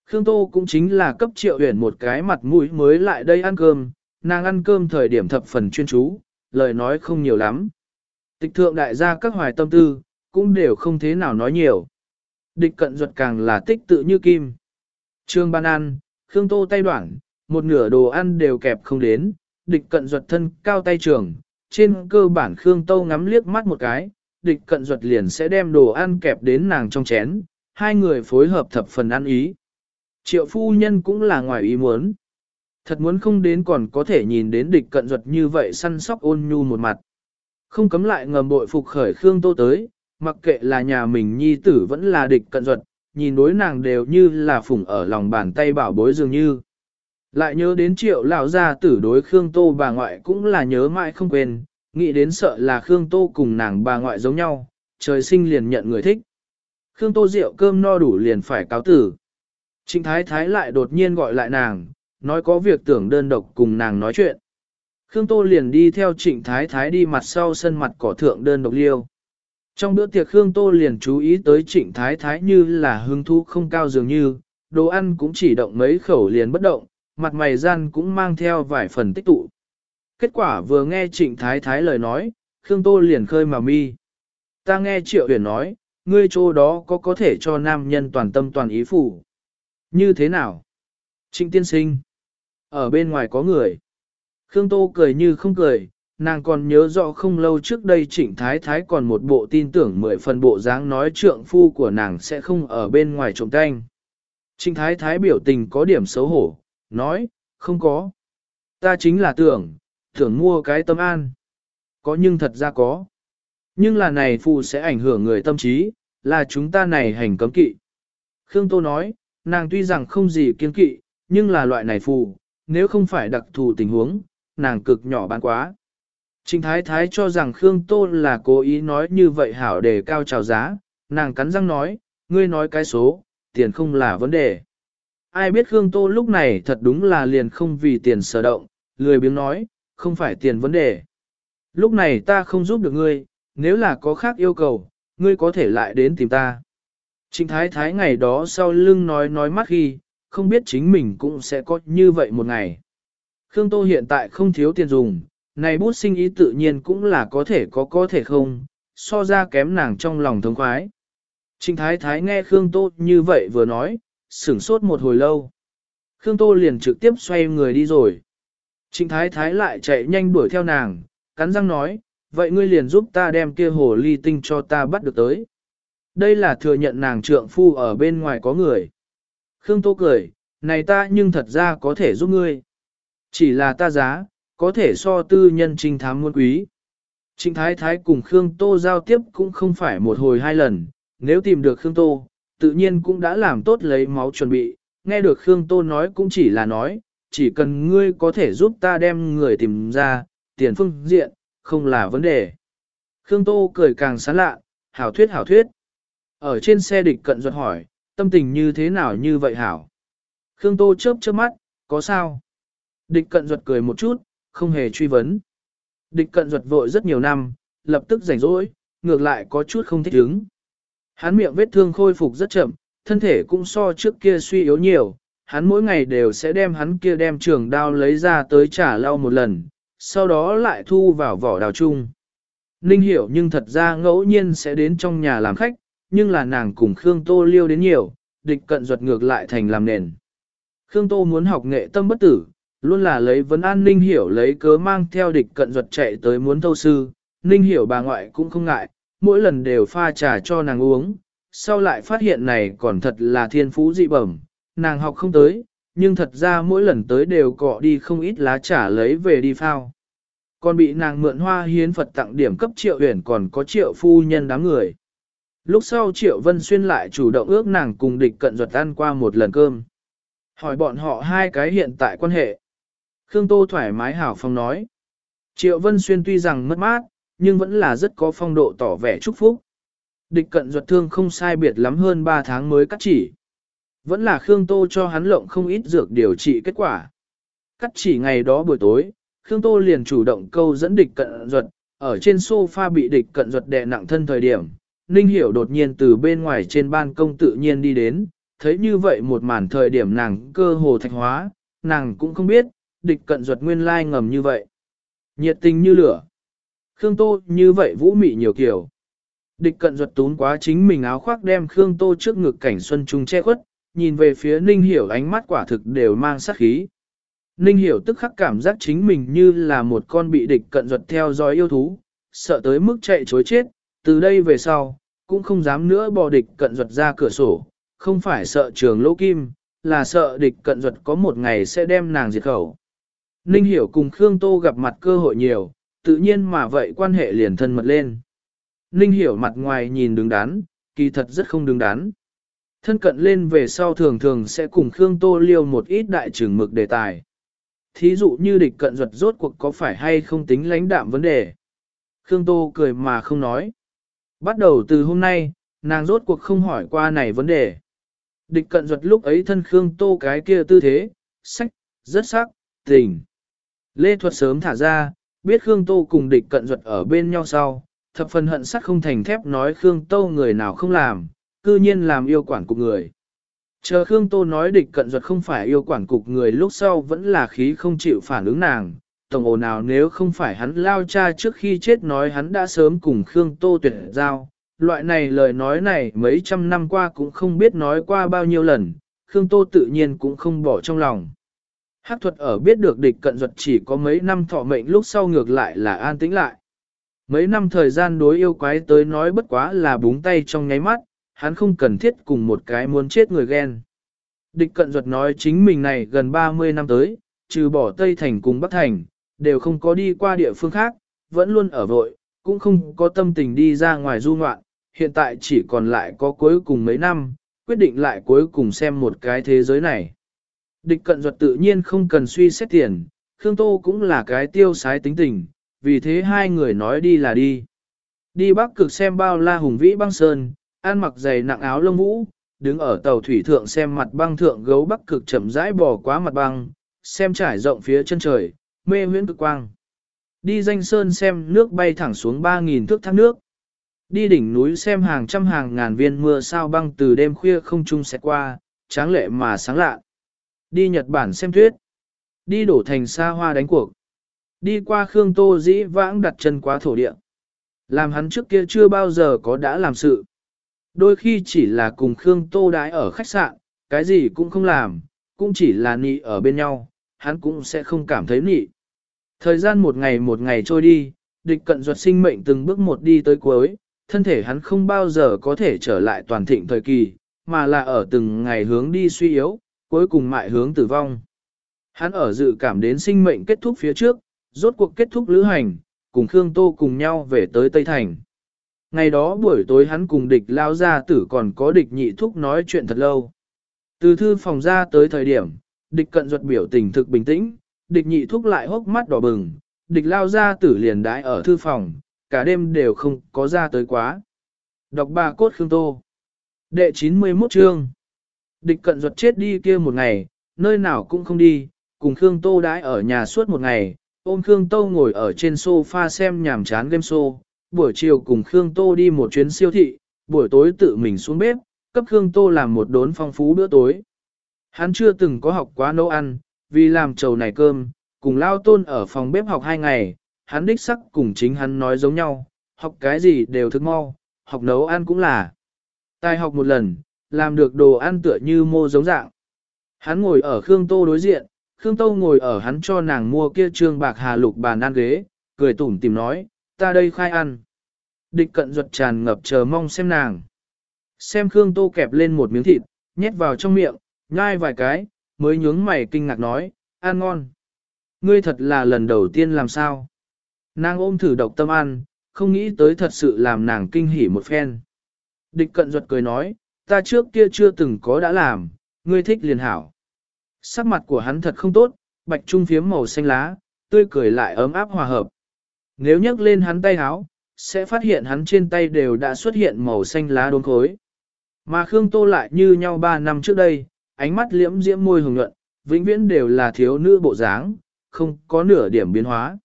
Khương Tô cũng chính là cấp triệu huyền một cái mặt mũi mới lại đây ăn cơm, nàng ăn cơm thời điểm thập phần chuyên chú, lời nói không nhiều lắm. Tịch thượng đại gia các hoài tâm tư, cũng đều không thế nào nói nhiều. Địch cận ruột càng là tích tự như kim. Trương ban ăn, Khương Tô tay đoạn, một nửa đồ ăn đều kẹp không đến, địch cận duật thân cao tay trường, trên cơ bản Khương Tô ngắm liếc mắt một cái, địch cận duật liền sẽ đem đồ ăn kẹp đến nàng trong chén, hai người phối hợp thập phần ăn ý. Triệu phu nhân cũng là ngoài ý muốn. Thật muốn không đến còn có thể nhìn đến địch cận duật như vậy săn sóc ôn nhu một mặt. Không cấm lại ngầm bội phục khởi Khương Tô tới, mặc kệ là nhà mình nhi tử vẫn là địch cận duật, nhìn đối nàng đều như là phủng ở lòng bàn tay bảo bối dường như. Lại nhớ đến triệu lão gia tử đối Khương Tô bà ngoại cũng là nhớ mãi không quên, nghĩ đến sợ là Khương Tô cùng nàng bà ngoại giống nhau, trời sinh liền nhận người thích. Khương Tô rượu cơm no đủ liền phải cáo tử. Trịnh Thái Thái lại đột nhiên gọi lại nàng, nói có việc tưởng đơn độc cùng nàng nói chuyện. Khương Tô liền đi theo Trịnh Thái Thái đi mặt sau sân mặt cỏ thượng đơn độc liêu. Trong bữa tiệc Khương Tô liền chú ý tới Trịnh Thái Thái như là hứng thú không cao dường như, đồ ăn cũng chỉ động mấy khẩu liền bất động, mặt mày gian cũng mang theo vài phần tích tụ. Kết quả vừa nghe Trịnh Thái Thái lời nói, Khương Tô liền khơi mà mi. Ta nghe Triệu Huyền nói, ngươi chỗ đó có có thể cho nam nhân toàn tâm toàn ý phủ. Như thế nào? Trịnh tiên sinh. Ở bên ngoài có người. Khương Tô cười như không cười, nàng còn nhớ rõ không lâu trước đây trịnh thái thái còn một bộ tin tưởng mười phần bộ dáng nói trượng phu của nàng sẽ không ở bên ngoài trộm canh. Trịnh thái thái biểu tình có điểm xấu hổ, nói, không có. Ta chính là tưởng, tưởng mua cái tâm an. Có nhưng thật ra có. Nhưng là này phù sẽ ảnh hưởng người tâm trí, là chúng ta này hành cấm kỵ. Khương Tô nói, nàng tuy rằng không gì kiên kỵ, nhưng là loại này phù, nếu không phải đặc thù tình huống, nàng cực nhỏ bán quá. Trình Thái Thái cho rằng Khương Tô là cố ý nói như vậy hảo để cao trào giá, nàng cắn răng nói, ngươi nói cái số, tiền không là vấn đề. Ai biết Khương Tô lúc này thật đúng là liền không vì tiền sở động, lười biếng nói, không phải tiền vấn đề. Lúc này ta không giúp được ngươi, nếu là có khác yêu cầu, ngươi có thể lại đến tìm ta. Trịnh Thái Thái ngày đó sau lưng nói nói mắt khi, không biết chính mình cũng sẽ có như vậy một ngày. Khương Tô hiện tại không thiếu tiền dùng, này bút sinh ý tự nhiên cũng là có thể có có thể không, so ra kém nàng trong lòng thống khoái. Trịnh Thái Thái nghe Khương Tô như vậy vừa nói, sửng sốt một hồi lâu. Khương Tô liền trực tiếp xoay người đi rồi. Trịnh Thái Thái lại chạy nhanh đuổi theo nàng, cắn răng nói, vậy ngươi liền giúp ta đem kia hồ ly tinh cho ta bắt được tới. Đây là thừa nhận nàng trượng phu ở bên ngoài có người. Khương Tô cười, này ta nhưng thật ra có thể giúp ngươi. Chỉ là ta giá, có thể so tư nhân trinh thám muôn quý. Trịnh Thái Thái cùng Khương Tô giao tiếp cũng không phải một hồi hai lần, nếu tìm được Khương Tô, tự nhiên cũng đã làm tốt lấy máu chuẩn bị, nghe được Khương Tô nói cũng chỉ là nói, chỉ cần ngươi có thể giúp ta đem người tìm ra, tiền phương diện, không là vấn đề. Khương Tô cười càng sán lạ, hảo thuyết hảo thuyết. Ở trên xe địch cận ruột hỏi, tâm tình như thế nào như vậy hảo? Khương Tô chớp chớp mắt, có sao? Địch cận ruột cười một chút, không hề truy vấn. Địch cận ruột vội rất nhiều năm, lập tức rảnh rỗi, ngược lại có chút không thích ứng. Hắn miệng vết thương khôi phục rất chậm, thân thể cũng so trước kia suy yếu nhiều, hắn mỗi ngày đều sẽ đem hắn kia đem trường đao lấy ra tới trả lau một lần, sau đó lại thu vào vỏ đào chung. Ninh hiểu nhưng thật ra ngẫu nhiên sẽ đến trong nhà làm khách, nhưng là nàng cùng Khương Tô liêu đến nhiều, địch cận ruột ngược lại thành làm nền. Khương Tô muốn học nghệ tâm bất tử, luôn là lấy vấn an Ninh hiểu lấy cớ mang theo địch cận ruột chạy tới muốn thâu sư, Ninh hiểu bà ngoại cũng không ngại, mỗi lần đều pha trà cho nàng uống, sau lại phát hiện này còn thật là thiên phú dị bẩm, nàng học không tới, nhưng thật ra mỗi lần tới đều cọ đi không ít lá trà lấy về đi phao. Còn bị nàng mượn hoa hiến Phật tặng điểm cấp triệu huyền còn có triệu phu nhân đám người. Lúc sau triệu vân xuyên lại chủ động ước nàng cùng địch cận ruột ăn qua một lần cơm. Hỏi bọn họ hai cái hiện tại quan hệ. Khương Tô thoải mái hảo phong nói. Triệu vân xuyên tuy rằng mất mát, nhưng vẫn là rất có phong độ tỏ vẻ chúc phúc. Địch cận ruột thương không sai biệt lắm hơn 3 tháng mới cắt chỉ. Vẫn là Khương Tô cho hắn lộng không ít dược điều trị kết quả. Cắt chỉ ngày đó buổi tối, Khương Tô liền chủ động câu dẫn địch cận ruột, ở trên sofa bị địch cận ruột đè nặng thân thời điểm. Ninh Hiểu đột nhiên từ bên ngoài trên ban công tự nhiên đi đến, thấy như vậy một màn thời điểm nàng cơ hồ thạch hóa, nàng cũng không biết, địch cận ruột nguyên lai ngầm như vậy. Nhiệt tình như lửa. Khương Tô như vậy vũ mị nhiều kiểu. Địch cận ruột tún quá chính mình áo khoác đem Khương Tô trước ngực cảnh xuân trung che khuất, nhìn về phía Ninh Hiểu ánh mắt quả thực đều mang sát khí. Ninh Hiểu tức khắc cảm giác chính mình như là một con bị địch cận ruột theo dõi yêu thú, sợ tới mức chạy chối chết, từ đây về sau, cũng không dám nữa bỏ địch cận ruột ra cửa sổ, không phải sợ trường lỗ kim, là sợ địch cận duật có một ngày sẽ đem nàng diệt khẩu. Ninh hiểu cùng Khương Tô gặp mặt cơ hội nhiều, tự nhiên mà vậy quan hệ liền thân mật lên. Ninh hiểu mặt ngoài nhìn đứng đắn, kỳ thật rất không đứng đắn. Thân cận lên về sau thường thường sẽ cùng Khương Tô liêu một ít đại trưởng mực đề tài. Thí dụ như địch cận ruột rốt cuộc có phải hay không tính lãnh đạm vấn đề. Khương Tô cười mà không nói. Bắt đầu từ hôm nay, nàng rốt cuộc không hỏi qua này vấn đề. Địch cận ruột lúc ấy thân Khương Tô cái kia tư thế, sách, rất sắc, tình. Lê Thuật sớm thả ra, biết Khương Tô cùng địch cận duật ở bên nhau sau, thập phần hận sắt không thành thép nói Khương Tô người nào không làm, cư nhiên làm yêu quản cục người. Chờ Khương Tô nói địch cận duật không phải yêu quản cục người lúc sau vẫn là khí không chịu phản ứng nàng. Tổng ồn nào nếu không phải hắn lao cha trước khi chết nói hắn đã sớm cùng Khương Tô tuyệt giao. Loại này lời nói này mấy trăm năm qua cũng không biết nói qua bao nhiêu lần, Khương Tô tự nhiên cũng không bỏ trong lòng. Hắc thuật ở biết được địch cận duật chỉ có mấy năm thọ mệnh lúc sau ngược lại là an tĩnh lại. Mấy năm thời gian đối yêu quái tới nói bất quá là búng tay trong nháy mắt, hắn không cần thiết cùng một cái muốn chết người ghen. Địch cận duật nói chính mình này gần 30 năm tới, trừ bỏ Tây Thành cùng Bắc Thành, đều không có đi qua địa phương khác, vẫn luôn ở vội, cũng không có tâm tình đi ra ngoài du ngoạn, hiện tại chỉ còn lại có cuối cùng mấy năm, quyết định lại cuối cùng xem một cái thế giới này. Địch cận duật tự nhiên không cần suy xét tiền, Khương Tô cũng là cái tiêu sái tính tình, vì thế hai người nói đi là đi. Đi bắc cực xem bao la hùng vĩ băng sơn, ăn mặc giày nặng áo lông vũ, đứng ở tàu thủy thượng xem mặt băng thượng gấu bắc cực chậm rãi bò quá mặt băng, xem trải rộng phía chân trời, mê huyễn cực quang. Đi danh sơn xem nước bay thẳng xuống 3.000 thước thác nước. Đi đỉnh núi xem hàng trăm hàng ngàn viên mưa sao băng từ đêm khuya không trung sẽ qua, tráng lệ mà sáng lạ. Đi Nhật Bản xem tuyết. Đi đổ thành xa hoa đánh cuộc. Đi qua Khương Tô dĩ vãng đặt chân quá thổ địa. Làm hắn trước kia chưa bao giờ có đã làm sự. Đôi khi chỉ là cùng Khương Tô đái ở khách sạn, cái gì cũng không làm, cũng chỉ là nị ở bên nhau, hắn cũng sẽ không cảm thấy nị. Thời gian một ngày một ngày trôi đi, địch cận duật sinh mệnh từng bước một đi tới cuối, thân thể hắn không bao giờ có thể trở lại toàn thịnh thời kỳ, mà là ở từng ngày hướng đi suy yếu, cuối cùng mại hướng tử vong. Hắn ở dự cảm đến sinh mệnh kết thúc phía trước, rốt cuộc kết thúc lữ hành, cùng Khương Tô cùng nhau về tới Tây Thành. Ngày đó buổi tối hắn cùng địch lao ra tử còn có địch nhị thúc nói chuyện thật lâu. Từ thư phòng ra tới thời điểm, địch cận ruột biểu tình thực bình tĩnh, địch nhị thúc lại hốc mắt đỏ bừng, địch lao ra tử liền đái ở thư phòng, cả đêm đều không có ra tới quá. Đọc bà cốt Khương Tô Đệ 91 chương Địch cận ruột chết đi kia một ngày, nơi nào cũng không đi, cùng Khương Tô đãi ở nhà suốt một ngày, ôm Khương Tô ngồi ở trên sofa xem nhàm chán game show, buổi chiều cùng Khương Tô đi một chuyến siêu thị, buổi tối tự mình xuống bếp, cấp Khương Tô làm một đốn phong phú bữa tối. Hắn chưa từng có học quá nấu ăn, vì làm trầu này cơm, cùng lao tôn ở phòng bếp học hai ngày, hắn đích sắc cùng chính hắn nói giống nhau, học cái gì đều thức mau, học nấu ăn cũng là. Tài học một lần, làm được đồ ăn tựa như mô giống dạng. Hắn ngồi ở Khương Tô đối diện, Khương Tô ngồi ở hắn cho nàng mua kia trương bạc hà lục bàn ăn ghế, cười tủm tìm nói, ta đây khai ăn. Địch cận ruột tràn ngập chờ mong xem nàng. Xem Khương Tô kẹp lên một miếng thịt, nhét vào trong miệng, nhai vài cái, mới nhướng mày kinh ngạc nói, ăn ngon. Ngươi thật là lần đầu tiên làm sao. Nàng ôm thử độc tâm ăn, không nghĩ tới thật sự làm nàng kinh hỉ một phen. Địch cận ruột cười nói, ta trước kia chưa từng có đã làm, ngươi thích liền hảo. Sắc mặt của hắn thật không tốt, bạch trung phiếm màu xanh lá, tươi cười lại ấm áp hòa hợp. Nếu nhấc lên hắn tay háo, sẽ phát hiện hắn trên tay đều đã xuất hiện màu xanh lá đốn khối. Mà Khương Tô lại như nhau 3 năm trước đây, ánh mắt liễm diễm môi hồng nhuận, vĩnh viễn đều là thiếu nữ bộ dáng, không có nửa điểm biến hóa.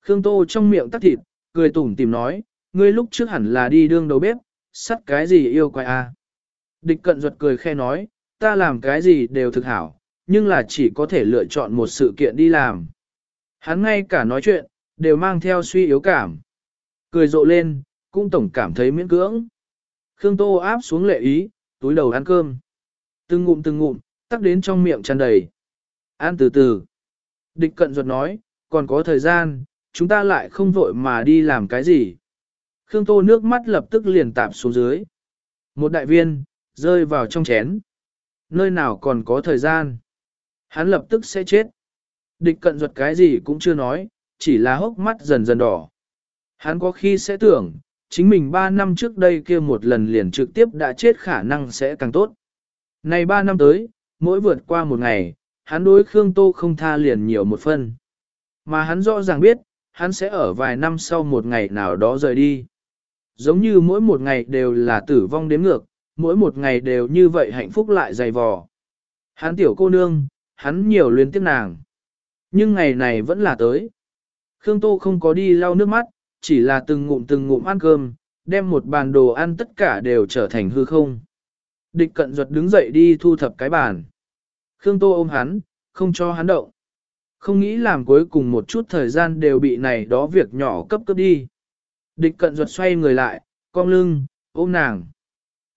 Khương Tô trong miệng tắt thịt, cười tủm tìm nói, ngươi lúc trước hẳn là đi đương đầu bếp, sắt cái gì yêu quái a? À? Địch cận ruột cười khe nói, ta làm cái gì đều thực hảo, nhưng là chỉ có thể lựa chọn một sự kiện đi làm. Hắn ngay cả nói chuyện, đều mang theo suy yếu cảm. Cười rộ lên, cũng tổng cảm thấy miễn cưỡng. Khương Tô áp xuống lệ ý, túi đầu ăn cơm. Từng ngụm từng ngụm, tắc đến trong miệng tràn đầy. Ăn từ từ. Địch cận ruột nói, còn có thời gian, chúng ta lại không vội mà đi làm cái gì. Khương Tô nước mắt lập tức liền tạp xuống dưới. Một đại viên, rơi vào trong chén. Nơi nào còn có thời gian? Hắn lập tức sẽ chết. Địch cận ruột cái gì cũng chưa nói, chỉ là hốc mắt dần dần đỏ. Hắn có khi sẽ tưởng, chính mình 3 năm trước đây kia một lần liền trực tiếp đã chết khả năng sẽ càng tốt. Này 3 năm tới, mỗi vượt qua một ngày, hắn đối Khương Tô không tha liền nhiều một phân. Mà hắn rõ ràng biết, hắn sẽ ở vài năm sau một ngày nào đó rời đi. Giống như mỗi một ngày đều là tử vong đếm ngược, mỗi một ngày đều như vậy hạnh phúc lại dày vò. Hắn tiểu cô nương, hắn nhiều luyến tiếc nàng. Nhưng ngày này vẫn là tới. Khương Tô không có đi lau nước mắt, chỉ là từng ngụm từng ngụm ăn cơm, đem một bàn đồ ăn tất cả đều trở thành hư không. Địch cận ruột đứng dậy đi thu thập cái bàn. Khương Tô ôm hắn, không cho hắn động. Không nghĩ làm cuối cùng một chút thời gian đều bị này đó việc nhỏ cấp cấp đi. Địch cận ruột xoay người lại, cong lưng, ôm nàng.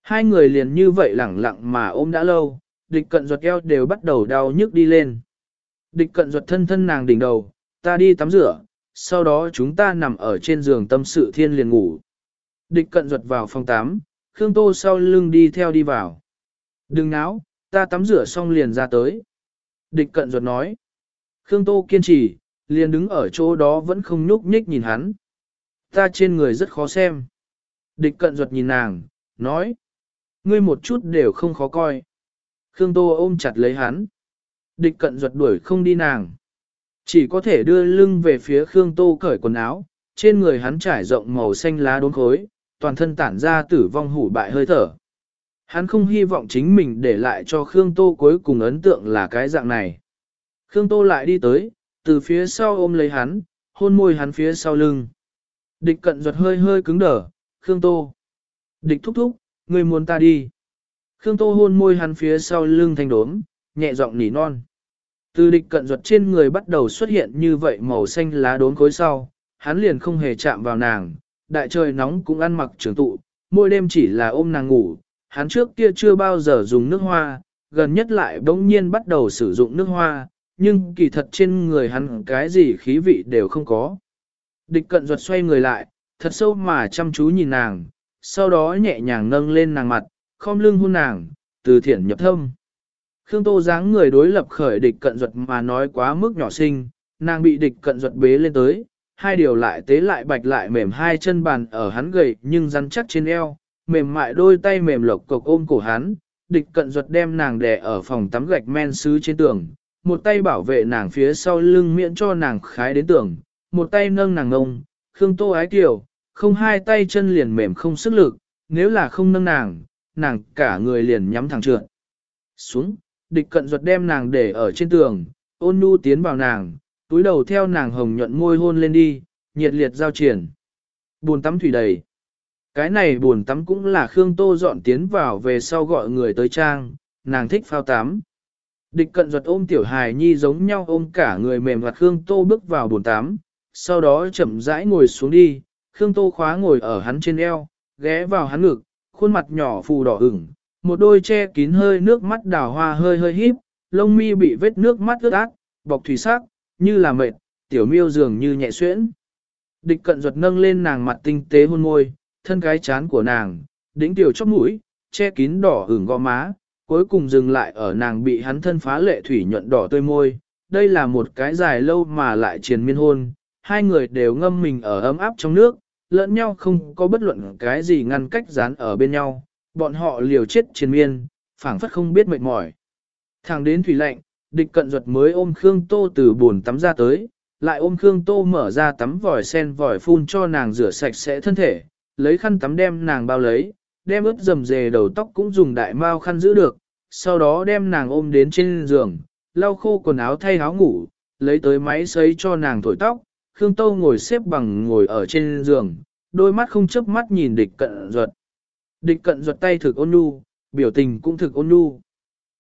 Hai người liền như vậy lẳng lặng mà ôm đã lâu, địch cận ruột eo đều bắt đầu đau nhức đi lên. Địch cận ruột thân thân nàng đỉnh đầu, ta đi tắm rửa, sau đó chúng ta nằm ở trên giường tâm sự thiên liền ngủ. Địch cận ruột vào phòng tắm, Khương Tô sau lưng đi theo đi vào. Đừng náo, ta tắm rửa xong liền ra tới. Địch cận ruột nói. Khương Tô kiên trì, liền đứng ở chỗ đó vẫn không nhúc nhích nhìn hắn. Ta trên người rất khó xem. Địch cận ruột nhìn nàng, nói. Ngươi một chút đều không khó coi. Khương Tô ôm chặt lấy hắn. Địch cận ruột đuổi không đi nàng. Chỉ có thể đưa lưng về phía Khương Tô cởi quần áo, trên người hắn trải rộng màu xanh lá đốn khối, toàn thân tản ra tử vong hủ bại hơi thở. Hắn không hy vọng chính mình để lại cho Khương Tô cuối cùng ấn tượng là cái dạng này. Khương Tô lại đi tới, từ phía sau ôm lấy hắn, hôn môi hắn phía sau lưng. Địch cận ruột hơi hơi cứng đờ, Khương Tô. Địch thúc thúc, Ngươi muốn ta đi. Khương Tô hôn môi hắn phía sau lưng thanh đốm, nhẹ giọng nỉ non. Từ địch cận ruột trên người bắt đầu xuất hiện như vậy màu xanh lá đốm khối sau, hắn liền không hề chạm vào nàng, đại trời nóng cũng ăn mặc trường tụ, mỗi đêm chỉ là ôm nàng ngủ, hắn trước kia chưa bao giờ dùng nước hoa, gần nhất lại bỗng nhiên bắt đầu sử dụng nước hoa, nhưng kỳ thật trên người hắn cái gì khí vị đều không có. Địch cận ruột xoay người lại, thật sâu mà chăm chú nhìn nàng, sau đó nhẹ nhàng nâng lên nàng mặt, khom lưng hôn nàng, từ thiển nhập thâm. Khương Tô dáng người đối lập khởi địch cận ruột mà nói quá mức nhỏ sinh, nàng bị địch cận ruột bế lên tới, hai điều lại tế lại bạch lại mềm hai chân bàn ở hắn gầy nhưng rắn chắc trên eo, mềm mại đôi tay mềm lộc cộc ôm cổ hắn, địch cận ruột đem nàng đè ở phòng tắm gạch men sứ trên tường, một tay bảo vệ nàng phía sau lưng miễn cho nàng khái đến tường, một tay nâng nàng ngông, Khương Tô ái tiểu, không hai tay chân liền mềm không sức lực, nếu là không nâng nàng, nàng cả người liền nhắm thẳng trượt. Xuống, địch cận ruột đem nàng để ở trên tường, ôn nu tiến vào nàng, túi đầu theo nàng hồng nhuận môi hôn lên đi, nhiệt liệt giao triển. Buồn tắm thủy đầy. Cái này buồn tắm cũng là Khương Tô dọn tiến vào về sau gọi người tới trang, nàng thích phao tắm. Địch cận ruột ôm tiểu hài nhi giống nhau ôm cả người mềm mặt Khương Tô bước vào buồn tắm, sau đó chậm rãi ngồi xuống đi, Khương Tô khóa ngồi ở hắn trên eo, ghé vào hắn ngực, khuôn mặt nhỏ phù đỏ ửng, một đôi che kín hơi nước mắt đào hoa hơi hơi híp, lông mi bị vết nước mắt ướt át, bọc thủy sắc, như là mệt, tiểu miêu dường như nhẹ xuyễn. Địch cận ruột nâng lên nàng mặt tinh tế hôn môi, thân cái chán của nàng, đỉnh tiểu chóp mũi, che kín đỏ ửng gò má, cuối cùng dừng lại ở nàng bị hắn thân phá lệ thủy nhuận đỏ tươi môi. Đây là một cái dài lâu mà lại triền miên hôn, hai người đều ngâm mình ở ấm áp trong nước, lẫn nhau không có bất luận cái gì ngăn cách dán ở bên nhau, bọn họ liều chết triền miên, phảng phất không biết mệt mỏi. Thẳng đến thủy lạnh, địch cận ruột mới ôm Khương Tô từ buồn tắm ra tới, lại ôm Khương Tô mở ra tắm vòi sen vòi phun cho nàng rửa sạch sẽ thân thể, lấy khăn tắm đem nàng bao lấy, đem ướt dầm dề đầu tóc cũng dùng đại mao khăn giữ được, sau đó đem nàng ôm đến trên giường, lau khô quần áo thay áo ngủ, lấy tới máy sấy cho nàng thổi tóc, Khương Tô ngồi xếp bằng ngồi ở trên giường, đôi mắt không chớp mắt nhìn địch cận ruột. Địch cận ruột tay thực ôn nhu, biểu tình cũng thực ôn nhu.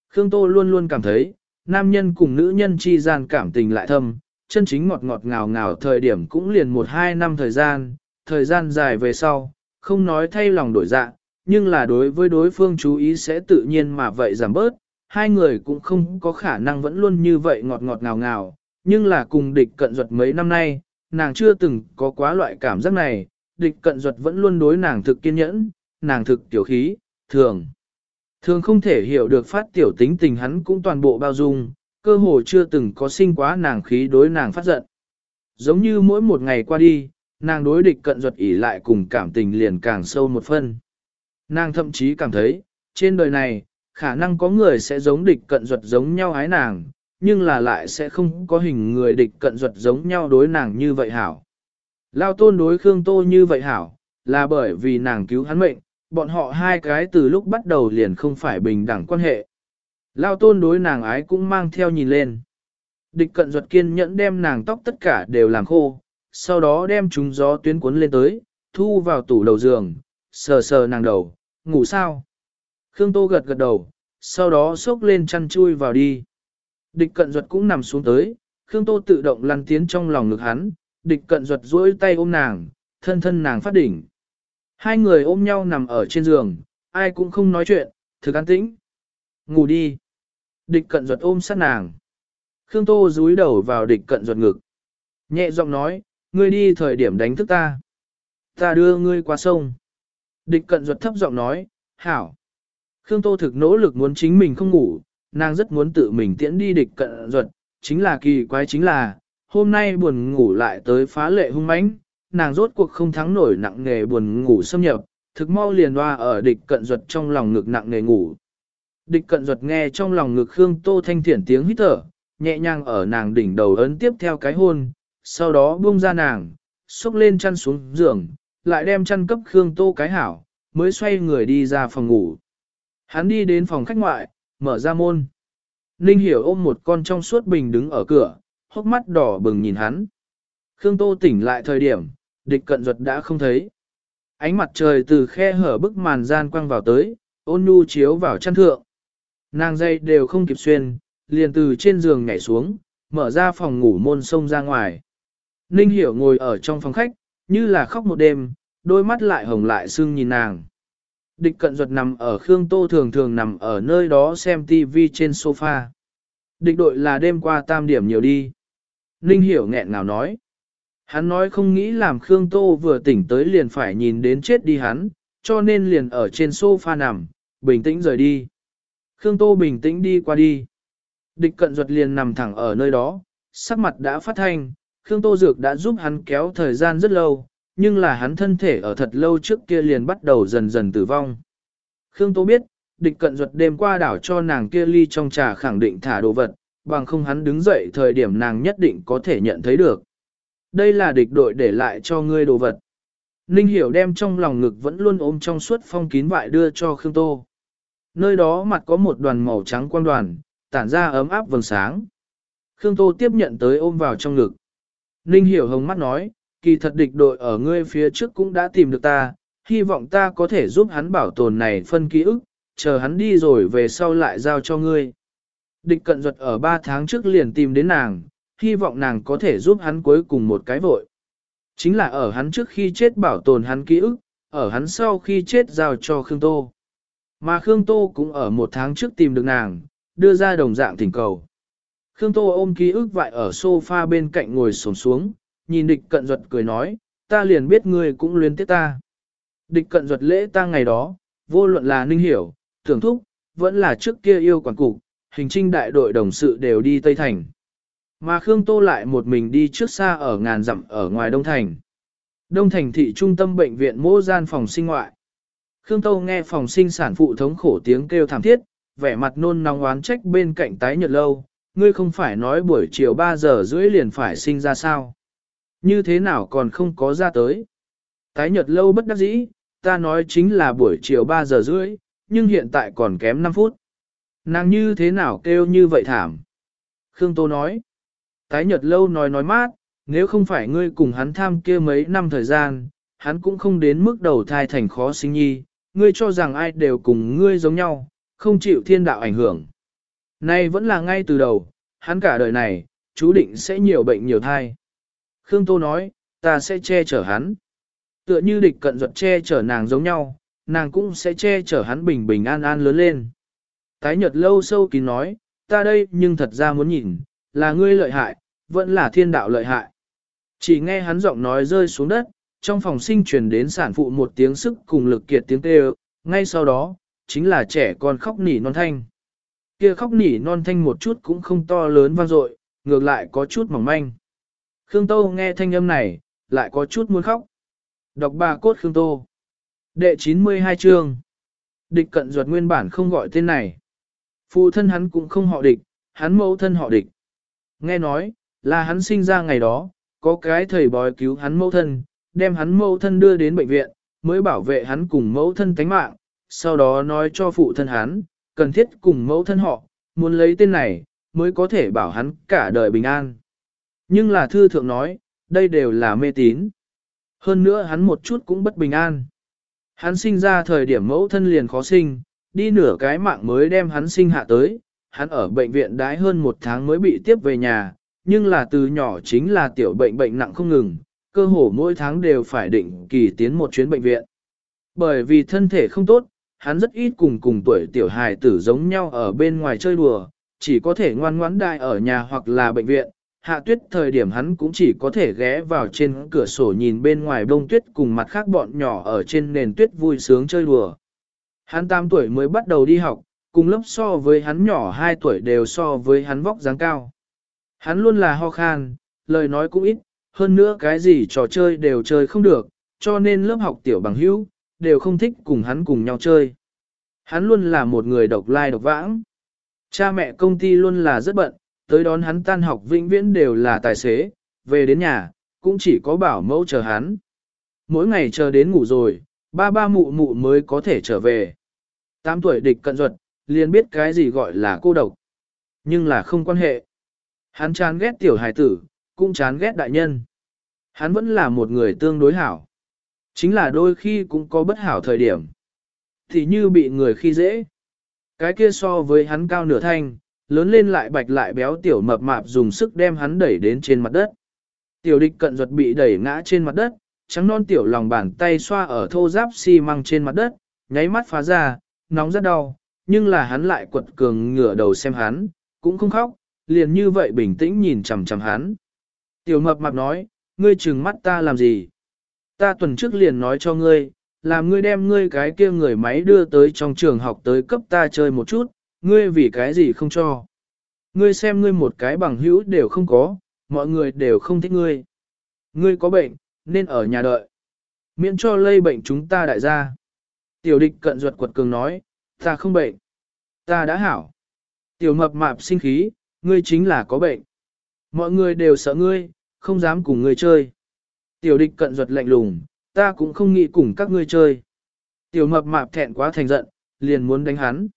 Khương Tô luôn luôn cảm thấy, nam nhân cùng nữ nhân chi gian cảm tình lại thâm, chân chính ngọt ngọt ngào ngào thời điểm cũng liền một hai năm thời gian, thời gian dài về sau, không nói thay lòng đổi dạ, nhưng là đối với đối phương chú ý sẽ tự nhiên mà vậy giảm bớt, hai người cũng không có khả năng vẫn luôn như vậy ngọt ngọt ngào ngào, nhưng là cùng địch cận ruột mấy năm nay, nàng chưa từng có quá loại cảm giác này, địch cận duật vẫn luôn đối nàng thực kiên nhẫn, nàng thực tiểu khí, thường. Thường không thể hiểu được phát tiểu tính tình hắn cũng toàn bộ bao dung, cơ hồ chưa từng có sinh quá nàng khí đối nàng phát giận. Giống như mỗi một ngày qua đi, nàng đối địch cận duật ỉ lại cùng cảm tình liền càng sâu một phân. Nàng thậm chí cảm thấy, trên đời này, khả năng có người sẽ giống địch cận duật giống nhau ái nàng, nhưng là lại sẽ không có hình người địch cận duật giống nhau đối nàng như vậy hảo. Lao tôn đối Khương Tô như vậy hảo, là bởi vì nàng cứu hắn mệnh, bọn họ hai cái từ lúc bắt đầu liền không phải bình đẳng quan hệ. Lao tôn đối nàng ái cũng mang theo nhìn lên. Địch cận duật kiên nhẫn đem nàng tóc tất cả đều làm khô, sau đó đem chúng gió tuyến cuốn lên tới, thu vào tủ đầu giường, sờ sờ nàng đầu, ngủ sao? Khương Tô gật gật đầu, sau đó xốc lên chăn chui vào đi. Địch cận duật cũng nằm xuống tới, Khương Tô tự động lăn tiến trong lòng ngực hắn, địch cận duật duỗi tay ôm nàng, thân thân nàng phát đỉnh. Hai người ôm nhau nằm ở trên giường, ai cũng không nói chuyện, thực an tĩnh. Ngủ đi. Địch cận duật ôm sát nàng. Khương Tô dúi đầu vào địch cận duật ngực. Nhẹ giọng nói, ngươi đi thời điểm đánh thức ta. Ta đưa ngươi qua sông. Địch cận duật thấp giọng nói, hảo. Khương Tô thực nỗ lực muốn chính mình không ngủ, nàng rất muốn tự mình tiễn đi địch cận ruột, chính là kỳ quái chính là, hôm nay buồn ngủ lại tới phá lệ hung mãnh, nàng rốt cuộc không thắng nổi nặng nghề buồn ngủ xâm nhập, thực mau liền hoa ở địch cận ruột trong lòng ngực nặng nghề ngủ. Địch cận ruột nghe trong lòng ngực Khương Tô thanh thiển tiếng hít thở, nhẹ nhàng ở nàng đỉnh đầu ấn tiếp theo cái hôn, sau đó buông ra nàng, xúc lên chăn xuống giường, lại đem chăn cấp Khương Tô cái hảo, mới xoay người đi ra phòng ngủ. Hắn đi đến phòng khách ngoại, mở ra môn. Ninh hiểu ôm một con trong suốt bình đứng ở cửa, hốc mắt đỏ bừng nhìn hắn. Khương Tô tỉnh lại thời điểm, địch cận ruột đã không thấy. Ánh mặt trời từ khe hở bức màn gian quăng vào tới, ôn nhu chiếu vào chăn thượng. Nàng dây đều không kịp xuyên, liền từ trên giường nhảy xuống, mở ra phòng ngủ môn sông ra ngoài. Ninh hiểu ngồi ở trong phòng khách, như là khóc một đêm, đôi mắt lại hồng lại sưng nhìn nàng. Địch cận duật nằm ở Khương Tô thường thường nằm ở nơi đó xem TV trên sofa. Địch đội là đêm qua tam điểm nhiều đi. Ninh hiểu nghẹn ngào nói. Hắn nói không nghĩ làm Khương Tô vừa tỉnh tới liền phải nhìn đến chết đi hắn, cho nên liền ở trên sofa nằm, bình tĩnh rời đi. Khương Tô bình tĩnh đi qua đi. Địch cận duật liền nằm thẳng ở nơi đó, sắc mặt đã phát thanh, Khương Tô Dược đã giúp hắn kéo thời gian rất lâu, nhưng là hắn thân thể ở thật lâu trước kia liền bắt đầu dần dần tử vong. Khương Tô biết, địch cận ruột đêm qua đảo cho nàng kia ly trong trà khẳng định thả đồ vật, bằng không hắn đứng dậy thời điểm nàng nhất định có thể nhận thấy được. Đây là địch đội để lại cho ngươi đồ vật. Ninh Hiểu đem trong lòng ngực vẫn luôn ôm trong suốt phong kín vại đưa cho Khương Tô. Nơi đó mặt có một đoàn màu trắng quang đoàn, tản ra ấm áp vầng sáng. Khương Tô tiếp nhận tới ôm vào trong ngực. Ninh Hiểu hồng mắt nói, kỳ thật địch đội ở ngươi phía trước cũng đã tìm được ta, hy vọng ta có thể giúp hắn bảo tồn này phân ký ức, chờ hắn đi rồi về sau lại giao cho ngươi. Địch cận ruột ở 3 tháng trước liền tìm đến nàng, hy vọng nàng có thể giúp hắn cuối cùng một cái vội. Chính là ở hắn trước khi chết bảo tồn hắn ký ức, ở hắn sau khi chết giao cho Khương Tô. Mà Khương Tô cũng ở một tháng trước tìm được nàng, đưa ra đồng dạng thỉnh cầu. Khương Tô ôm ký ức vại ở sofa bên cạnh ngồi xổm xuống, nhìn địch cận duật cười nói, ta liền biết ngươi cũng luyến tiếc ta. Địch cận duật lễ ta ngày đó, vô luận là ninh hiểu, tưởng thúc, vẫn là trước kia yêu quản cục, hình trinh đại đội đồng sự đều đi Tây Thành. Mà Khương Tô lại một mình đi trước xa ở ngàn dặm ở ngoài Đông Thành. Đông Thành thị trung tâm bệnh viện mô gian phòng sinh ngoại. Khương Tô nghe phòng sinh sản phụ thống khổ tiếng kêu thảm thiết, vẻ mặt nôn nóng oán trách bên cạnh tái nhật lâu, ngươi không phải nói buổi chiều 3 giờ rưỡi liền phải sinh ra sao. Như thế nào còn không có ra tới. Tái nhật lâu bất đắc dĩ, ta nói chính là buổi chiều 3 giờ rưỡi, nhưng hiện tại còn kém 5 phút. Nàng như thế nào kêu như vậy thảm. Khương Tô nói. Tái nhật lâu nói nói mát, nếu không phải ngươi cùng hắn tham kia mấy năm thời gian, hắn cũng không đến mức đầu thai thành khó sinh nhi, ngươi cho rằng ai đều cùng ngươi giống nhau, không chịu thiên đạo ảnh hưởng. Nay vẫn là ngay từ đầu, hắn cả đời này, chú định sẽ nhiều bệnh nhiều thai. Khương Tô nói, ta sẽ che chở hắn. Tựa như địch cận duật che chở nàng giống nhau, nàng cũng sẽ che chở hắn bình bình an an lớn lên. Tái nhật lâu sâu kín nói, ta đây nhưng thật ra muốn nhìn, là ngươi lợi hại, vẫn là thiên đạo lợi hại. Chỉ nghe hắn giọng nói rơi xuống đất, trong phòng sinh truyền đến sản phụ một tiếng sức cùng lực kiệt tiếng kêu, ngay sau đó, chính là trẻ con khóc nỉ non thanh. Kia khóc nỉ non thanh một chút cũng không to lớn vang dội, ngược lại có chút mỏng manh. Khương Tô nghe thanh âm này, lại có chút muốn khóc. Đọc bà cốt Khương Tô. Đệ 92 chương. Địch cận ruột nguyên bản không gọi tên này. Phụ thân hắn cũng không họ địch, hắn mẫu thân họ địch. Nghe nói, là hắn sinh ra ngày đó, có cái thầy bói cứu hắn mẫu thân, đem hắn mẫu thân đưa đến bệnh viện, mới bảo vệ hắn cùng mẫu thân tánh mạng, sau đó nói cho phụ thân hắn, cần thiết cùng mẫu thân họ, muốn lấy tên này, mới có thể bảo hắn cả đời bình an. Nhưng là thư thượng nói, đây đều là mê tín. Hơn nữa hắn một chút cũng bất bình an. Hắn sinh ra thời điểm mẫu thân liền khó sinh, đi nửa cái mạng mới đem hắn sinh hạ tới, hắn ở bệnh viện đái hơn một tháng mới bị tiếp về nhà, nhưng là từ nhỏ chính là tiểu bệnh bệnh nặng không ngừng, cơ hồ mỗi tháng đều phải định kỳ tiến một chuyến bệnh viện. Bởi vì thân thể không tốt, hắn rất ít cùng cùng tuổi tiểu hài tử giống nhau ở bên ngoài chơi đùa, chỉ có thể ngoan ngoãn đại ở nhà hoặc là bệnh viện. Hạ tuyết thời điểm hắn cũng chỉ có thể ghé vào trên cửa sổ nhìn bên ngoài bông tuyết cùng mặt khác bọn nhỏ ở trên nền tuyết vui sướng chơi đùa. Hắn 8 tuổi mới bắt đầu đi học, cùng lớp so với hắn nhỏ 2 tuổi đều so với hắn vóc dáng cao. Hắn luôn là ho khan, lời nói cũng ít, hơn nữa cái gì trò chơi đều chơi không được, cho nên lớp học tiểu bằng hữu, đều không thích cùng hắn cùng nhau chơi. Hắn luôn là một người độc lai độc vãng. Cha mẹ công ty luôn là rất bận, tới đón hắn tan học vĩnh viễn đều là tài xế, về đến nhà, cũng chỉ có bảo mẫu chờ hắn. Mỗi ngày chờ đến ngủ rồi, ba ba mụ mụ mới có thể trở về. Tám tuổi địch cận ruột, liền biết cái gì gọi là cô độc. Nhưng là không quan hệ. Hắn chán ghét tiểu hài tử, cũng chán ghét đại nhân. Hắn vẫn là một người tương đối hảo. Chính là đôi khi cũng có bất hảo thời điểm. Thì như bị người khi dễ. Cái kia so với hắn cao nửa thanh, lớn lên lại bạch lại béo tiểu mập mạp dùng sức đem hắn đẩy đến trên mặt đất. Tiểu địch cận ruột bị đẩy ngã trên mặt đất, trắng non tiểu lòng bàn tay xoa ở thô giáp xi măng trên mặt đất, nháy mắt phá ra, nóng rất đau, nhưng là hắn lại quật cường ngửa đầu xem hắn, cũng không khóc, liền như vậy bình tĩnh nhìn chằm chằm hắn. Tiểu mập mạp nói, ngươi trừng mắt ta làm gì? Ta tuần trước liền nói cho ngươi, làm ngươi đem ngươi cái kia người máy đưa tới trong trường học tới cấp ta chơi một chút, ngươi vì cái gì không cho. Ngươi xem ngươi một cái bằng hữu đều không có, mọi người đều không thích ngươi. Ngươi có bệnh, nên ở nhà đợi. Miễn cho lây bệnh chúng ta đại gia. Tiểu địch cận ruột quật cường nói, ta không bệnh. Ta đã hảo. Tiểu mập mạp sinh khí, ngươi chính là có bệnh. Mọi người đều sợ ngươi, không dám cùng ngươi chơi. Tiểu địch cận ruột lạnh lùng, ta cũng không nghĩ cùng các ngươi chơi. Tiểu mập mạp thẹn quá thành giận, liền muốn đánh hắn.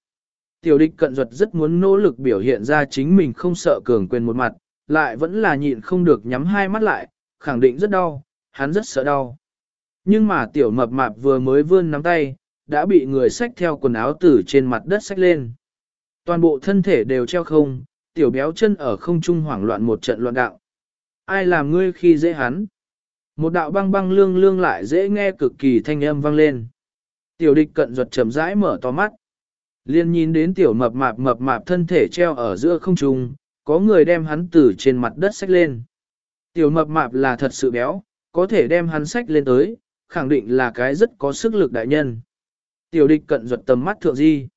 Tiểu địch cận ruột rất muốn nỗ lực biểu hiện ra chính mình không sợ cường quyền một mặt, lại vẫn là nhịn không được nhắm hai mắt lại, khẳng định rất đau, hắn rất sợ đau. Nhưng mà tiểu mập mạp vừa mới vươn nắm tay, đã bị người xách theo quần áo tử trên mặt đất xách lên. Toàn bộ thân thể đều treo không, tiểu béo chân ở không trung hoảng loạn một trận loạn đạo. Ai làm ngươi khi dễ hắn? Một đạo băng băng lương lương lại dễ nghe cực kỳ thanh âm vang lên. Tiểu địch cận ruột chậm rãi mở to mắt. Liên nhìn đến tiểu mập mạp mập mạp thân thể treo ở giữa không trung, có người đem hắn từ trên mặt đất xách lên. Tiểu mập mạp là thật sự béo, có thể đem hắn xách lên tới, khẳng định là cái rất có sức lực đại nhân. Tiểu địch cận ruột tầm mắt thượng di.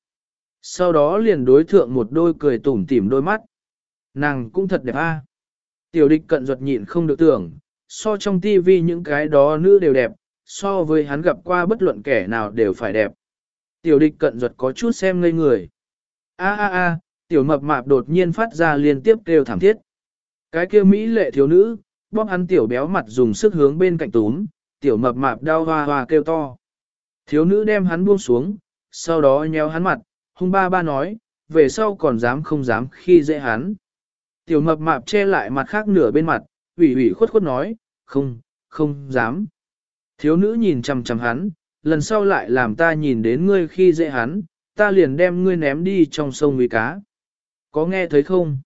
Sau đó liền đối thượng một đôi cười tủm tỉm đôi mắt. Nàng cũng thật đẹp a. Tiểu địch cận ruột nhịn không được tưởng, so trong tivi những cái đó nữ đều đẹp, so với hắn gặp qua bất luận kẻ nào đều phải đẹp. Tiểu địch cận ruột có chút xem ngây người. A a a, tiểu mập mạp đột nhiên phát ra liên tiếp kêu thảm thiết. Cái kia Mỹ lệ thiếu nữ, bóp hắn tiểu béo mặt dùng sức hướng bên cạnh túm, tiểu mập mạp đau hoa hoa kêu to. Thiếu nữ đem hắn buông xuống, sau đó nhéo hắn mặt, hung ba ba nói, về sau còn dám không dám khi dễ hắn. Tiểu mập mạp che lại mặt khác nửa bên mặt, ủy ủy khuất khuất nói, không, không dám. Thiếu nữ nhìn chằm chằm hắn, lần sau lại làm ta nhìn đến ngươi khi dễ hắn, ta liền đem ngươi ném đi trong sông nguy cá. Có nghe thấy không?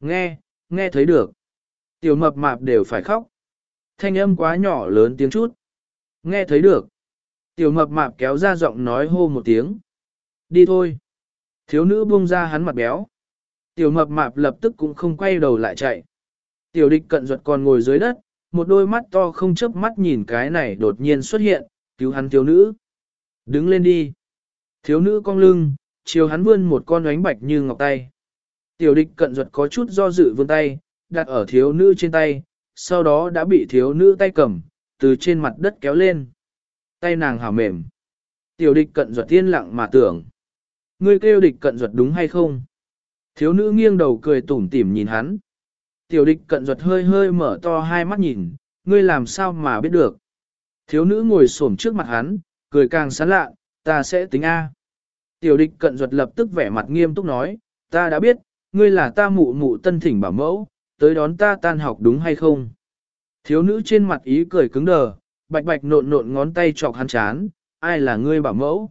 Nghe, nghe thấy được. Tiểu mập mạp đều phải khóc. Thanh âm quá nhỏ lớn tiếng chút. Nghe thấy được. Tiểu mập mạp kéo ra giọng nói hô một tiếng. Đi thôi. Thiếu nữ buông ra hắn mặt béo. Tiểu mập mạp lập tức cũng không quay đầu lại chạy. Tiểu địch cận ruột còn ngồi dưới đất, một đôi mắt to không chớp mắt nhìn cái này đột nhiên xuất hiện, cứu hắn thiếu nữ. Đứng lên đi. Thiếu nữ cong lưng, chiều hắn vươn một con ánh bạch như ngọc tay. Tiểu địch cận ruột có chút do dự vươn tay, đặt ở thiếu nữ trên tay, sau đó đã bị thiếu nữ tay cầm, từ trên mặt đất kéo lên. Tay nàng hảo mềm. Tiểu địch cận ruột tiên lặng mà tưởng. Ngươi kêu địch cận ruột đúng hay không? Thiếu nữ nghiêng đầu cười tủm tỉm nhìn hắn. Tiểu địch cận ruột hơi hơi mở to hai mắt nhìn, ngươi làm sao mà biết được. Thiếu nữ ngồi xổm trước mặt hắn, cười càng sán lạ, ta sẽ tính A. Tiểu địch cận ruột lập tức vẻ mặt nghiêm túc nói, ta đã biết, ngươi là ta mụ mụ tân thỉnh bảo mẫu, tới đón ta tan học đúng hay không? Thiếu nữ trên mặt ý cười cứng đờ, bạch bạch nộn nộn ngón tay chọc hắn chán, ai là ngươi bảo mẫu?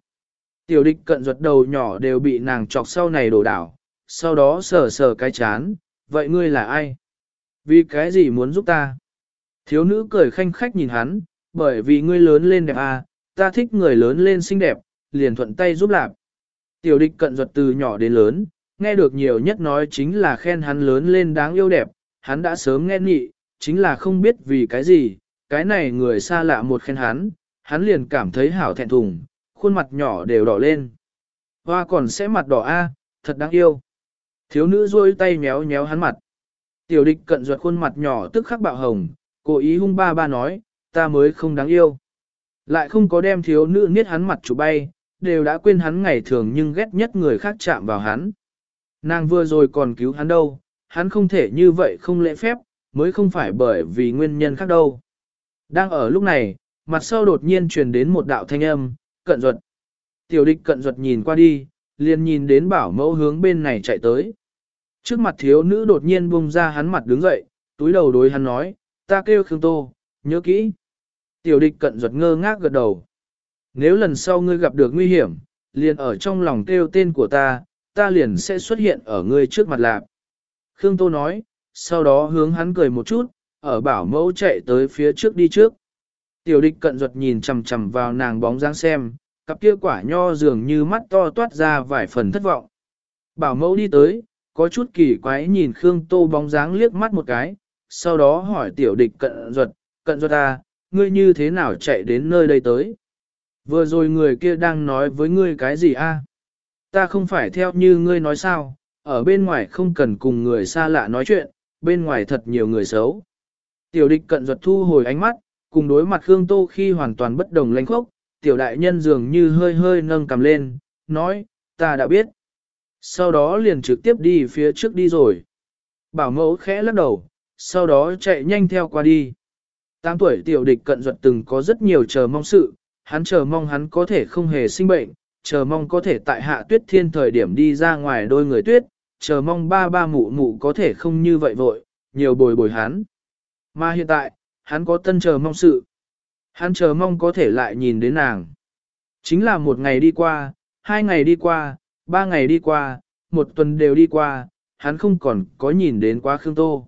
Tiểu địch cận ruột đầu nhỏ đều bị nàng chọc sau này đổ đảo, sau đó sờ sờ cái chán, vậy ngươi là ai? Vì cái gì muốn giúp ta? Thiếu nữ cười khanh khách nhìn hắn, bởi vì ngươi lớn lên đẹp à, ta thích người lớn lên xinh đẹp, liền thuận tay giúp lạp. Tiểu địch cận ruột từ nhỏ đến lớn, nghe được nhiều nhất nói chính là khen hắn lớn lên đáng yêu đẹp, hắn đã sớm nghe nghị, chính là không biết vì cái gì, cái này người xa lạ một khen hắn, hắn liền cảm thấy hảo thẹn thùng, khuôn mặt nhỏ đều đỏ lên. Hoa còn sẽ mặt đỏ a, thật đáng yêu. Thiếu nữ rôi tay méo méo hắn mặt. Tiểu địch cận ruột khuôn mặt nhỏ tức khắc bạo hồng, cố ý hung ba ba nói, ta mới không đáng yêu. Lại không có đem thiếu nữ niết hắn mặt chủ bay, đều đã quên hắn ngày thường nhưng ghét nhất người khác chạm vào hắn. Nàng vừa rồi còn cứu hắn đâu, hắn không thể như vậy không lễ phép, mới không phải bởi vì nguyên nhân khác đâu. Đang ở lúc này, mặt sau đột nhiên truyền đến một đạo thanh âm, cận ruột. Tiểu địch cận ruột nhìn qua đi, liền nhìn đến bảo mẫu hướng bên này chạy tới. Trước mặt thiếu nữ đột nhiên bung ra hắn mặt đứng dậy, túi đầu đối hắn nói, ta kêu Khương Tô, nhớ kỹ. Tiểu địch cận ruột ngơ ngác gật đầu. Nếu lần sau ngươi gặp được nguy hiểm, liền ở trong lòng kêu tên của ta, ta liền sẽ xuất hiện ở ngươi trước mặt lạc. Khương Tô nói, sau đó hướng hắn cười một chút, ở bảo mẫu chạy tới phía trước đi trước. Tiểu địch cận ruột nhìn chằm chằm vào nàng bóng dáng xem, cặp kia quả nho dường như mắt to toát ra vài phần thất vọng. Bảo mẫu đi tới, có chút kỳ quái nhìn Khương Tô bóng dáng liếc mắt một cái, sau đó hỏi tiểu địch cận ruột, cận ruột ta, ngươi như thế nào chạy đến nơi đây tới? Vừa rồi người kia đang nói với ngươi cái gì a? Ta không phải theo như ngươi nói sao, ở bên ngoài không cần cùng người xa lạ nói chuyện, bên ngoài thật nhiều người xấu. Tiểu địch cận ruột thu hồi ánh mắt, cùng đối mặt Khương Tô khi hoàn toàn bất đồng lãnh khốc, tiểu đại nhân dường như hơi hơi nâng cầm lên, nói, ta đã biết. Sau đó liền trực tiếp đi phía trước đi rồi. Bảo mẫu khẽ lắc đầu, sau đó chạy nhanh theo qua đi. Tám tuổi tiểu địch cận ruột từng có rất nhiều chờ mong sự, hắn chờ mong hắn có thể không hề sinh bệnh, chờ mong có thể tại hạ tuyết thiên thời điểm đi ra ngoài đôi người tuyết, chờ mong ba ba mụ mụ có thể không như vậy vội, nhiều bồi bồi hắn. Mà hiện tại, hắn có tân chờ mong sự. Hắn chờ mong có thể lại nhìn đến nàng. Chính là một ngày đi qua, hai ngày đi qua, ba ngày đi qua, một tuần đều đi qua, hắn không còn có nhìn đến quá Khương Tô.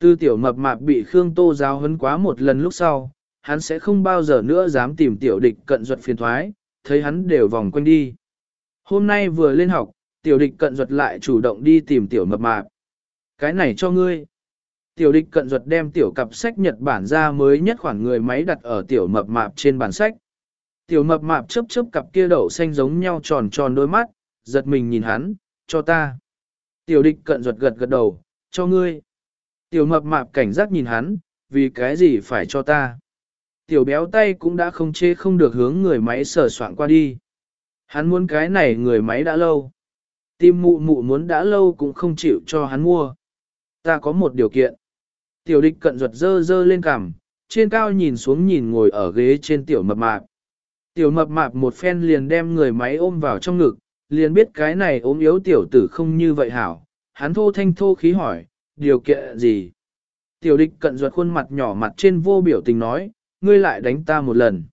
Tư tiểu mập mạp bị Khương Tô giáo hấn quá một lần lúc sau, hắn sẽ không bao giờ nữa dám tìm tiểu địch cận duật phiền thoái, thấy hắn đều vòng quanh đi. Hôm nay vừa lên học, tiểu địch cận duật lại chủ động đi tìm tiểu mập mạp. Cái này cho ngươi. Tiểu địch cận duật đem tiểu cặp sách Nhật Bản ra mới nhất khoản người máy đặt ở tiểu mập mạp trên bản sách. Tiểu mập mạp chớp chớp cặp kia đậu xanh giống nhau tròn tròn đôi mắt, giật mình nhìn hắn, cho ta. Tiểu địch cận duật gật gật đầu, cho ngươi. Tiểu mập mạp cảnh giác nhìn hắn, vì cái gì phải cho ta. Tiểu béo tay cũng đã không chê không được hướng người máy sờ soạn qua đi. Hắn muốn cái này người máy đã lâu. Tim mụ mụ muốn đã lâu cũng không chịu cho hắn mua. Ta có một điều kiện. Tiểu địch cận ruột dơ dơ lên cằm, trên cao nhìn xuống nhìn ngồi ở ghế trên tiểu mập mạp. Tiểu mập mạp một phen liền đem người máy ôm vào trong ngực, liền biết cái này ốm yếu tiểu tử không như vậy hảo. Hắn thô thanh thô khí hỏi, điều kiện gì? Tiểu địch cận ruột khuôn mặt nhỏ mặt trên vô biểu tình nói, ngươi lại đánh ta một lần.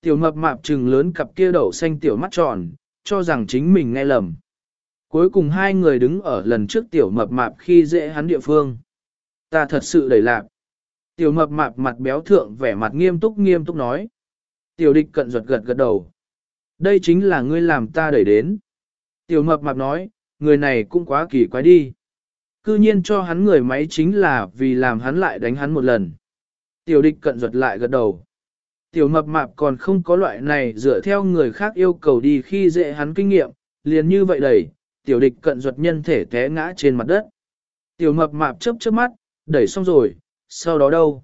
Tiểu mập mạp trừng lớn cặp kia đậu xanh tiểu mắt tròn, cho rằng chính mình nghe lầm. Cuối cùng hai người đứng ở lần trước tiểu mập mạp khi dễ hắn địa phương. Ta thật sự đẩy lạc. Tiểu mập mạp mặt béo thượng vẻ mặt nghiêm túc nghiêm túc nói. Tiểu địch cận ruột gật gật đầu. Đây chính là ngươi làm ta đẩy đến. Tiểu mập mạp nói, người này cũng quá kỳ quái đi. Cư nhiên cho hắn người máy chính là vì làm hắn lại đánh hắn một lần. Tiểu địch cận ruột lại gật đầu. Tiểu mập mạp còn không có loại này dựa theo người khác yêu cầu đi khi dễ hắn kinh nghiệm, liền như vậy đẩy, tiểu địch cận ruột nhân thể té ngã trên mặt đất. Tiểu mập mạp chớp chớp mắt, đẩy xong rồi, sau đó đâu?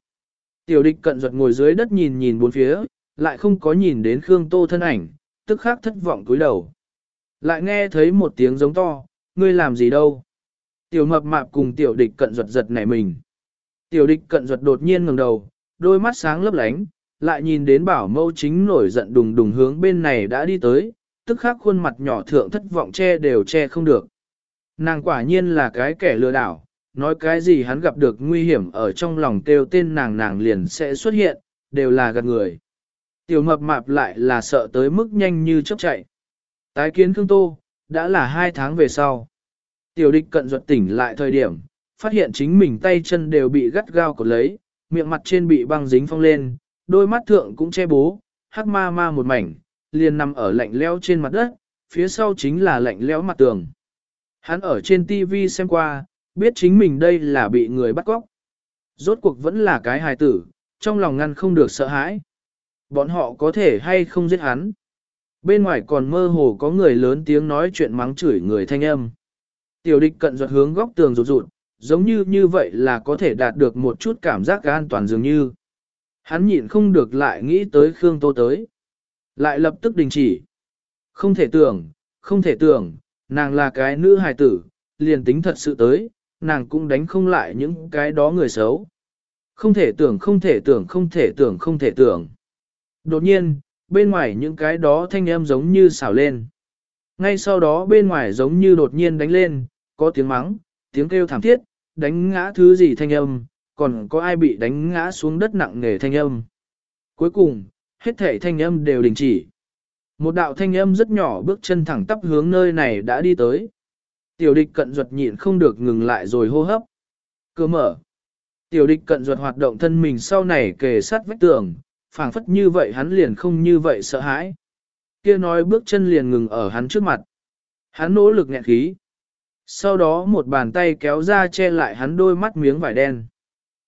Tiểu địch cận ruột ngồi dưới đất nhìn nhìn bốn phía, lại không có nhìn đến Khương Tô thân ảnh, tức khắc thất vọng cúi đầu. Lại nghe thấy một tiếng giống to, ngươi làm gì đâu? Tiểu mập mạp cùng tiểu địch cận ruột giật nảy mình. Tiểu địch cận ruột đột nhiên ngẩng đầu, đôi mắt sáng lấp lánh, lại nhìn đến bảo mâu chính nổi giận đùng đùng hướng bên này đã đi tới, tức khắc khuôn mặt nhỏ thượng thất vọng che đều che không được. Nàng quả nhiên là cái kẻ lừa đảo, nói cái gì hắn gặp được nguy hiểm ở trong lòng kêu tên nàng nàng liền sẽ xuất hiện, đều là gạt người. Tiểu mập mạp lại là sợ tới mức nhanh như chớp chạy. Tái kiến Khương Tô, đã là hai tháng về sau. Tiểu địch cận ruột tỉnh lại thời điểm, phát hiện chính mình tay chân đều bị gắt gao cột lấy, miệng mặt trên bị băng dính phong lên, đôi mắt thượng cũng che bố, hắc ma ma một mảnh, liền nằm ở lạnh leo trên mặt đất, phía sau chính là lạnh lẽo mặt tường. Hắn ở trên TV xem qua, biết chính mình đây là bị người bắt cóc. Rốt cuộc vẫn là cái hài tử, trong lòng ngăn không được sợ hãi. Bọn họ có thể hay không giết hắn. Bên ngoài còn mơ hồ có người lớn tiếng nói chuyện mắng chửi người thanh âm. Tiểu địch cận ruột hướng góc tường rụt rụt, giống như như vậy là có thể đạt được một chút cảm giác an toàn dường như. Hắn nhịn không được lại nghĩ tới Khương Tô tới. Lại lập tức đình chỉ. Không thể tưởng, không thể tưởng, nàng là cái nữ hài tử, liền tính thật sự tới, nàng cũng đánh không lại những cái đó người xấu. Không thể tưởng, không thể tưởng, không thể tưởng, không thể tưởng. Đột nhiên, bên ngoài những cái đó thanh âm giống như xảo lên. Ngay sau đó bên ngoài giống như đột nhiên đánh lên, có tiếng mắng, tiếng kêu thảm thiết, đánh ngã thứ gì thanh âm, còn có ai bị đánh ngã xuống đất nặng nề thanh âm. Cuối cùng, hết thể thanh âm đều đình chỉ. Một đạo thanh âm rất nhỏ bước chân thẳng tắp hướng nơi này đã đi tới. Tiểu địch cận ruột nhịn không được ngừng lại rồi hô hấp. Cửa mở. Tiểu địch cận ruột hoạt động thân mình sau này kề sát vách tường, phảng phất như vậy hắn liền không như vậy sợ hãi. Kia nói bước chân liền ngừng ở hắn trước mặt. Hắn nỗ lực nghẹn khí. Sau đó một bàn tay kéo ra che lại hắn đôi mắt miếng vải đen.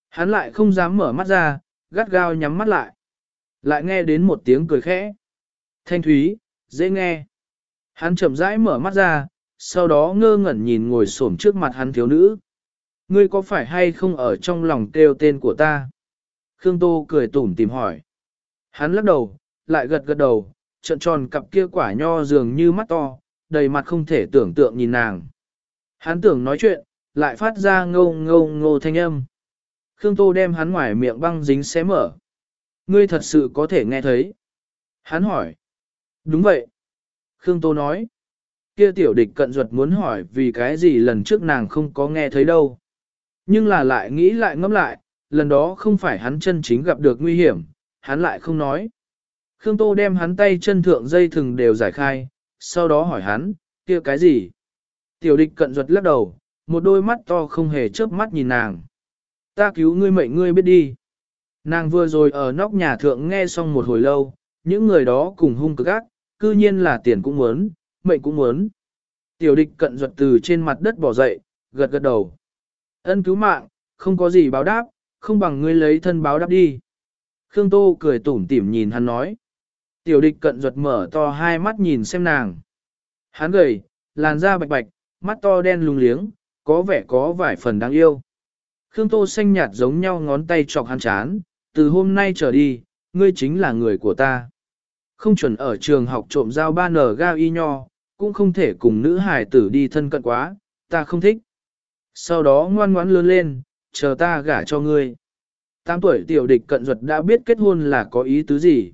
Hắn lại không dám mở mắt ra, gắt gao nhắm mắt lại. Lại nghe đến một tiếng cười khẽ. Thanh thúy, dễ nghe. Hắn chậm rãi mở mắt ra, sau đó ngơ ngẩn nhìn ngồi xổm trước mặt hắn thiếu nữ. Ngươi có phải hay không ở trong lòng kêu tên của ta? Khương Tô cười tủm tìm hỏi. Hắn lắc đầu, lại gật gật đầu, trận tròn cặp kia quả nho dường như mắt to, đầy mặt không thể tưởng tượng nhìn nàng. Hắn tưởng nói chuyện, lại phát ra ngâu ngâu ngô thanh âm. Khương Tô đem hắn ngoài miệng băng dính xé mở. Ngươi thật sự có thể nghe thấy. Hắn hỏi. Đúng vậy. Khương Tô nói. Kia tiểu địch cận ruột muốn hỏi vì cái gì lần trước nàng không có nghe thấy đâu. Nhưng là lại nghĩ lại ngẫm lại, lần đó không phải hắn chân chính gặp được nguy hiểm, hắn lại không nói. Khương Tô đem hắn tay chân thượng dây thừng đều giải khai, sau đó hỏi hắn, kia cái gì? Tiểu địch cận ruột lắc đầu, một đôi mắt to không hề chớp mắt nhìn nàng. Ta cứu ngươi mệnh ngươi biết đi. Nàng vừa rồi ở nóc nhà thượng nghe xong một hồi lâu, những người đó cùng hung cực ác, cư nhiên là tiền cũng muốn, mệnh cũng muốn. Tiểu địch cận ruột từ trên mặt đất bỏ dậy, gật gật đầu. Ân cứu mạng, không có gì báo đáp, không bằng ngươi lấy thân báo đáp đi. Khương Tô cười tủm tỉm nhìn hắn nói. Tiểu địch cận ruột mở to hai mắt nhìn xem nàng. Hắn gầy, làn da bạch bạch, mắt to đen lùng liếng, có vẻ có vài phần đáng yêu. Khương Tô xanh nhạt giống nhau ngón tay chọc hắn chán, từ hôm nay trở đi, ngươi chính là người của ta. Không chuẩn ở trường học trộm giao ba nở gao y nho, cũng không thể cùng nữ hài tử đi thân cận quá, ta không thích. Sau đó ngoan ngoãn lớn lên, chờ ta gả cho ngươi. Tám tuổi tiểu địch cận duật đã biết kết hôn là có ý tứ gì.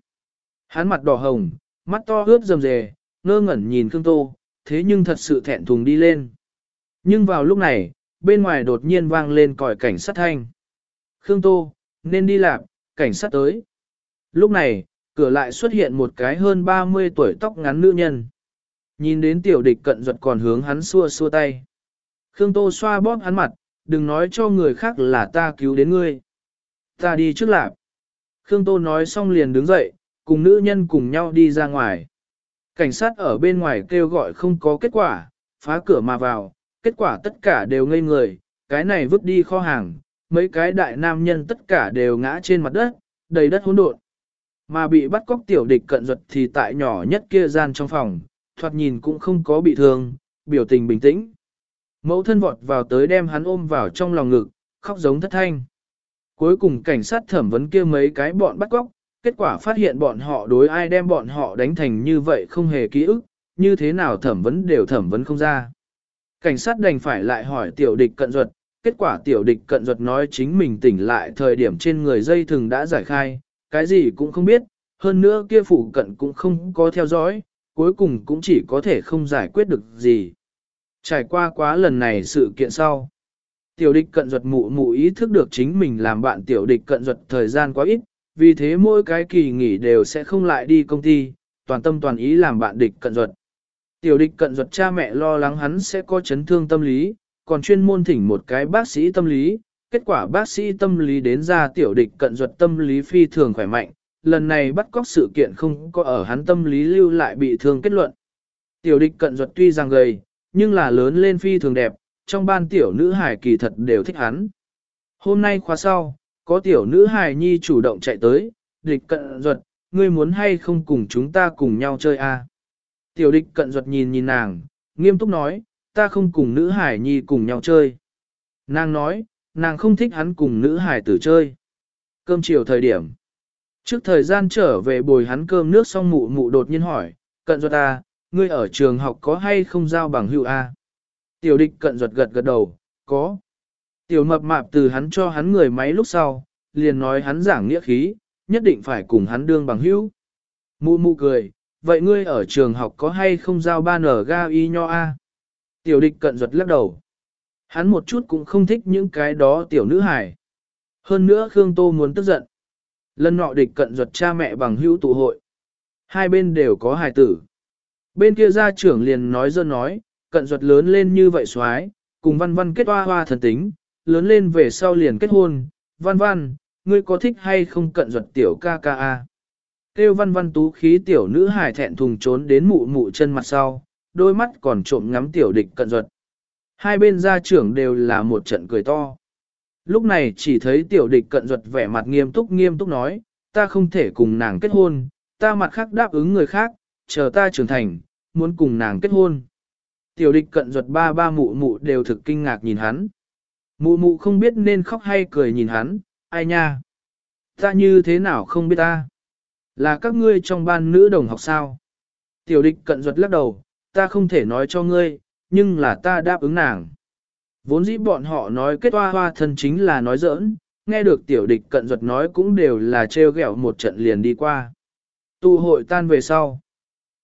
Hắn mặt đỏ hồng, mắt to ướt rầm rề, ngơ ngẩn nhìn Khương Tô, thế nhưng thật sự thẹn thùng đi lên. Nhưng vào lúc này, bên ngoài đột nhiên vang lên còi cảnh sát thanh. Khương Tô, nên đi làm, cảnh sát tới. Lúc này, cửa lại xuất hiện một cái hơn 30 tuổi tóc ngắn nữ nhân. Nhìn đến tiểu địch cận duật còn hướng hắn xua xua tay. Khương Tô xoa bóp hắn mặt, đừng nói cho người khác là ta cứu đến ngươi. Ta đi trước lạp. Khương Tô nói xong liền đứng dậy, cùng nữ nhân cùng nhau đi ra ngoài. Cảnh sát ở bên ngoài kêu gọi không có kết quả, phá cửa mà vào, kết quả tất cả đều ngây người, cái này vứt đi kho hàng, mấy cái đại nam nhân tất cả đều ngã trên mặt đất, đầy đất hỗn độn. Mà bị bắt cóc tiểu địch cận duật thì tại nhỏ nhất kia gian trong phòng, thoạt nhìn cũng không có bị thương, biểu tình bình tĩnh. Mẫu thân vọt vào tới đem hắn ôm vào trong lòng ngực, khóc giống thất thanh. Cuối cùng cảnh sát thẩm vấn kia mấy cái bọn bắt cóc, kết quả phát hiện bọn họ đối ai đem bọn họ đánh thành như vậy không hề ký ức, như thế nào thẩm vấn đều thẩm vấn không ra. Cảnh sát đành phải lại hỏi tiểu địch cận duật, kết quả tiểu địch cận duật nói chính mình tỉnh lại thời điểm trên người dây thừng đã giải khai, cái gì cũng không biết, hơn nữa kia phụ cận cũng không có theo dõi, cuối cùng cũng chỉ có thể không giải quyết được gì. Trải qua quá lần này sự kiện sau. Tiểu địch cận duật mụ mụ ý thức được chính mình làm bạn tiểu địch cận duật thời gian quá ít, vì thế mỗi cái kỳ nghỉ đều sẽ không lại đi công ty, toàn tâm toàn ý làm bạn địch cận duật. Tiểu địch cận duật cha mẹ lo lắng hắn sẽ có chấn thương tâm lý, còn chuyên môn thỉnh một cái bác sĩ tâm lý, kết quả bác sĩ tâm lý đến ra tiểu địch cận duật tâm lý phi thường khỏe mạnh, lần này bắt cóc sự kiện không có ở hắn tâm lý lưu lại bị thương kết luận. Tiểu địch cận duật tuy rằng gầy, nhưng là lớn lên phi thường đẹp, trong ban tiểu nữ hải kỳ thật đều thích hắn. Hôm nay khóa sau, có tiểu nữ hải nhi chủ động chạy tới, địch cận duật, ngươi muốn hay không cùng chúng ta cùng nhau chơi a? À? Tiểu địch cận duật nhìn nhìn nàng, nghiêm túc nói, ta không cùng nữ hải nhi cùng nhau chơi. Nàng nói, nàng không thích hắn cùng nữ hải tử chơi. Cơm chiều thời điểm. Trước thời gian trở về bồi hắn cơm nước xong mụ mụ đột nhiên hỏi, cận ruột ta, ngươi ở trường học có hay không giao bằng hữu A? Tiểu địch cận duật gật gật đầu, có. Tiểu mập mạp từ hắn cho hắn người máy lúc sau, liền nói hắn giảng nghĩa khí, nhất định phải cùng hắn đương bằng hữu. Mụ mụ cười, vậy ngươi ở trường học có hay không giao ba nở ga y nho A? Tiểu địch cận ruột lắc đầu. Hắn một chút cũng không thích những cái đó tiểu nữ hải. Hơn nữa Khương Tô muốn tức giận. Lần nọ địch cận ruột cha mẹ bằng hữu tụ hội. Hai bên đều có hài tử. Bên kia gia trưởng liền nói dơ nói, cận ruột lớn lên như vậy xoái, cùng văn văn kết hoa hoa thần tính, lớn lên về sau liền kết hôn, văn văn, ngươi có thích hay không cận duật tiểu ca ca a? Kêu văn văn tú khí tiểu nữ hải thẹn thùng trốn đến mụ mụ chân mặt sau, đôi mắt còn trộm ngắm tiểu địch cận duật. Hai bên gia trưởng đều là một trận cười to. Lúc này chỉ thấy tiểu địch cận duật vẻ mặt nghiêm túc nghiêm túc nói, ta không thể cùng nàng kết hôn, ta mặt khác đáp ứng người khác, chờ ta trưởng thành, muốn cùng nàng kết hôn. Tiểu địch cận ruột ba ba mụ mụ đều thực kinh ngạc nhìn hắn. Mụ mụ không biết nên khóc hay cười nhìn hắn, ai nha? Ta như thế nào không biết ta? Là các ngươi trong ban nữ đồng học sao? Tiểu địch cận ruột lắc đầu, ta không thể nói cho ngươi, nhưng là ta đáp ứng nàng. Vốn dĩ bọn họ nói kết hoa hoa thân chính là nói giỡn, nghe được tiểu địch cận ruột nói cũng đều là trêu ghẹo một trận liền đi qua. Tụ hội tan về sau.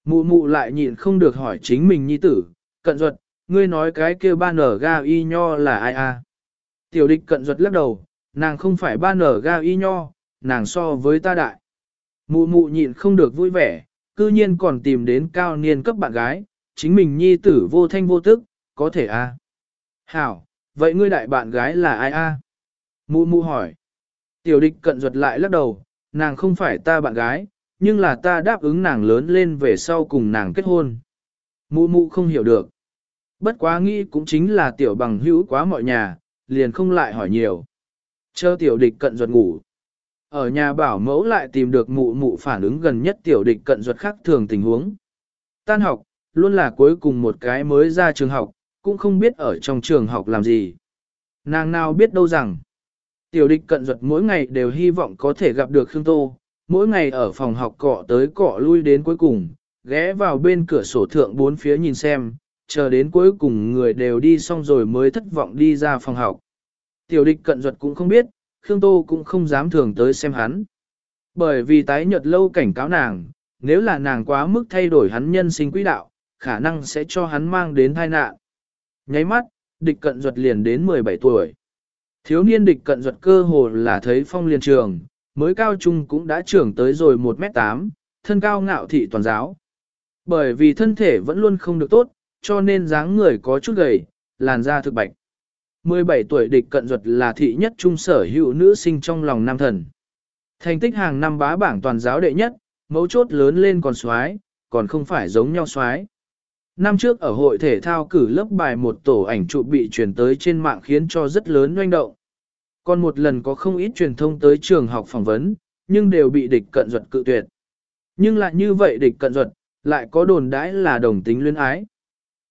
Mụ mụ lại nhịn không được hỏi chính mình nhi tử, cận duật, ngươi nói cái kia ba nở ga y nho là ai a? Tiểu địch cận ruột lắc đầu, nàng không phải ba nở ga y nho, nàng so với ta đại. Mụ mụ nhịn không được vui vẻ, cư nhiên còn tìm đến cao niên cấp bạn gái, chính mình nhi tử vô thanh vô tức, có thể a? Hảo, vậy ngươi đại bạn gái là ai a? Mụ mụ hỏi. Tiểu địch cận ruột lại lắc đầu, nàng không phải ta bạn gái, nhưng là ta đáp ứng nàng lớn lên về sau cùng nàng kết hôn. Mụ mụ không hiểu được. Bất quá nghĩ cũng chính là tiểu bằng hữu quá mọi nhà, liền không lại hỏi nhiều. Chờ tiểu địch cận ruột ngủ. Ở nhà bảo mẫu lại tìm được mụ mụ phản ứng gần nhất tiểu địch cận ruột khác thường tình huống. Tan học, luôn là cuối cùng một cái mới ra trường học, cũng không biết ở trong trường học làm gì. Nàng nào biết đâu rằng, tiểu địch cận ruột mỗi ngày đều hy vọng có thể gặp được Khương Tô, mỗi ngày ở phòng học cọ tới cọ lui đến cuối cùng, ghé vào bên cửa sổ thượng bốn phía nhìn xem, chờ đến cuối cùng người đều đi xong rồi mới thất vọng đi ra phòng học. Tiểu địch cận duật cũng không biết, Khương Tô cũng không dám thường tới xem hắn. Bởi vì tái nhật lâu cảnh cáo nàng, nếu là nàng quá mức thay đổi hắn nhân sinh quỹ đạo, khả năng sẽ cho hắn mang đến tai nạn. Nháy mắt, địch cận duật liền đến 17 tuổi. Thiếu niên địch cận duật cơ hồ là thấy phong liền trường, mới cao trung cũng đã trưởng tới rồi 1m8, thân cao ngạo thị toàn giáo. Bởi vì thân thể vẫn luôn không được tốt, cho nên dáng người có chút gầy, làn da thực bạch. 17 tuổi địch cận duật là thị nhất trung sở hữu nữ sinh trong lòng nam thần. Thành tích hàng năm bá bảng toàn giáo đệ nhất, mấu chốt lớn lên còn xoái, còn không phải giống nhau xoái. Năm trước ở hội thể thao cử lớp bài một tổ ảnh trụ bị truyền tới trên mạng khiến cho rất lớn doanh động. Còn một lần có không ít truyền thông tới trường học phỏng vấn, nhưng đều bị địch cận duật cự tuyệt. Nhưng lại như vậy địch cận duật, lại có đồn đãi là đồng tính luyến ái.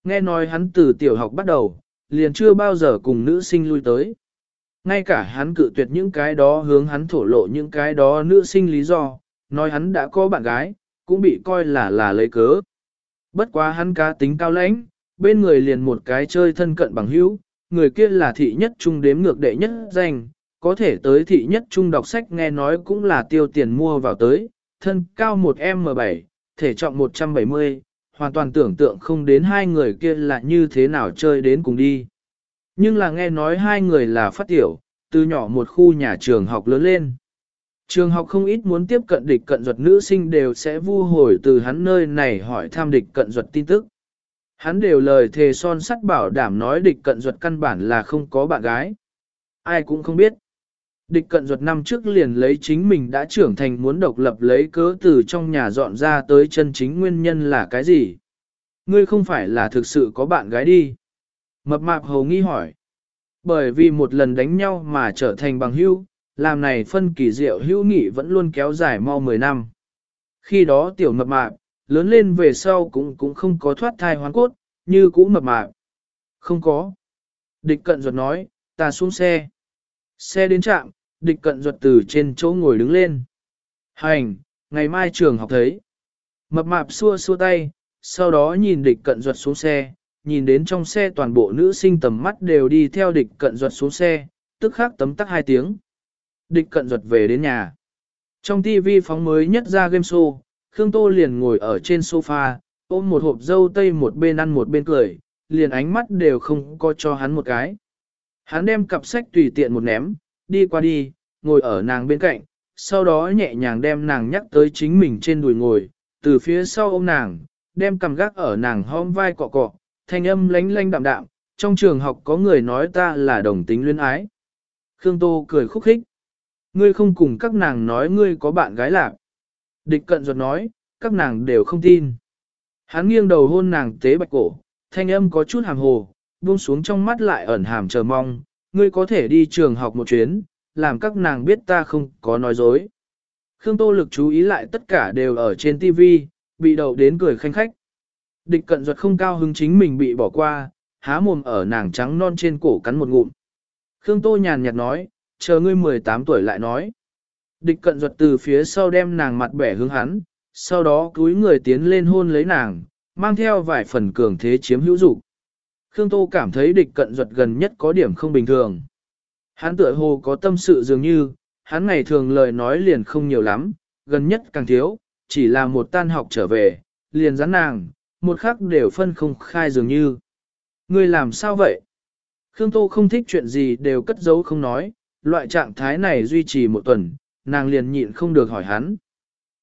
Nghe nói hắn từ tiểu học bắt đầu, liền chưa bao giờ cùng nữ sinh lui tới. Ngay cả hắn cự tuyệt những cái đó hướng hắn thổ lộ những cái đó nữ sinh lý do, nói hắn đã có bạn gái, cũng bị coi là là lấy cớ. Bất quá hắn cá tính cao lãnh, bên người liền một cái chơi thân cận bằng hữu, người kia là thị nhất trung đếm ngược đệ nhất danh, có thể tới thị nhất trung đọc sách nghe nói cũng là tiêu tiền mua vào tới, thân cao 1M7, thể trọng 170, hoàn toàn tưởng tượng không đến hai người kia là như thế nào chơi đến cùng đi. Nhưng là nghe nói hai người là phát tiểu, từ nhỏ một khu nhà trường học lớn lên. Trường học không ít muốn tiếp cận địch cận duật nữ sinh đều sẽ vu hồi từ hắn nơi này hỏi thăm địch cận duật tin tức. Hắn đều lời thề son sắt bảo đảm nói địch cận duật căn bản là không có bạn gái. Ai cũng không biết. Địch cận ruột năm trước liền lấy chính mình đã trưởng thành muốn độc lập lấy cớ từ trong nhà dọn ra tới chân chính nguyên nhân là cái gì? Ngươi không phải là thực sự có bạn gái đi. Mập mạp hầu nghi hỏi. Bởi vì một lần đánh nhau mà trở thành bằng hữu, làm này phân kỳ diệu hữu nghị vẫn luôn kéo dài mau 10 năm. Khi đó tiểu mập mạp, lớn lên về sau cũng cũng không có thoát thai hoán cốt, như cũ mập mạp. Không có. Địch cận ruột nói, ta xuống xe. Xe đến trạm, địch cận ruột từ trên chỗ ngồi đứng lên. Hành, ngày mai trường học thấy. Mập mạp xua xua tay, sau đó nhìn địch cận ruột xuống xe, nhìn đến trong xe toàn bộ nữ sinh tầm mắt đều đi theo địch cận ruột xuống xe, tức khắc tấm tắc hai tiếng. Địch cận ruột về đến nhà. Trong TV phóng mới nhất ra game show, Khương Tô liền ngồi ở trên sofa, ôm một hộp dâu tây một bên ăn một bên cười, liền ánh mắt đều không có cho hắn một cái. Hắn đem cặp sách tùy tiện một ném, đi qua đi, ngồi ở nàng bên cạnh, sau đó nhẹ nhàng đem nàng nhắc tới chính mình trên đùi ngồi, từ phía sau ôm nàng, đem cầm gác ở nàng hõm vai cọ cọ, thanh âm lánh lánh đạm đạm, trong trường học có người nói ta là đồng tính luyến ái. Khương Tô cười khúc khích. Ngươi không cùng các nàng nói ngươi có bạn gái lạc. Địch cận ruột nói, các nàng đều không tin. Hắn nghiêng đầu hôn nàng tế bạch cổ, thanh âm có chút hàm hồ, buông xuống trong mắt lại ẩn hàm chờ mong, ngươi có thể đi trường học một chuyến, làm các nàng biết ta không có nói dối. Khương Tô lực chú ý lại tất cả đều ở trên TV, bị đầu đến cười khanh khách. Địch cận ruột không cao hứng chính mình bị bỏ qua, há mồm ở nàng trắng non trên cổ cắn một ngụm. Khương Tô nhàn nhạt nói, chờ ngươi 18 tuổi lại nói. Địch cận ruột từ phía sau đem nàng mặt bẻ hướng hắn, sau đó cúi người tiến lên hôn lấy nàng, mang theo vài phần cường thế chiếm hữu dục. Khương Tô cảm thấy địch cận duật gần nhất có điểm không bình thường. Hắn tựa hồ có tâm sự dường như, hắn ngày thường lời nói liền không nhiều lắm, gần nhất càng thiếu, chỉ là một tan học trở về, liền rắn nàng, một khắc đều phân không khai dường như. Ngươi làm sao vậy? Khương Tô không thích chuyện gì đều cất giấu không nói, loại trạng thái này duy trì một tuần, nàng liền nhịn không được hỏi hắn.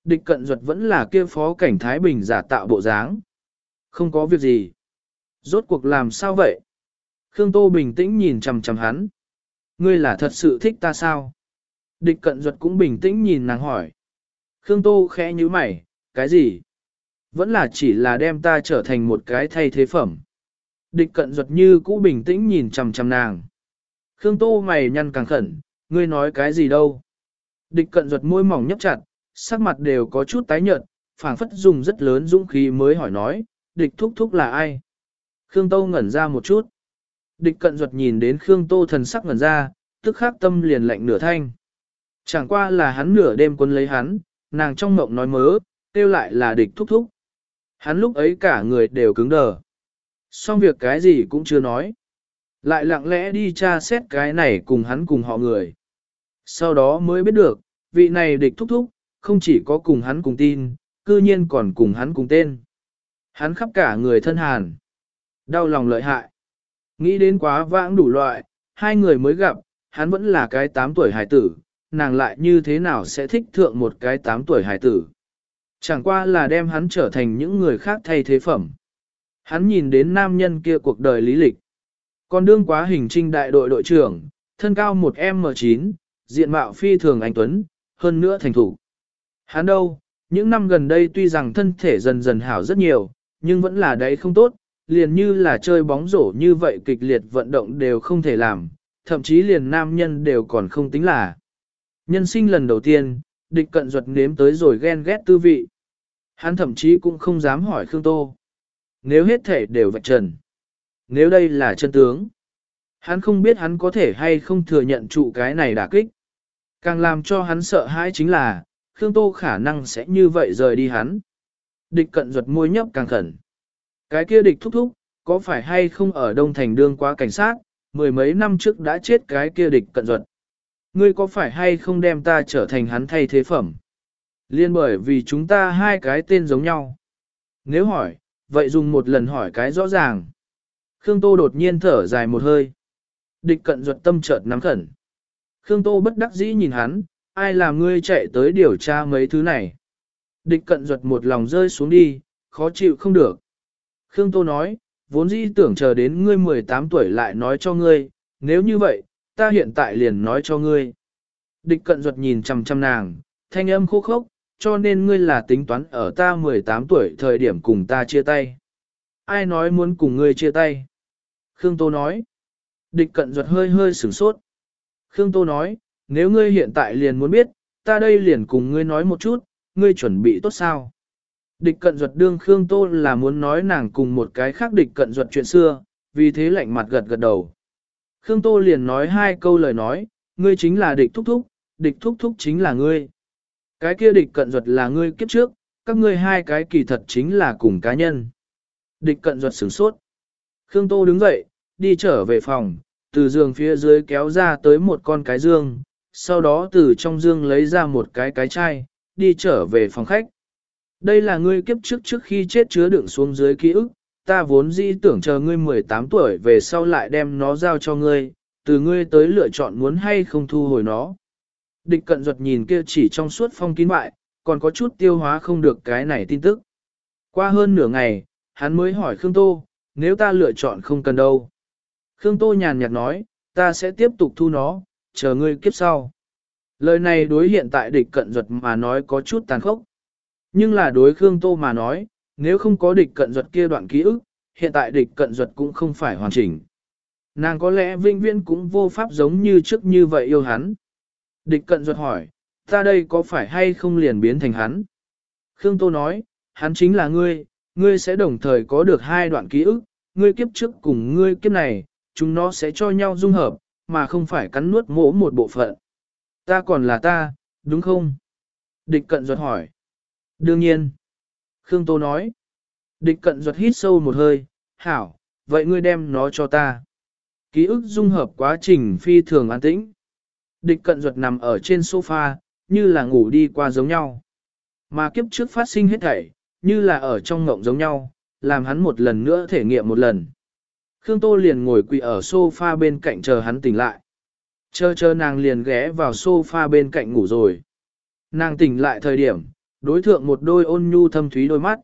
Địch cận duật vẫn là kia phó cảnh Thái Bình giả tạo bộ dáng. Không có việc gì. Rốt cuộc làm sao vậy? Khương Tô bình tĩnh nhìn chằm chằm hắn. Ngươi là thật sự thích ta sao? Địch cận duật cũng bình tĩnh nhìn nàng hỏi. Khương Tô khẽ như mày, cái gì? Vẫn là chỉ là đem ta trở thành một cái thay thế phẩm. Địch cận duật như cũ bình tĩnh nhìn chằm chằm nàng. Khương Tô mày nhăn càng khẩn, ngươi nói cái gì đâu? Địch cận Duật môi mỏng nhấp chặt, sắc mặt đều có chút tái nhợt, phảng phất dùng rất lớn dũng khí mới hỏi nói, địch thúc thúc là ai? Khương Tô ngẩn ra một chút. Địch cận duật nhìn đến Khương Tô thần sắc ngẩn ra, tức khắc tâm liền lạnh nửa thanh. Chẳng qua là hắn nửa đêm quân lấy hắn, nàng trong mộng nói mớ, kêu lại là địch thúc thúc. Hắn lúc ấy cả người đều cứng đờ. Xong việc cái gì cũng chưa nói. Lại lặng lẽ đi tra xét cái này cùng hắn cùng họ người. Sau đó mới biết được, vị này địch thúc thúc, không chỉ có cùng hắn cùng tin, cư nhiên còn cùng hắn cùng tên. Hắn khắp cả người thân hàn. Đau lòng lợi hại. Nghĩ đến quá vãng đủ loại, hai người mới gặp, hắn vẫn là cái 8 tuổi hải tử, nàng lại như thế nào sẽ thích thượng một cái 8 tuổi hải tử. Chẳng qua là đem hắn trở thành những người khác thay thế phẩm. Hắn nhìn đến nam nhân kia cuộc đời lý lịch. Còn đương quá hình trinh đại đội đội trưởng, thân cao 1M9, diện mạo phi thường anh Tuấn, hơn nữa thành thủ. Hắn đâu, những năm gần đây tuy rằng thân thể dần dần hảo rất nhiều, nhưng vẫn là đấy không tốt, liền như là chơi bóng rổ như vậy kịch liệt vận động đều không thể làm, thậm chí liền nam nhân đều còn không tính là. Nhân sinh lần đầu tiên, địch cận ruột nếm tới rồi ghen ghét tư vị. Hắn thậm chí cũng không dám hỏi Khương Tô. Nếu hết thể đều vạch trần. Nếu đây là chân tướng. Hắn không biết hắn có thể hay không thừa nhận trụ cái này đả kích. Càng làm cho hắn sợ hãi chính là, Khương Tô khả năng sẽ như vậy rời đi hắn. Địch cận ruột môi nhấp càng khẩn. Cái kia địch thúc thúc, có phải hay không ở Đông Thành đương qua cảnh sát, mười mấy năm trước đã chết cái kia địch cận duật. Ngươi có phải hay không đem ta trở thành hắn thay thế phẩm? Liên bởi vì chúng ta hai cái tên giống nhau. Nếu hỏi, vậy dùng một lần hỏi cái rõ ràng. Khương Tô đột nhiên thở dài một hơi. Địch cận duật tâm chợt nắm khẩn. Khương Tô bất đắc dĩ nhìn hắn, ai làm ngươi chạy tới điều tra mấy thứ này. Địch cận duật một lòng rơi xuống đi, khó chịu không được. Khương Tô nói, vốn dĩ tưởng chờ đến ngươi 18 tuổi lại nói cho ngươi, nếu như vậy, ta hiện tại liền nói cho ngươi. Địch cận ruột nhìn chằm chằm nàng, thanh âm khô khốc, cho nên ngươi là tính toán ở ta 18 tuổi thời điểm cùng ta chia tay. Ai nói muốn cùng ngươi chia tay? Khương Tô nói. Địch cận ruột hơi hơi sửng sốt. Khương Tô nói, nếu ngươi hiện tại liền muốn biết, ta đây liền cùng ngươi nói một chút, ngươi chuẩn bị tốt sao? Địch cận duật đương Khương Tô là muốn nói nàng cùng một cái khác địch cận duật chuyện xưa, vì thế lạnh mặt gật gật đầu. Khương Tô liền nói hai câu lời nói, ngươi chính là địch thúc thúc, địch thúc thúc chính là ngươi. Cái kia địch cận duật là ngươi kiếp trước, các ngươi hai cái kỳ thật chính là cùng cá nhân. Địch cận duật sửng sốt. Khương Tô đứng dậy, đi trở về phòng, từ giường phía dưới kéo ra tới một con cái dương, sau đó từ trong dương lấy ra một cái cái chai, đi trở về phòng khách. Đây là ngươi kiếp trước trước khi chết chứa đựng xuống dưới ký ức, ta vốn dĩ tưởng chờ ngươi 18 tuổi về sau lại đem nó giao cho ngươi, từ ngươi tới lựa chọn muốn hay không thu hồi nó. Địch cận ruột nhìn kia chỉ trong suốt phong kín bại, còn có chút tiêu hóa không được cái này tin tức. Qua hơn nửa ngày, hắn mới hỏi Khương Tô, nếu ta lựa chọn không cần đâu. Khương Tô nhàn nhạt nói, ta sẽ tiếp tục thu nó, chờ ngươi kiếp sau. Lời này đối hiện tại địch cận ruột mà nói có chút tàn khốc. Nhưng là đối Khương Tô mà nói, nếu không có địch cận duật kia đoạn ký ức, hiện tại địch cận duật cũng không phải hoàn chỉnh. Nàng có lẽ vinh viễn cũng vô pháp giống như trước như vậy yêu hắn. Địch cận duật hỏi, ta đây có phải hay không liền biến thành hắn? Khương Tô nói, hắn chính là ngươi, ngươi sẽ đồng thời có được hai đoạn ký ức, ngươi kiếp trước cùng ngươi kiếp này, chúng nó sẽ cho nhau dung hợp, mà không phải cắn nuốt mỗ một bộ phận. Ta còn là ta, đúng không? Địch cận ruột hỏi. Đương nhiên. Khương Tô nói. Địch cận ruột hít sâu một hơi, hảo, vậy ngươi đem nó cho ta. Ký ức dung hợp quá trình phi thường an tĩnh. Địch cận ruột nằm ở trên sofa, như là ngủ đi qua giống nhau. Mà kiếp trước phát sinh hết thảy, như là ở trong ngộng giống nhau, làm hắn một lần nữa thể nghiệm một lần. Khương Tô liền ngồi quỳ ở sofa bên cạnh chờ hắn tỉnh lại. Chờ chờ nàng liền ghé vào sofa bên cạnh ngủ rồi. Nàng tỉnh lại thời điểm, đối thượng một đôi ôn nhu thâm thúy đôi mắt.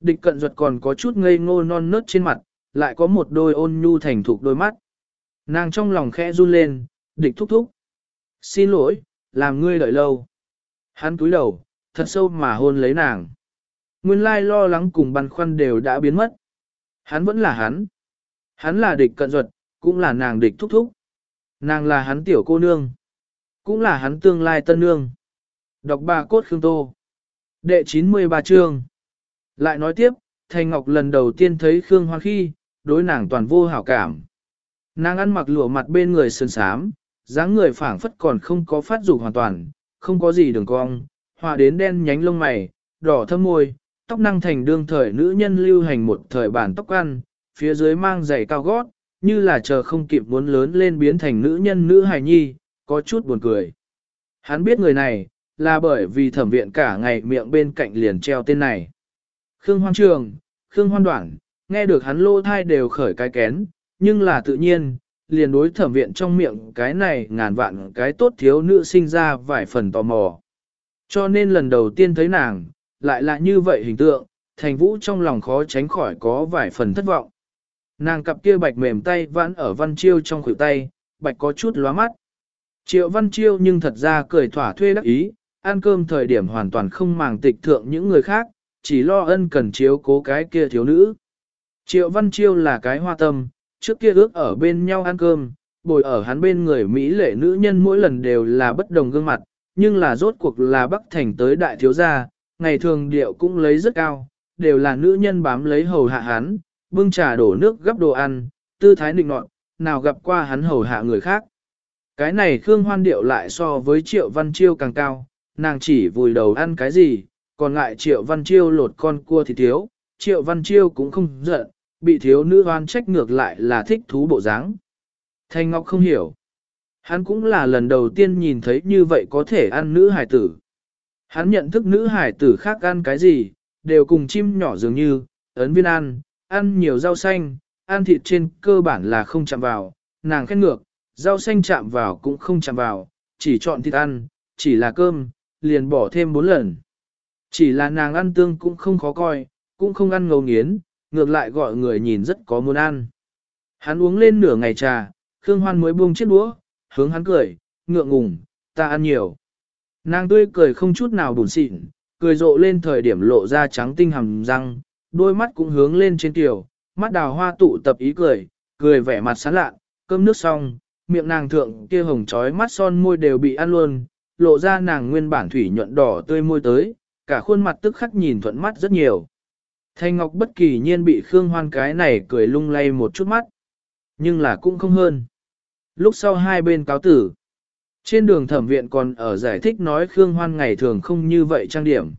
Địch cận duật còn có chút ngây ngô non nớt trên mặt, lại có một đôi ôn nhu thành thục đôi mắt. Nàng trong lòng khẽ run lên, địch thúc thúc. Xin lỗi, làm ngươi đợi lâu. Hắn cúi đầu, thật sâu mà hôn lấy nàng. Nguyên lai lo lắng cùng băn khoăn đều đã biến mất. Hắn vẫn là hắn. Hắn là địch cận duật, cũng là nàng địch thúc thúc. Nàng là hắn tiểu cô nương. Cũng là hắn tương lai tân nương. Đọc bà cốt Khương Tô. Đệ 93 chương. Lại nói tiếp, Thành Ngọc lần đầu tiên thấy Khương Hoan khi, đối nàng toàn vô hảo cảm. Nàng ăn mặc lụa mặt bên người sơn sám, dáng người phảng phất còn không có phát dục hoàn toàn, không có gì đường cong, hòa đến đen nhánh lông mày, đỏ thâm môi, tóc năng thành đương thời nữ nhân lưu hành một thời bản tóc ăn, phía dưới mang giày cao gót, như là chờ không kịp muốn lớn lên biến thành nữ nhân nữ hài nhi, có chút buồn cười. Hắn biết người này, là bởi vì thẩm viện cả ngày miệng bên cạnh liền treo tên này. Khương Hoan Trường, Khương Hoan Đoạn, nghe được hắn lô thai đều khởi cái kén, nhưng là tự nhiên, liền đối thẩm viện trong miệng cái này ngàn vạn cái tốt thiếu nữ sinh ra vài phần tò mò. Cho nên lần đầu tiên thấy nàng, lại là như vậy hình tượng, thành vũ trong lòng khó tránh khỏi có vài phần thất vọng. Nàng cặp kia bạch mềm tay vãn ở văn chiêu trong khuỷu tay, bạch có chút lóa mắt. Triệu văn chiêu nhưng thật ra cười thỏa thuê đắc ý, ăn cơm thời điểm hoàn toàn không màng tịch thượng những người khác, chỉ lo ân cần chiếu cố cái kia thiếu nữ. Triệu văn chiêu là cái hoa tâm, trước kia ước ở bên nhau ăn cơm, bồi ở hắn bên người Mỹ lệ nữ nhân mỗi lần đều là bất đồng gương mặt, nhưng là rốt cuộc là Bắc Thành tới đại thiếu gia, ngày thường điệu cũng lấy rất cao, đều là nữ nhân bám lấy hầu hạ hắn, bưng trà đổ nước gấp đồ ăn, tư thái nịnh nọt, nào gặp qua hắn hầu hạ người khác. Cái này Khương Hoan điệu lại so với Triệu Văn Chiêu càng cao, nàng chỉ vùi đầu ăn cái gì, còn ngại Triệu Văn Chiêu lột con cua thì thiếu, Triệu Văn Chiêu cũng không giận, bị thiếu nữ oan trách ngược lại là thích thú bộ dáng. Thanh Ngọc không hiểu. Hắn cũng là lần đầu tiên nhìn thấy như vậy có thể ăn nữ hải tử. Hắn nhận thức nữ hải tử khác ăn cái gì, đều cùng chim nhỏ dường như, ấn viên ăn, ăn nhiều rau xanh, ăn thịt trên cơ bản là không chạm vào, nàng khét ngược, rau xanh chạm vào cũng không chạm vào, chỉ chọn thịt ăn, chỉ là cơm, liền bỏ thêm bốn lần. Chỉ là nàng ăn tương cũng không khó coi, cũng không ăn ngầu nghiến, ngược lại gọi người nhìn rất có muốn ăn. Hắn uống lên nửa ngày trà, Khương Hoan mới buông chiếc đũa, hướng hắn cười, ngượng ngùng, ta ăn nhiều. Nàng tươi cười không chút nào buồn xịn, cười rộ lên thời điểm lộ ra trắng tinh hầm răng, đôi mắt cũng hướng lên trên tiểu, mắt đào hoa tụ tập ý cười, cười vẻ mặt sán lạ, cơm nước xong, miệng nàng thượng kia hồng trói mắt son môi đều bị ăn luôn, lộ ra nàng nguyên bản thủy nhuận đỏ tươi môi tới, cả khuôn mặt tức khắc nhìn thuận mắt rất nhiều. Thanh Ngọc bất kỳ nhiên bị Khương Hoan cái này cười lung lay một chút mắt, nhưng là cũng không hơn. Lúc sau hai bên cáo tử, trên đường thẩm viện còn ở giải thích nói Khương Hoan ngày thường không như vậy trang điểm.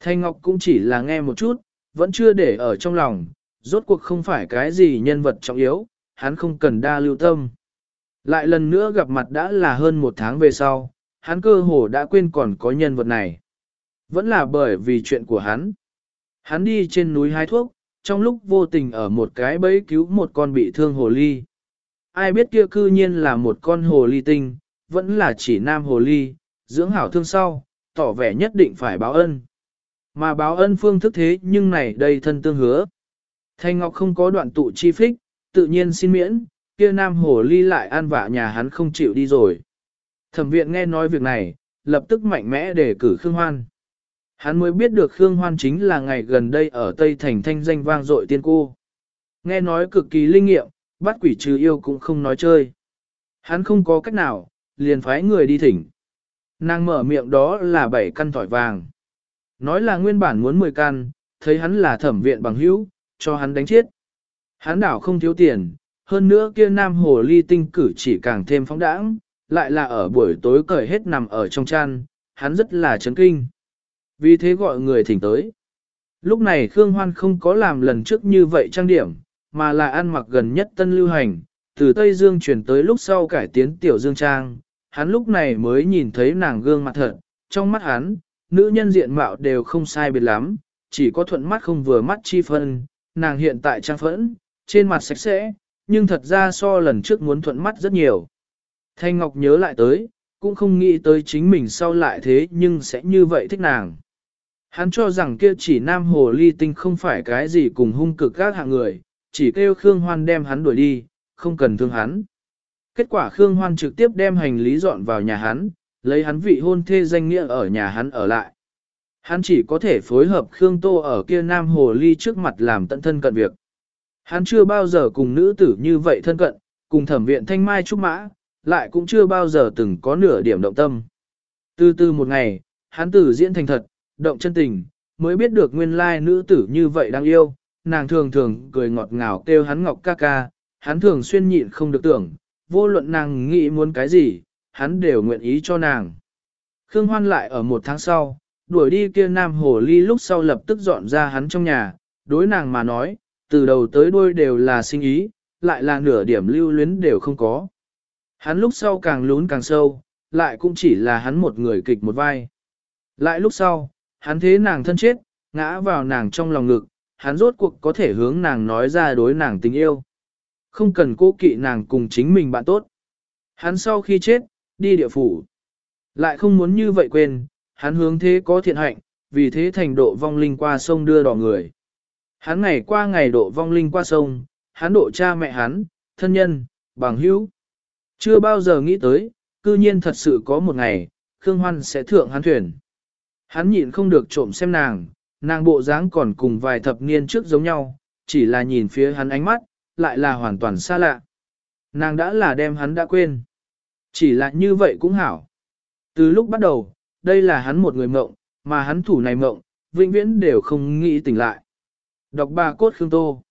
Thanh Ngọc cũng chỉ là nghe một chút, vẫn chưa để ở trong lòng, rốt cuộc không phải cái gì nhân vật trọng yếu, hắn không cần đa lưu tâm. Lại lần nữa gặp mặt đã là hơn một tháng về sau, hắn cơ hồ đã quên còn có nhân vật này. Vẫn là bởi vì chuyện của hắn. Hắn đi trên núi hái thuốc, trong lúc vô tình ở một cái bẫy cứu một con bị thương hồ ly. Ai biết kia cư nhiên là một con hồ ly tinh, vẫn là chỉ nam hồ ly, dưỡng hảo thương sau, tỏ vẻ nhất định phải báo ân. Mà báo ân phương thức thế nhưng này đây thân tương hứa. Thanh Ngọc không có đoạn tụ chi phích, tự nhiên xin miễn, kia nam hồ ly lại an vạ nhà hắn không chịu đi rồi. Thẩm viện nghe nói việc này, lập tức mạnh mẽ để cử Khương Hoan. Hắn mới biết được Khương Hoan chính là ngày gần đây ở Tây Thành thanh danh vang dội tiên cô. Nghe nói cực kỳ linh nghiệm, bắt quỷ trừ yêu cũng không nói chơi. Hắn không có cách nào, liền phái người đi thỉnh. Nàng mở miệng đó là bảy căn tỏi vàng. Nói là nguyên bản muốn 10 căn, thấy hắn là thẩm viện bằng hữu, cho hắn đánh chết. Hắn đảo không thiếu tiền, hơn nữa kia nam hồ ly tinh cử chỉ càng thêm phóng đãng, lại là ở buổi tối cởi hết nằm ở trong chăn, hắn rất là chấn kinh. Vì thế gọi người thỉnh tới. Lúc này Khương Hoan không có làm lần trước như vậy trang điểm, mà là ăn mặc gần nhất tân lưu hành, từ Tây Dương chuyển tới lúc sau cải tiến tiểu dương trang, hắn lúc này mới nhìn thấy nàng gương mặt thật, trong mắt hắn, nữ nhân diện mạo đều không sai biệt lắm, chỉ có thuận mắt không vừa mắt chi phân, nàng hiện tại trang phẫn, trên mặt sạch sẽ, nhưng thật ra so lần trước muốn thuận mắt rất nhiều. Thanh Ngọc nhớ lại tới, cũng không nghĩ tới chính mình sau lại thế nhưng sẽ như vậy thích nàng. Hắn cho rằng kia chỉ nam hồ ly tinh không phải cái gì cùng hung cực các hạng người, chỉ kêu Khương Hoan đem hắn đuổi đi, không cần thương hắn. Kết quả Khương Hoan trực tiếp đem hành lý dọn vào nhà hắn, lấy hắn vị hôn thê danh nghĩa ở nhà hắn ở lại. Hắn chỉ có thể phối hợp Khương Tô ở kia Nam Hồ Ly trước mặt làm tận thân cận việc. Hắn chưa bao giờ cùng nữ tử như vậy thân cận, cùng thẩm viện thanh mai trúc mã, lại cũng chưa bao giờ từng có nửa điểm động tâm. Từ từ một ngày, hắn tử diễn thành thật, động chân tình, mới biết được nguyên lai nữ tử như vậy đang yêu, nàng thường thường cười ngọt ngào kêu hắn ngọc ca ca, hắn thường xuyên nhịn không được tưởng, vô luận nàng nghĩ muốn cái gì, hắn đều nguyện ý cho nàng. Khương Hoan lại ở một tháng sau, đuổi đi kia nam hồ ly lúc sau lập tức dọn ra hắn trong nhà, đối nàng mà nói, từ đầu tới đuôi đều là sinh ý, lại là nửa điểm lưu luyến đều không có. Hắn lúc sau càng lún càng sâu, lại cũng chỉ là hắn một người kịch một vai. Lại lúc sau, hắn thế nàng thân chết, ngã vào nàng trong lòng ngực, hắn rốt cuộc có thể hướng nàng nói ra đối nàng tình yêu. Không cần cố kỵ nàng cùng chính mình bạn tốt. Hắn sau khi chết, đi địa phủ. Lại không muốn như vậy quên, hắn hướng thế có thiện hạnh, vì thế thành độ vong linh qua sông đưa đỏ người. Hắn ngày qua ngày độ vong linh qua sông, hắn độ cha mẹ hắn, thân nhân, bằng hữu. Chưa bao giờ nghĩ tới, cư nhiên thật sự có một ngày, Khương Hoan sẽ thượng hắn thuyền. Hắn nhịn không được trộm xem nàng, nàng bộ dáng còn cùng vài thập niên trước giống nhau, chỉ là nhìn phía hắn ánh mắt, lại là hoàn toàn xa lạ. Nàng đã là đem hắn đã quên. Chỉ là như vậy cũng hảo. Từ lúc bắt đầu, đây là hắn một người mộng, mà hắn thủ này mộng, vĩnh viễn đều không nghĩ tỉnh lại. Đọc bà cốt Khương Tô